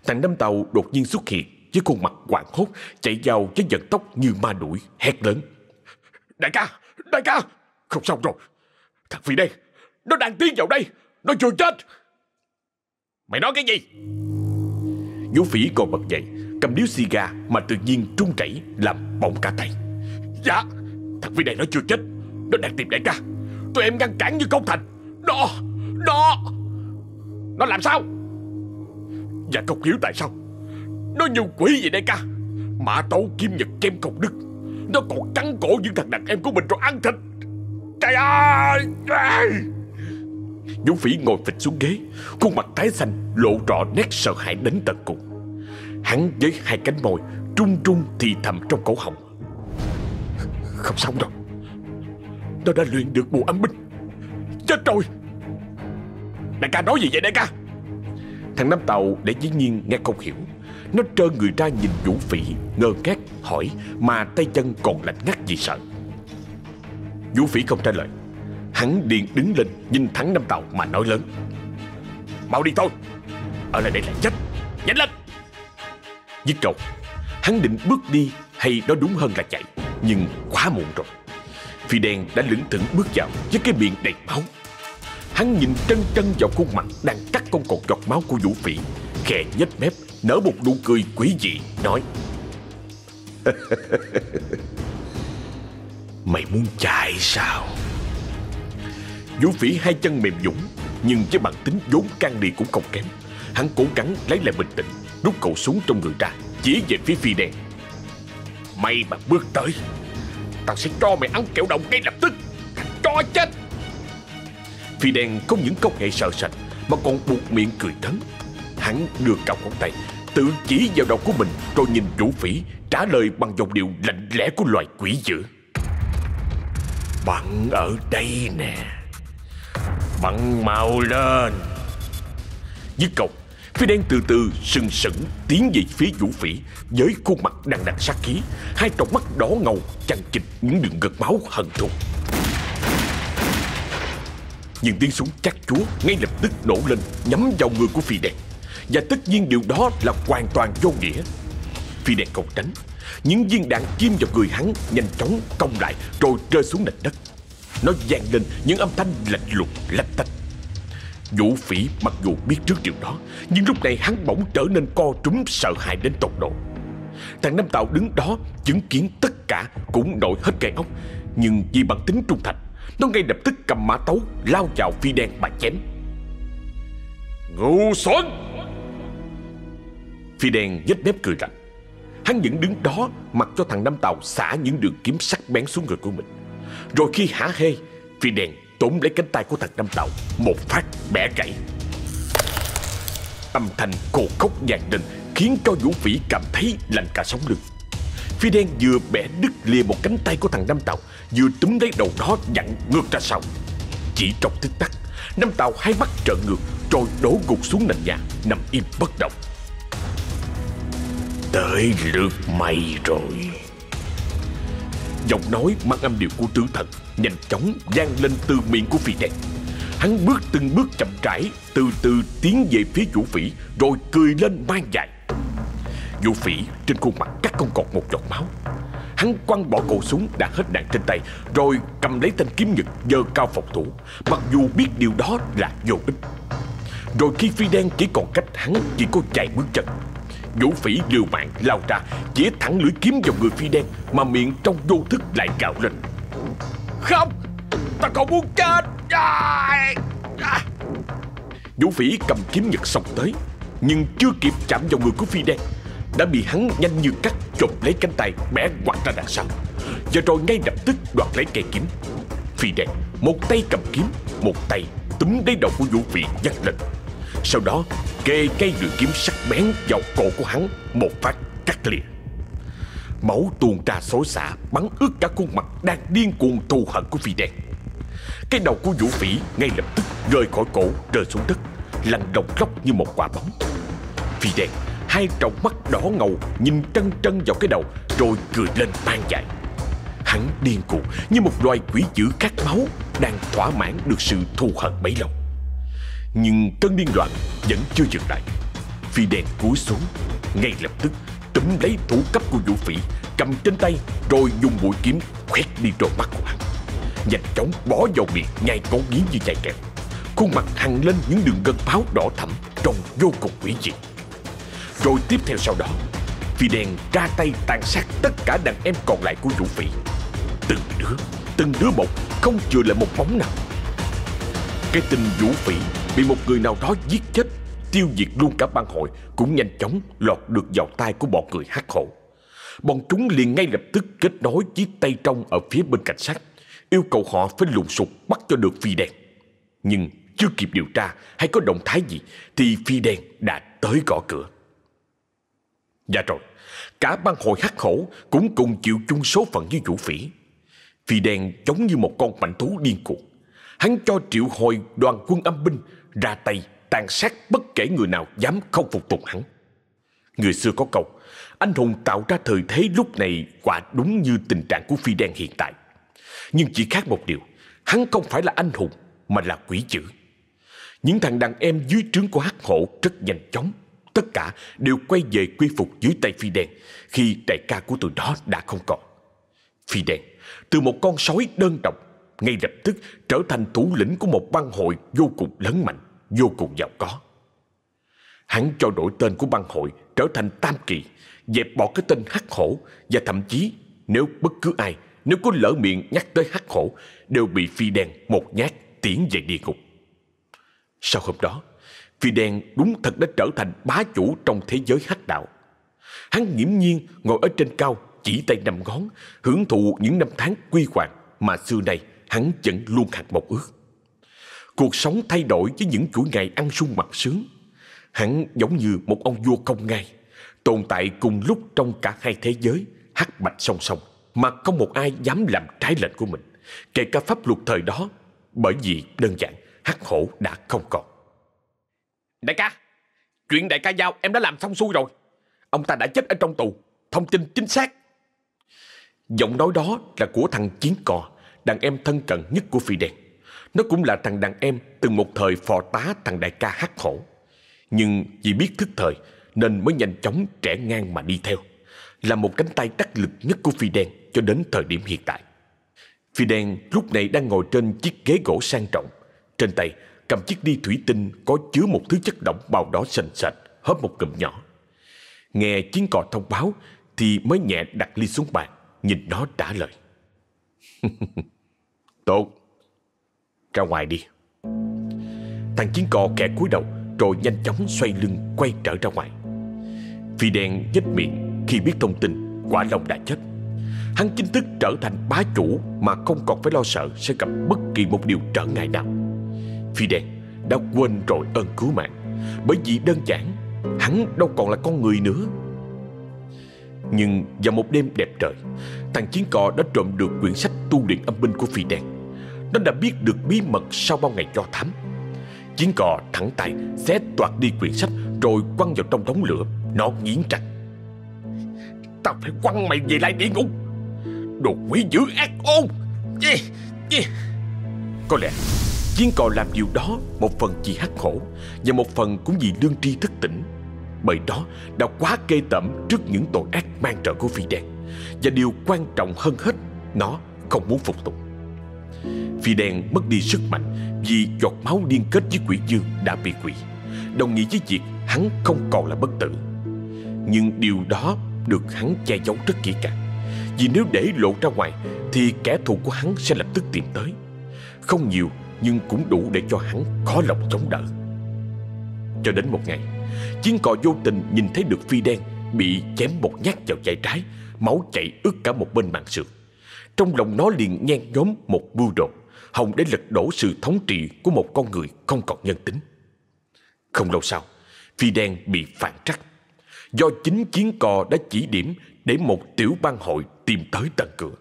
Thằng năm tàu đột nhiên xuất hiện Với khuôn mặt hoảng hốt Chạy vào với giận tóc như ma đuổi Hét lớn. Đại ca, đại ca không xong rồi. Thằng Phi đen Nó đang tiến vào đây Nó chưa chết. Mày nói cái gì? Vũ phỉ còn bật dậy, Cầm điếu xì gà mà tự nhiên trung chảy Làm bỏng cả tay. Dạ Thằng Phi này nó chưa chết, Nó đang tìm đại ca. Tụi em ngăn cản như công thành. Nó Nó Nó làm sao? Dạ không hiểu tại sao. Nó như quỷ vậy đại ca. Mã tấu kim nhật kem công đức. Nó còn cắn cổ những thằng đàn em của mình rồi ăn thịt. Trời ơi! Vũ Phỉ ngồi phịch xuống ghế, Khuôn mặt tái xanh, lộ rõ nét sợ hãi đến tận cùng. Hắn với hai cánh mồi Trung trung thì thầm trong cổ họng. Không xong đâu. Nó đã luyện được bùa âm binh. Chết rồi. Đại ca nói gì vậy đại ca? Thằng Nam Tàu để dĩ nhiên nghe không hiểu. Nó trơ người ra nhìn Vũ Phỉ, Ngơ ngác, hỏi, Mà tay chân còn lạnh ngắt vì sợ. Vũ Phỉ không trả lời. Hắn liền đứng lên, nhìn thẳng Nam Tàu mà nói lớn. Mau đi thôi. Ở lại đây là chết. Nhanh lên. Dứt câu Hắn định bước đi hay nói đúng hơn là chạy, Nhưng quá muộn rồi. Phi đen đã lững thững bước vào Với cái miệng đầy máu. Hắn nhìn trân trân vào khuôn mặt Đang cắt con cột giọt máu của vũ phỉ, Khè nhếch mép, Nở một nụ cười quỷ dị, Nói, <laughs> Mày muốn chạy sao? Vũ phỉ hai chân mềm dũng Nhưng với bản tính vốn can đi cũng không kém. Hắn cố gắng lấy lại bình tĩnh Rút khẩu súng trong người ra, Chỉ về phía phi đen Mày mà bước tới, Tao sẽ cho mày ăn kẹo đồng ngay lập tức Cho chết. Phi đen không những không hề sợ sệt, Mà còn buộc miệng cười thấn. Hắn đưa cao ngón tay, Tự chỉ vào đầu của mình, Rồi nhìn vũ phỉ, Trả lời bằng giọng điệu lạnh lẽ của loài quỷ dữ. Bạn ở đây nè. Bạn mau lên. Dứt câu Phía đen từ từ sừng sững tiến về phía vũ phỉ với khuôn mặt đằng đằng sát khí, hai tròng mắt đỏ ngầu chằng chịt những đường gật máu hận thù. Những tiếng súng chắc chúa ngay lập tức nổ lên nhắm vào người của phi đen. Và tất nhiên điều đó là hoàn toàn vô nghĩa. Phi đen không tránh, những viên đạn kim vào người hắn nhanh chóng cong lại rồi rơi xuống nền đất. Nó vang lên những âm thanh lạnh lùng lách tách. Vũ phỉ mặc dù biết trước điều đó Nhưng lúc này hắn bỗng trở nên co trúng sợ hãi đến tột độ. Thằng Nam Tàu đứng đó chứng kiến tất cả cũng nổi hết gai ốc Nhưng vì bản tính trung thành Nó ngay lập tức cầm mã tấu lao vào phi đen mà chém. Ngu xuẩn Phi đen nhếch mép cười lạnh Hắn vẫn đứng đó mặc cho thằng Nam Tàu xả những đường kiếm sắc bén xuống người của mình. Rồi khi hả hê Phi đen tóm lấy cánh tay của thằng Năm Tàu Một phát bẻ gãy. Âm thanh khô khốc vang đình Khiến cho Vũ Phỉ cảm thấy lạnh cả sống lưng. Phi đen vừa bẻ đứt lìa một cánh tay của thằng Năm Tàu Vừa túm lấy đầu đó dặn ngược ra sau. Chỉ trong tích tắc, Năm Tàu hai mắt trợn ngược Rồi đổ gục xuống nền nhà, Nằm im bất động. Tới lượt mày rồi. Giọng nói mang âm điệu của tử thần Nhanh chóng vang lên từ miệng của phi đen Hắn bước từng bước chậm rãi, Từ từ tiến về phía vũ phỉ, Rồi cười lên mang dài Vũ phỉ, trên khuôn mặt cắt không còn một giọt máu. Hắn quăng bỏ cổ súng đã hết đạn trên tay, Rồi cầm lấy thanh kiếm nhật giơ cao phòng thủ. Mặc dù biết điều đó là vô ích. Rồi khi phi đen chỉ còn cách hắn chỉ có chạy bước chân, Vũ phỉ liều mạng lao ra, Chĩa thẳng lưỡi kiếm vào người phi đen Mà miệng trong vô thức lại gào lên. Không? Ta còn muốn chết. À, à. Vũ phỉ cầm kiếm nhật xong tới Nhưng chưa kịp chạm vào người của phi đen Đã bị hắn nhanh như cắt chộp lấy cánh tay bẻ quạt ra đằng sau. Và rồi ngay lập tức đoạt lấy cây kiếm. Phi đen một tay cầm kiếm Một tay túm lấy đầu của vũ phỉ nhắc lên. Sau đó kê cây lưỡi kiếm sắc bén vào cổ của hắn Một phát cắt lìa Máu tuôn ra xối xả, Bắn ướt cả khuôn mặt đang điên cuồng thù hận của phi đen. Cái đầu của vũ phỉ ngay lập tức rơi khỏi cổ, rơi xuống đất, Lăn đồng lóc như một quả bóng. Phi đen, hai tròng mắt đỏ ngầu Nhìn trân trân vào cái đầu, Rồi cười lên mang dại Hắn điên cuồng như một loài quỷ dữ khát máu Đang thỏa mãn được sự thù hận bấy lâu. Nhưng cơn điên loạn vẫn chưa dừng lại. Phi đen cúi xuống, Ngay lập tức túm lấy thủ cấp của vũ phỉ, Cầm trên tay, Rồi dùng mũi kiếm khoét đi rồi mắt của hắn. Nhanh chóng bỏ vào miệng Nhai con nghiến như chạy kẹo Khuôn mặt hằn lên những đường gân báo đỏ thẫm Trông vô cùng quỷ dị. Rồi tiếp theo sau đó, Phi đen ra tay tàn sát tất cả đàn em còn lại của vũ phỉ. Từng đứa Từng đứa một, Không chừa lại một bóng nào. Cái tình vũ phỉ bị một người nào đó giết chết tiêu diệt luôn cả bang hội cũng nhanh chóng lọt được vào tay của bọn người hắc hộ. Bọn chúng liền ngay lập tức kết nối với tay trong ở phía bên cảnh sát, yêu cầu họ phải lùng sục bắt cho được phi đen. Nhưng chưa kịp điều tra hay có động thái gì thì phi đen đã tới gõ cửa. Dạ rồi, cả ban hội hắc hổ cũng cùng chịu chung số phận với vũ phỉ. Phi đen giống như một con mạnh thú điên cuồng. Hắn cho triệu hồi đoàn quân âm binh ra tay tàn sát bất kể người nào dám không phục tùng hắn. Người xưa có câu, anh hùng tạo ra thời thế lúc này quả đúng như tình trạng của phi đen hiện tại. Nhưng chỉ khác một điều, hắn không phải là anh hùng mà là quỷ dữ. Những thằng đàn em dưới trướng của hắc hổ rất nhanh chóng Tất cả đều quay về quy phục dưới tay phi đen Khi đại ca của tụi đó đã không còn Phi đen từ một con sói đơn độc ngay lập tức trở thành thủ lĩnh của một băng hội vô cùng lớn mạnh, vô cùng giàu có. Hắn cho đổi tên của băng hội trở thành Tam Kỳ, dẹp bỏ cái tên Hắc Hổ và thậm chí nếu bất cứ ai nếu có lỡ miệng nhắc tới Hắc Hổ đều bị Phi Đen một nhát tiến về địa ngục. Sau hôm đó, Phi Đen đúng thật đã trở thành bá chủ trong thế giới hắc đạo. Hắn nghiễm nhiên ngồi ở trên cao chỉ tay năm ngón, hưởng thụ những năm tháng quy hoàng mà xưa nay hắn vẫn luôn hạt một ước. Cuộc sống thay đổi với những chuỗi ngày ăn sung mặc sướng. Hắn giống như một ông vua công ngai, tồn tại cùng lúc trong cả hai thế giới, hắc bạch song song, mà không một ai dám làm trái lệnh của mình, kể cả pháp luật thời đó, bởi vì đơn giản hắc hổ đã không còn. Đại ca, chuyện đại ca giao em đã làm xong xuôi rồi. Ông ta đã chết ở trong tù, thông tin chính xác. Giọng nói đó là của thằng Chiến Cò, đàn em thân cận nhất của Phi Đen. Nó cũng là thằng đàn em từng một thời phò tá thằng đại ca hắc khổ Nhưng vì biết thức thời nên mới nhanh chóng trẻ ngang mà đi theo. Là một cánh tay đắc lực nhất của Phi Đen cho đến thời điểm hiện tại. Phi Đen lúc này đang ngồi trên chiếc ghế gỗ sang trọng. Trên tay cầm chiếc đi thủy tinh có chứa một thứ chất lỏng màu đỏ sền sệt, hớp một cụm nhỏ. Nghe chiến cò thông báo thì mới nhẹ đặt ly xuống bàn, nhìn nó trả lời. <laughs> Tốt ra ngoài đi. Thằng chiến cò kẻ cúi đầu, Rồi nhanh chóng xoay lưng quay trở ra ngoài. Phi đen nhếch miệng Khi biết thông tin quả lòng đã chết. Hắn chính thức trở thành bá chủ Mà không còn phải lo sợ Sẽ gặp bất kỳ một điều trở ngại nào. Phi đen đã quên rồi ơn cứu mạng, Bởi vì đơn giản, Hắn đâu còn là con người nữa. Nhưng vào một đêm đẹp trời, Thằng chiến cò đã trộm được quyển sách tu luyện âm binh của phi đen. Nó đã biết được bí mật sau bao ngày cho thám. Chiến cò thẳng tay, xé toạt đi quyển sách, Rồi quăng vào trong đống lửa. Nó nghiến chặt Tao phải quăng mày về lại địa ngục. Đồ quỷ dữ ác ôn. Có lẽ, Chiến cò làm điều đó Một phần vì hắc khổ Và một phần cũng vì lương tri thức tỉnh. Bởi đó, đã quá kê tẩm trước những tội ác mang trợ của phi đen. Và điều quan trọng hơn hết, Nó không muốn phục tùng. Phi đen mất đi sức mạnh Vì giọt máu liên kết với quỷ dương đã bị quỷ. Đồng nghĩa với việc hắn không còn là bất tử. Nhưng điều đó được hắn che giấu rất kỹ càng. Vì nếu để lộ ra ngoài, Thì kẻ thù của hắn sẽ lập tức tìm tới. Không nhiều, nhưng cũng đủ để cho hắn khó lòng chống đỡ. Cho đến một ngày, Chiến cò vô tình nhìn thấy được phi đen Bị chém một nhát vào vai trái, Máu chảy ướt cả một bên mạng sườn. Trong lòng nó liền nhen nhóm một mưu đồ Hồng để lật đổ sự thống trị Của một con người không còn nhân tính. Không lâu sau Phi đen bị phản trắc. Do chính chiến cò đã chỉ điểm Để một tiểu bang hội tìm tới tận cửa.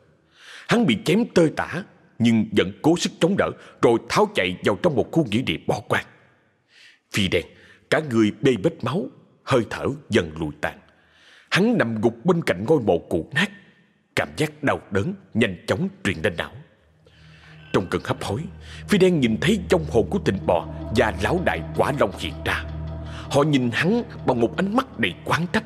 Hắn bị chém tơi tả, Nhưng vẫn cố sức chống đỡ Rồi tháo chạy vào trong một khu nghĩa địa bỏ quan Phi đen Cả người bê bết máu, Hơi thở dần lùi tàn. Hắn nằm gục bên cạnh ngôi mộ cụ nát. Cảm giác đau đớn Nhanh chóng truyền lên não Trong cơn hấp hối Phi đen nhìn thấy trong hồn của tình bò Và lão đại quả long hiện ra Họ nhìn hắn bằng một ánh mắt đầy quán trách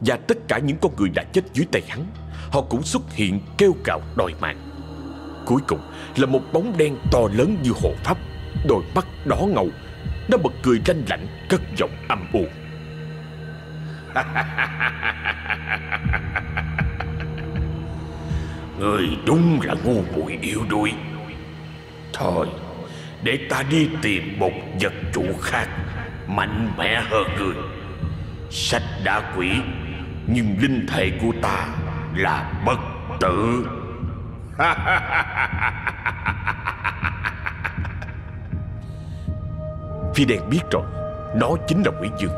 Và tất cả những con người đã chết dưới tay hắn Họ cũng xuất hiện kêu gào đòi mạng Cuối cùng là một bóng đen to lớn như hồ pháp Đôi mắt đỏ ngầu nó bật cười ranh lạnh Cất giọng âm u Người đúng là ngu muội yếu đuối. Thôi, Để ta đi tìm một vật chủ khác, Mạnh mẽ hơn người. Sách đã quỷ, Nhưng linh thể của ta Là bất tử. <laughs> Phi đen biết rồi Nó chính là quỷ dương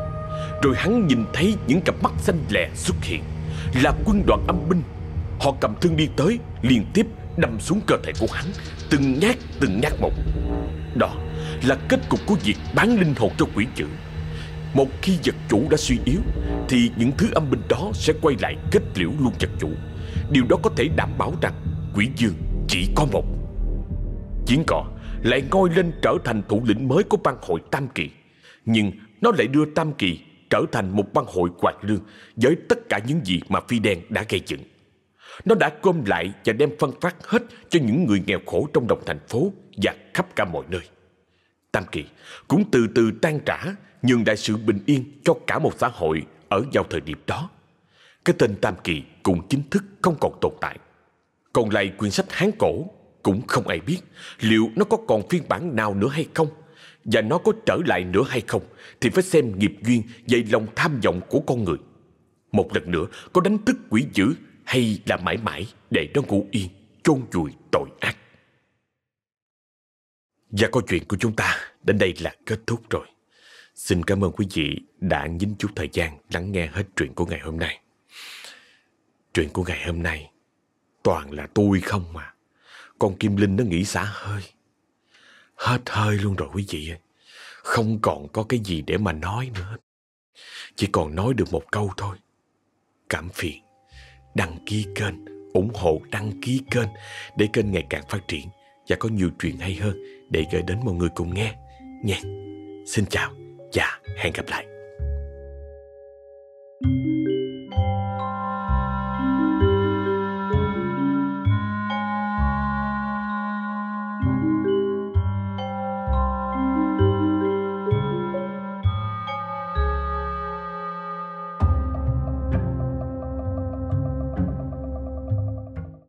Rồi hắn nhìn thấy những cặp mắt xanh lè xuất hiện, Là quân đoàn âm binh Họ cầm thương đi tới, Liên tiếp đâm xuống cơ thể của hắn, Từng nhát từng nhát một Đó là kết cục của việc bán linh hồn cho quỷ dữ Một khi vật chủ đã suy yếu, Thì những thứ âm binh đó sẽ quay lại kết liễu luôn vật chủ Điều đó có thể đảm bảo rằng quỷ dương chỉ có một Chiến cọ lại ngôi lên trở thành thủ lĩnh mới của băng hội Tam Kỳ. Nhưng nó lại đưa Tam Kỳ trở thành một băng hội quạt lương với tất cả những gì mà Phi Đen đã gây dựng. Nó đã gom lại và đem phân phát hết cho những người nghèo khổ trong đồng thành phố và khắp cả mọi nơi. Tam Kỳ cũng từ từ tan trả nhường đại sự bình yên cho cả một xã hội ở vào thời điểm đó. Cái tên Tam Kỳ cũng chính thức không còn tồn tại. Còn lại quyển sách Hán Cổ cũng không ai biết liệu nó có còn phiên bản nào nữa hay không. Và nó có trở lại nữa hay không thì phải xem nghiệp duyên dậy lòng tham vọng của con người. Một lần nữa, có đánh thức quỷ dữ hay là mãi mãi để nó ngủ yên, chôn vùi tội ác. Và câu chuyện của chúng ta đến đây là kết thúc rồi. Xin cảm ơn quý vị đã nhín chút thời gian lắng nghe hết chuyện của ngày hôm nay. Chuyện của ngày hôm nay toàn là tôi không mà. Con Kim Linh nó nghĩ xả hơi. Hết hơi luôn rồi quý vị ơi. Không còn có cái gì để mà nói nữa. Chỉ còn nói được một câu thôi. Cảm phiền đăng ký kênh, ủng hộ đăng ký kênh để kênh ngày càng phát triển và có nhiều chuyện hay hơn để gửi đến mọi người cùng nghe nha. Xin chào và hẹn gặp lại. thank you